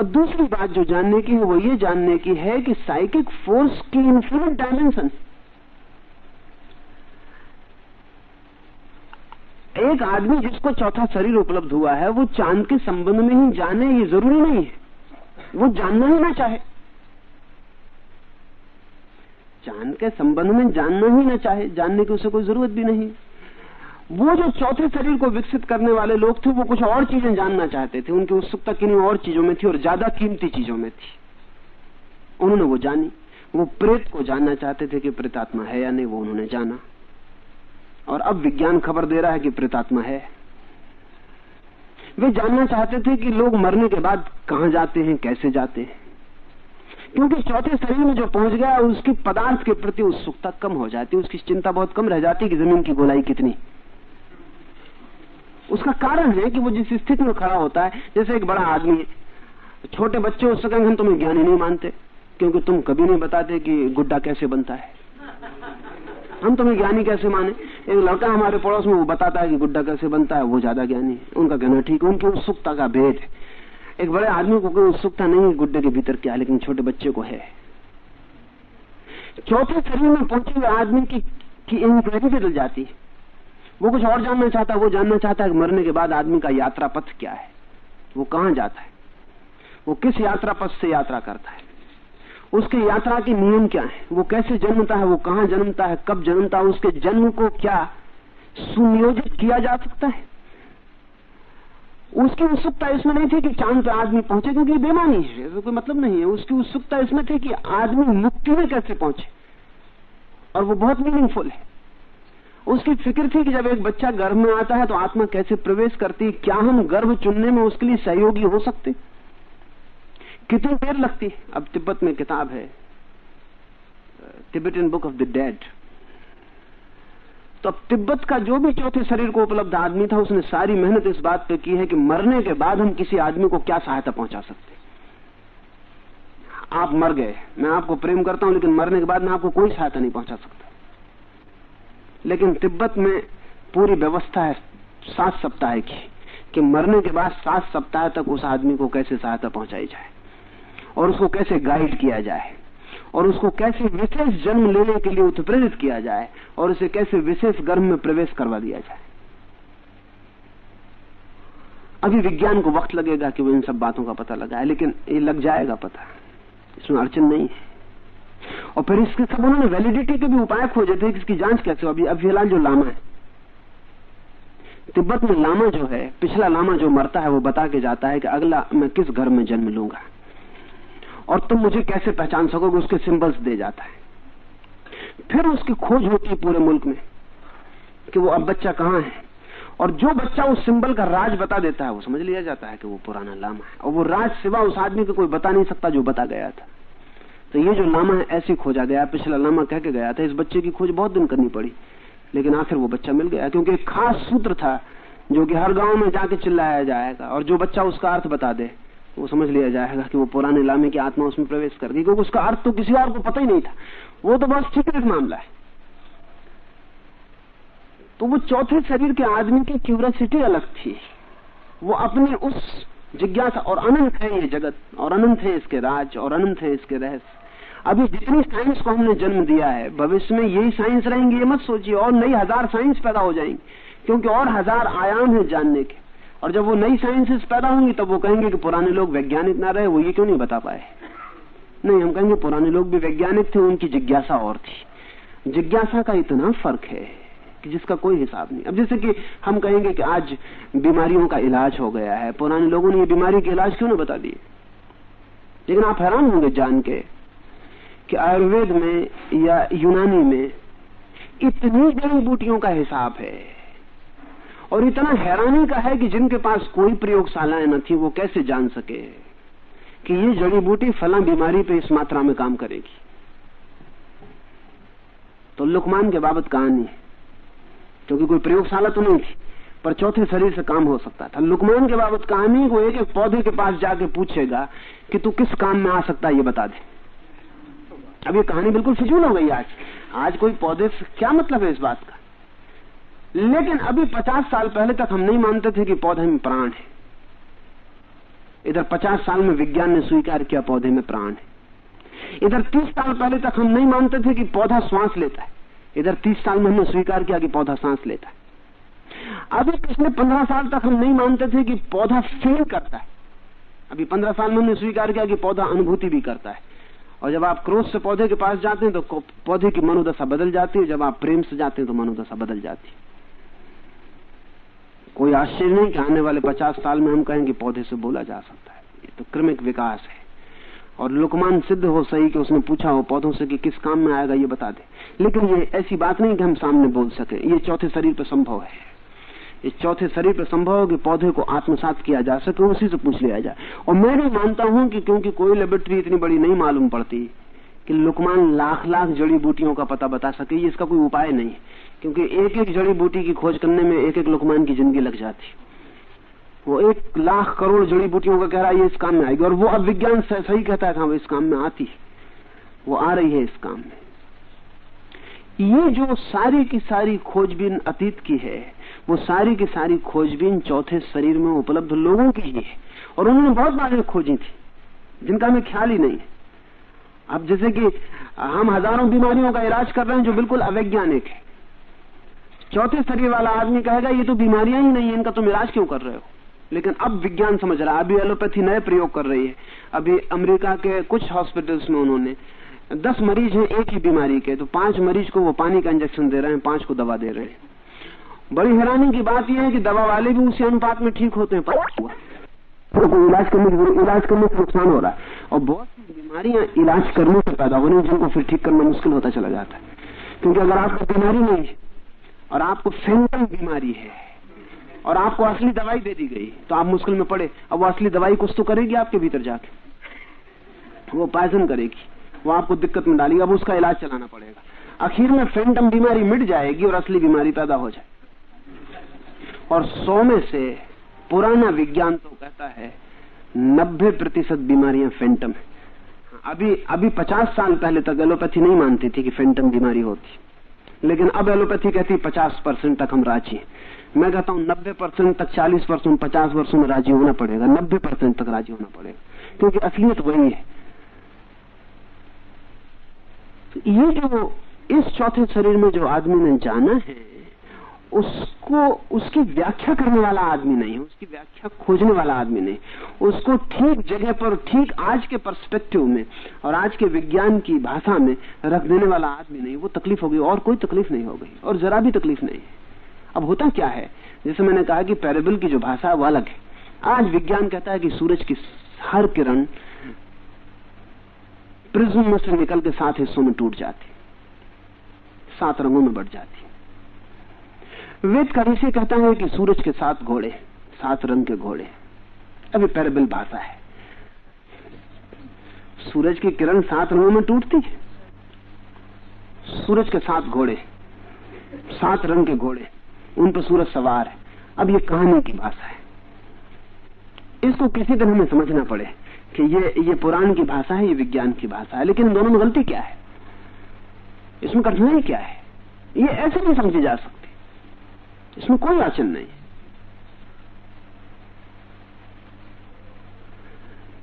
और दूसरी बात जो जानने की है, वो ये जानने की है कि साइकिक फोर्स की इन्फिनिट डायमेंशन एक आदमी जिसको चौथा शरीर उपलब्ध हुआ है, वो चाँद के संबंध में ही जाने ये ज़रूरी नहीं है। वो जानना ही ना चाहे। चाँद के संबंध में जानना ही ना चाहे, जानने की उसे कोई ज़रूरत भी नहीं वो जो चौथे शरीर को विकसित करने वाले लोग थे, वो कुछ और चीज़ें जानना चाहते थे। उनकी उत्सुकता किन्हीं और चीज़ों में थी और ज़्यादा कीमती चीज़ों में थी। उन्होंने वो जानी। वो प्रेत को जानना चाहते थे कि प्रेतात्मा है या नहीं, वो उन्होंने जाना। और अब विज्ञान खबर दे रहा है कि प्रेतात्मा है। वे जानना चाहते थे कि लोग मरने के बाद कहाँ जाते हैं, कैसे जाते हैं। क्योंकि चौथे शरीर में जो पहुँच गया, उसकी पदार्थ के प्रति उत्सुकता कम हो जाती है उसकी चिंता बहुत कम रह जाती है कि ज़मीन की गोलाई कितनी। उसका कारण है कि वो जिस स्थिति में खड़ा होता है जैसे एक बड़ा आदमी है। छोटे बच्चे उससे कहेंगे हम तुम्हें ज्ञानी नहीं मानते क्योंकि तुम कभी नहीं बताते कि गुड्डा कैसे बनता है। हम तुम्हें ज्ञानी कैसे माने? एक लड़का हमारे पड़ोस में वो बताता है कि गुड्डा कैसे बनता है वो ज़्यादा ज्ञानी है। उनका कहना ठीक है उनकी उत्सुकता का भेद है। एक बड़े आदमी को कोई उत्सुकता नहीं है गुड्डे के भीतर क्या लेकिन छोटे बच्चे को है। चौथे शरीर में पहुँचे हुए आदमी की, की इंक्वायरी बदल जाती है। वो कुछ और जानना चाहता है, वो जानना चाहता है कि मरने के बाद आदमी का यात्रा पथ क्या है। वो कहाँ जाता है? वो किस यात्रा पथ से यात्रा करता है? उसके यात्रा के नियम क्या है? वो कैसे जन्मता है? वो कहाँ जन्मता है? कब जन्मता है? उसके जन्म को क्या सुनियोजित किया जा सकता है? उसकी उत्सुकता इसमें नहीं थी कि चाँद पर आदमी पहुँचे, क्योंकि बेमानी है। ऐसा कोई मतलब नहीं है। उसकी उत्सुकता इसमें थी कि आदमी मुक्ति में कैसे पहुँचे। और वो बहुत मीनिंगफुल है। उसकी फ़िक्र थी कि जब एक बच्चा गर्भ में आता है तो आत्मा कैसे प्रवेश करती क्या हम गर्भ चुनने में उसके लिए सहयोगी हो सकते? कितनी देर लगती अब तिब्बत में किताब है Tibetan book of the dead. तो अब तिब्बत का जो भी चौथे शरीर को उपलब्ध आदमी था, उसने सारी मेहनत इस बात पे की है कि मरने के बाद हम किसी आदमी को क्या सहायता पहुँचा सकते आप मर गए, मैं आपको प्रेम करता हूँ, लेकिन मरने के बाद मैं आपको कोई सहायता नहीं पहुँचा सकता। लेकिन तिब्बत में पूरी व्यवस्था है सात सप्ताह की, कि मरने के बाद सात सप्ताह तक उस आदमी को कैसे सहायता पहुंचाई जाए, और उसको कैसे गाइड किया जाए, और उसको कैसे विशेष जन्म लेने के लिए उत्प्रेरित किया जाए, और उसे कैसे विशेष गर्भ में प्रवेश करवा दिया जाए। अभी विज्ञान को वक्त लगेगा कि वो इन सब बातों का पता लगाए, लेकिन ये लग जाएगा पता। इसमें अड़चन नहीं है। और फिर इसके सब उन्होंने वैलिडिटी के भी उपाय खोजे थे इसकी जाँच कैसे अभी अभी फ़िलहाल जो लामा है, तिब्बत में लामा जो है, पिछला लामा जो मरता है, वो बता के जाता है कि अगला मैं किस घर में जन्म लूँगा। और तुम मुझे कैसे पहचान सकोगे? उसके सिंबल्स दे जाता है। फिर उसकी खोज होती है पूरे मुल्क में कि वो अब बच्चा कहाँ है। और जो बच्चा उस सिंबल का राज बता देता है, वो समझ लिया जाता है कि वो पुराना लामा है। और वो राज सिवा उस आदमी को कोई बता नहीं सकता जो बता गया था। तो ये जो लामा है, ऐसे खोजा गया। पिछला लामा कह के गया था, इस बच्चे की खोज बहुत दिन करनी पड़ी। लेकिन आखिर वो बच्चा मिल गया, क्योंकि एक खास सूत्र था, जो कि हर गाँव में जाके चिल्लाया जाएगा, और जो बच्चा उसका अर्थ बता दे, वो समझ लिया जाएगा कि वो पुराने लामे की आत्मा उसमें प्रवेश कर गई, क्योंकि उसका अर्थ तो किसी और को पता ही नहीं था। वो तो बस सीक्रेट मामला है। तो वो चौथे शरीर के आदमी की क्यूरसिटी अलग थी। वो अपने उस जिज्ञासा, और अनंत है ये जगत, और अनंत है इसके राज, और अनंत है इसके रहस्य। अभी जितनी साइंस को हमने जन्म दिया है, भविष्य में यही साइंस रहेंगे, ये मत सोचिए, और नई हज़ार साइंस पैदा हो जाएँगी, क्योंकि और हज़ार आयाम है जानने के। और जब वो नई साइंसेस पैदा होंगी, तब वो कहेंगे कि पुराने लोग वैज्ञानिक ना रहे, वो ये क्यों नहीं बता पाए? नहीं, हम कहेंगे पुराने लोग भी वैज्ञानिक थे, उनकी जिज्ञासा और थी। जिज्ञासा का इतना फ़र्क है कि जिसका कोई हिसाब नहीं। अब जैसे कि हम कहेंगे कि आज बीमारियों का इलाज हो गया है, पुराने लोगों ने ये बीमारी के इलाज क्यों नहीं बता दिए? लेकिन आप हैरान होंगे जान के कि आयुर्वेद में या यूनानी में इतनी जड़ी बूटियों का हिसाब है। और इतना हैरानी का है कि जिनके पास कोई प्रयोगशालाएँ न थी, वो कैसे जान सके कि ये जड़ी बूटी फला बीमारी पे इस मात्रा में काम करेगी। तो लुकमान के बाबत कहानी है, क्योंकि कोई प्रयोगशाला तो नहीं थी, पर चौथे शरीर से काम हो सकता था। लुकमान के बाबत कहानी वो एक एक पौधे के पास जाके पूछेगा कि तू किस काम में आ सकता है, ये बता दे। अब ये कहानी बिल्कुल फिजूल हो गई आज। आज कोई पौधे क्या मतलब है इस बात का? लेकिन अभी पचास साल पहले तक हम नहीं मानते थे कि पौधे में प्राण है। इधर पचास साल में विज्ञान ने स्वीकार किया पौधे में प्राण है। इधर तीस साल पहले तक हम नहीं मानते थे कि पौधा श्वास लेता है। इधर तीस साल में हमने स्वीकार किया कि पौधा सांस लेता है। अभी पिछले पंद्रह साल तक हम नहीं मानते थे कि पौधा फील करता है। अभी पंद्रह साल में हमने स्वीकार किया कि पौधा अनुभूति भी करता है। और जब आप क्रोध से पौधे के पास जाते हैं तो पौधे की मनोदशा बदल जाती है। जब आप प्रेम से जाते हैं तो मनोदशा बदल जाती है। कोई आश्चर्य नहीं कि आने वाले पचास साल में हम कहेंगे, पौधे से बोला जा सकता है। ये तो क्रमिक विकास है। और लुकमान सिद्ध हो सही कि उसने पूछा हो पौधों से कि किस काम में आएगा, ये बता दे। लेकिन ये ऐसी बात नहीं कि हम सामने बोल सके। ये चौथे शरीर पर संभव है। इस चौथे शरीर पर संभव है कि पौधे को आत्मसात किया जा सके, उसी से पूछ लिया जाए। और मैं भी मानता हूँ कि क्योंकि कोई लेबोरेटरी इतनी बड़ी नहीं मालूम पड़ती, कि लुकमान लाख लाख जड़ी बूटियों का पता बता सके इसका कोई उपाय नहीं। क्योंकि एक एक जड़ी बूटी की खोज करने में एक एक लुकमान की ज़िंदगी लग जाती। वो एक लाख करोड़ जड़ी बूटियों का कह रहा है ये इस काम में आएगी, और वो अब विज्ञान सही कहता है वो इस काम में आती वो आ रही है इस काम में। ये जो सारी की सारी खोजबीन अतीत की है वो सारी की सारी खोजबीन चौथे शरीर में उपलब्ध लोगों की ही है। और उन्होंने बहुत बातें खोजी थी, जिनका हमें ख्याल ही नहीं है। अब जैसे कि हम हज़ारों बीमारियों का इलाज कर रहे हैं जो बिल्कुल अवैज्ञानिक है। चौथे शरीर वाला आदमी कहेगा, ये तो बीमारियाँ ही नहीं है, इनका तुम इलाज क्यों कर रहे हो? लेकिन अब विज्ञान समझ रहा है, अभी एलोपैथी नए प्रयोग कर रही है। अभी अमेरिका के कुछ हॉस्पिटल्स में उन्होंने दस मरीज़ हैं एक ही बीमारी के तो पाँच मरीज़ को वो पानी का इंजेक्शन दे रहे हैं, पाँच को दवा दे रहे हैं। बड़ी हैरानी की बात यह है कि दवा वाले भी उसी अनुपात में ठीक होते हैं। तो इलाज करने की इलाज करने से नुकसान हो रहा है। और बहुत सी बीमारियाँ इलाज करने से पैदा हो रही जिनको फिर ठीक करना मुश्किल होता चला जाता है। क्योंकि अगर आपको बीमारी नहीं है, और आपको फेंटल बीमारी है, और आपको असली दवाई दे दी गई तो आप मुश्किल में पड़े। अब वो असली दवाई कुछ तो करेगी आपके भीतर जाके। वो पायजन करेगी। वो आपको दिक्कत में डालेगी। अब उसका इलाज चलाना पड़ेगा। आखिर में फेंटम बीमारी मिट जाएगी और असली बीमारी पैदा हो जाए और सौ में से पुराना विज्ञान तो कहता है, नब्बे प्रतिशत बीमारियाँ फेंटम है। अभी अभी पचास साल पहले तक एलोपैथी नहीं मानती थी कि फेंटम बीमारी होती। लेकिन अब एलोपैथी कहती पचास परसेंट तक हम राज़ी हैं। मैं कहता हूँ नब्बे परसेंट तक चालीस परसेंट, पचास वर्षों में राज़ी होना पड़ेगा। नब्बे परसेंट तक राज़ी होना पड़ेगा। क्योंकि असलियत वही है। तो ये जो, इस चौथे शरीर में जो आदमी ने जाना है उसको, उसकी व्याख्या करने वाला आदमी नहीं है, उसकी व्याख्या खोजने वाला आदमी नहीं उसको ठीक जगह पर, ठीक आज के पर्सपेक्टिव में और आज के विज्ञान की भाषा में रख देने वाला आदमी नहीं वो तकलीफ़ हो गई, और कोई तकलीफ़ नहीं हो गई, और जरा भी तकलीफ़ नहीं अब होता क्या है? जैसे मैंने कहा कि पैरेबल की जो भाषा है, वो अलग है। आज विज्ञान कहता है कि सूरज की हर किरण प्रिज्म से निकल के सात हिस्सों में टूट जाती, सात रंगों में बढ़ जाती। वेद का ऋषि कहता है कि सूरज के सात घोड़े, सात रंग के घोड़े। अभी पैरेबल भाषा है। सूरज की किरण सात रंगों में टूटती है। सूरज के सात घोड़े, सात रंग के घोड़े, उन पर सूरज सवार है। अब ये कहानी की भाषा है। इसको किसी तरह हमें समझना पड़े कि ये ये पुराण की भाषा है, ये विज्ञान की भाषा है, लेकिन दोनों में गलती क्या है? इसमें कठिनाई क्या है? ये ऐसे नहीं समझी जा सकती। इसमें कोई अड़चन नहीं।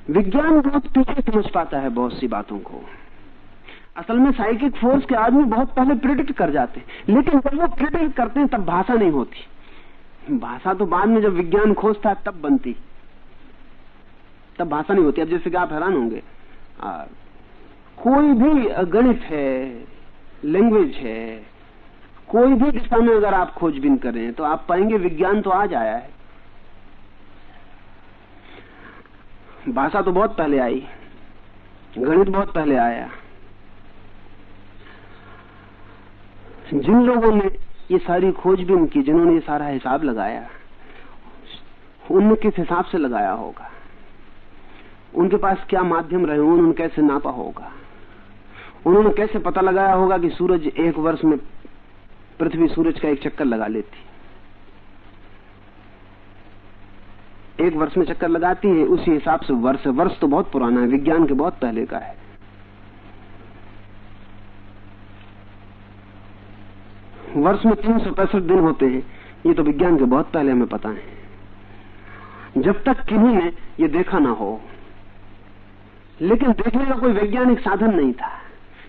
विज्ञान बहुत पीछे समझ पाता है बहुत सी बातों को। असल में साइकिक फोर्स के आदमी बहुत पहले प्रिडिक्ट कर जाते हैं, लेकिन जब वो प्रिडिक्ट करते हैं, तब भाषा नहीं होती। भाषा तो बाद में जब विज्ञान खोजता है, तब बनती। तब भाषा नहीं होती। अब जैसे कि आप हैरान होंगे कोई भी गणित है लैंग्वेज है कोई भी दिशा में अगर आप खोजबीन करें तो आप पाएँगे विज्ञान तो आज आया है। भाषा तो बहुत पहले आई, गणित बहुत पहले आया। जिन लोगों ने ये सारी खोजबीन की, जिन्होंने ये सारा हिसाब लगाया उनने किस हिसाब से लगाया होगा? उनके पास क्या माध्यम रहे उन्होंने कैसे नापा होगा? उन्होंने कैसे पता लगाया होगा कि सूरज एक वर्ष में पृथ्वी सूरज का एक चक्कर लगा लेती एक वर्ष में चक्कर लगाती है, उसी हिसाब से वर्ष वर्ष तो बहुत पुराना है, विज्ञान के बहुत पहले का है। वर्ष में तीन सौ पैंसठ दिन होते हैं, ये तो विज्ञान के बहुत पहले हमें पता है। जब तक किन्हीं ने ये देखा ना हो, लेकिन देखने का कोई वैज्ञानिक साधन नहीं था।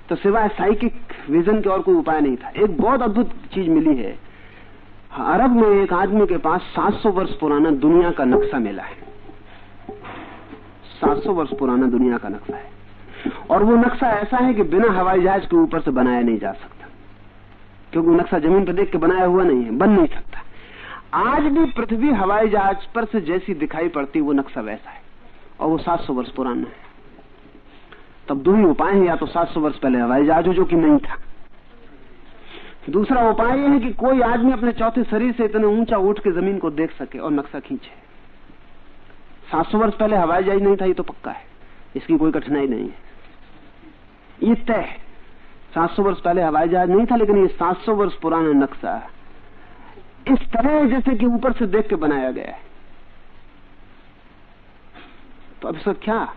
तो सिवाय साइकिक विजन के और कोई उपाय नहीं था। एक बहुत अद्भुत चीज़ मिली है। अरब में एक आदमी के पास 700 वर्ष पुराना दुनिया का नक्शा मिला है। 700 वर्ष पुराना दुनिया का नक्शा है। और वो नक्शा ऐसा है कि बिना हवाई जहाज़ के ऊपर से बनाया नहीं जा सकता। क्योंकि नक्शा ज़मीन पर देख के बनाया हुआ नहीं है, बन नहीं सकता। आज भी पृथ्वी हवाई जहाज़ पर से जैसी दिखाई पड़ती, वो नक्शा वैसा है। और वो 700 वर्ष पुराना है। तब दो ही उपाय है, या तो 700 वर्ष पहले हवाई जहाज़ हो जो कि नहीं था। दूसरा उपाय यह है कि कोई आदमी अपने चौथे शरीर से इतने ऊँचा उठ के ज़मीन को देख सके और नक्शा खींचे। 700 वर्ष पहले हवाई जहाज़ नहीं था, ये तो पक्का है। इसकी कोई कठिनाई नहीं है। ये तय है। 700 वर्ष पहले हवाई जहाज़ नहीं था, लेकिन ये 700 वर्ष पुराना नक्शा इस तरह जैसे कि ऊपर से देख के बनाया गया है। तो अब इसका क्या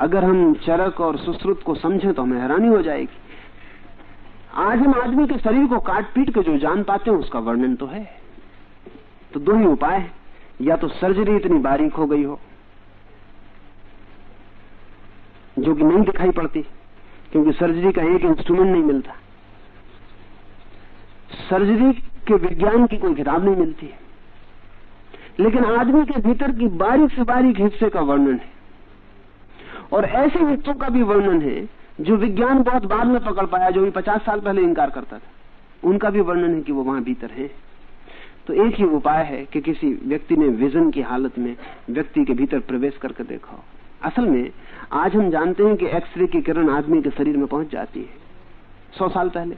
अगर हम चरक और सुश्रुत को समझें तो हमें हैरानी हो जाएगी। आज हम आदमी के शरीर को काट पीट के जो जान पाते हैं, उसका वर्णन तो है। तो दो ही उपाय है। या तो सर्जरी इतनी बारीक हो गई हो, जो कि नहीं दिखाई पड़ती, क्योंकि सर्जरी का एक इंस्ट्रूमेंट नहीं मिलता। सर्जरी के विज्ञान की कोई किताब नहीं मिलती लेकिन आदमी के भीतर की बारीक से बारीक हिस्से का वर्णन है। और ऐसे हिस्सों का भी वर्णन है, जो विज्ञान बहुत बाद में पकड़ पाया, जो भी पचास साल पहले इंकार करता था। उनका भी वर्णन है कि वो वहाँ भीतर है। तो एक ही उपाय है कि किसी व्यक्ति ने विजन की हालत में व्यक्ति के भीतर प्रवेश करके देखा हो। असल में, आज हम जानते हैं कि एक्सरे की किरण आदमी के शरीर में पहुँच जाती है। सौ साल पहले।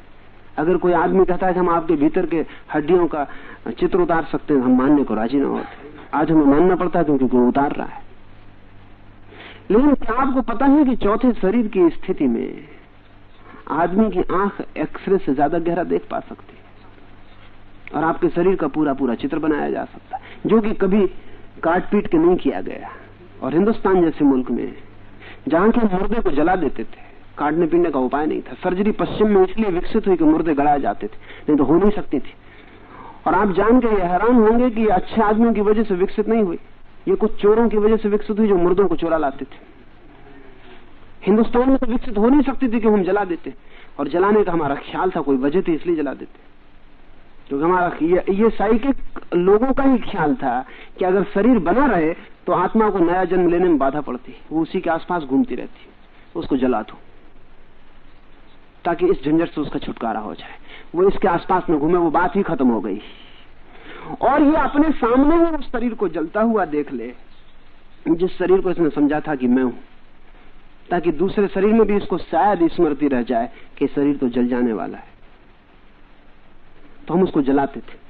अगर कोई आदमी कहता है कि हम आपके भीतर के हड्डियों का चित्र उतार सकते हैं, हम मानने को राज़ी ना होते। आज हमें मानना पड़ता है क्योंकि कोई उतार रहा है। लेकिन क्या आपको पता है कि चौथे शरीर की स्थिति में आदमी की आँख एक्सरे से ज़्यादा गहरा देख पा सकती है? और आपके शरीर का पूरा पूरा चित्र बनाया जा सकता है, जो कि कभी काट पीट के नहीं किया गया। और हिंदुस्तान जैसे मुल्क में जहाँ के मुर्दे को जला देते थे, काटने पीटने का उपाय नहीं था। सर्जरी पश्चिम में इसलिए विकसित हुई कि मुर्दे गड़ाए जाते थे, नहीं तो हो नहीं सकती थी। और आप जान के हैरान होंगे कि अच्छे आदमियों की वजह से विकसित नहीं हुई। ये कुछ चोरों की वजह से विकसित हुई जो मुर्दों को चोरा लाते थे। हिंदुस्तान में तो विकसित हो नहीं सकती थी कि हम जला देते। और जलाने का हमारा ख्याल था कोई वजह थी इसलिए जला देते। क्योंकि हमारा ये, ये साइकिक लोगों का ही ख्याल था कि अगर शरीर बना रहे तो आत्मा को नया जन्म लेने में बाधा पड़ती। वो उसी के आसपास घूमती रहती। उसको जला दो। ताकि इस झंझट से उसका छुटकारा हो जाए। वो इसके आसपास में घूमे वो बात ही खत्म हो गई। और ये अपने सामने ही उस शरीर को जलता हुआ देख ले, जिस शरीर को इसने समझा था कि मैं हूँ, ताकि दूसरे शरीर में भी इसको शायद स्मृति रह जाए कि शरीर तो जल जाने वाला है। तो हम उसको जलाते थे।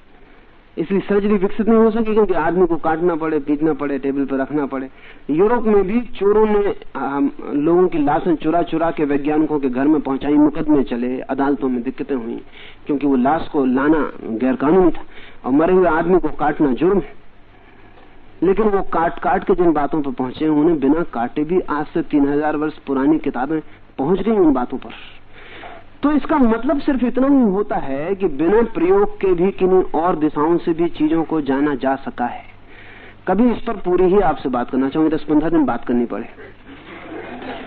इसलिए सर्जरी विकसित नहीं हो सकी क्योंकि आदमी को काटना पड़े, पीटना पड़े, टेबल पर रखना पड़े। यूरोप में भी चोरों ने लोगों की लाशें चुरा चुरा के वैज्ञानिकों के घर में पहुंचाई, मुकदमे चले, अदालतों में दिक्कतें हुई, क्योंकि वो लाश को लाना गैरकानूनी था और मरे हुए आदमी को काटना जुर्म है। लेकिन वो काट काट के जिन बातों पर पहुँचे उन्हें बिना काटे भी आज से तीन हज़ार वर्ष पुरानी किताबें पहुँच गई उन बातों पर। तो इसका मतलब सिर्फ़ इतना ही होता है कि बिना प्रयोग के भी किन्हीं और दिशाओं से भी चीज़ों को जाना जा सका है। कभी इस पर पूरी ही आपसे बात करना चाहूँगी दस पंद्रह दिन बात करनी पड़े।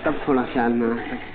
तब थोड़ा ख्याल में आ सके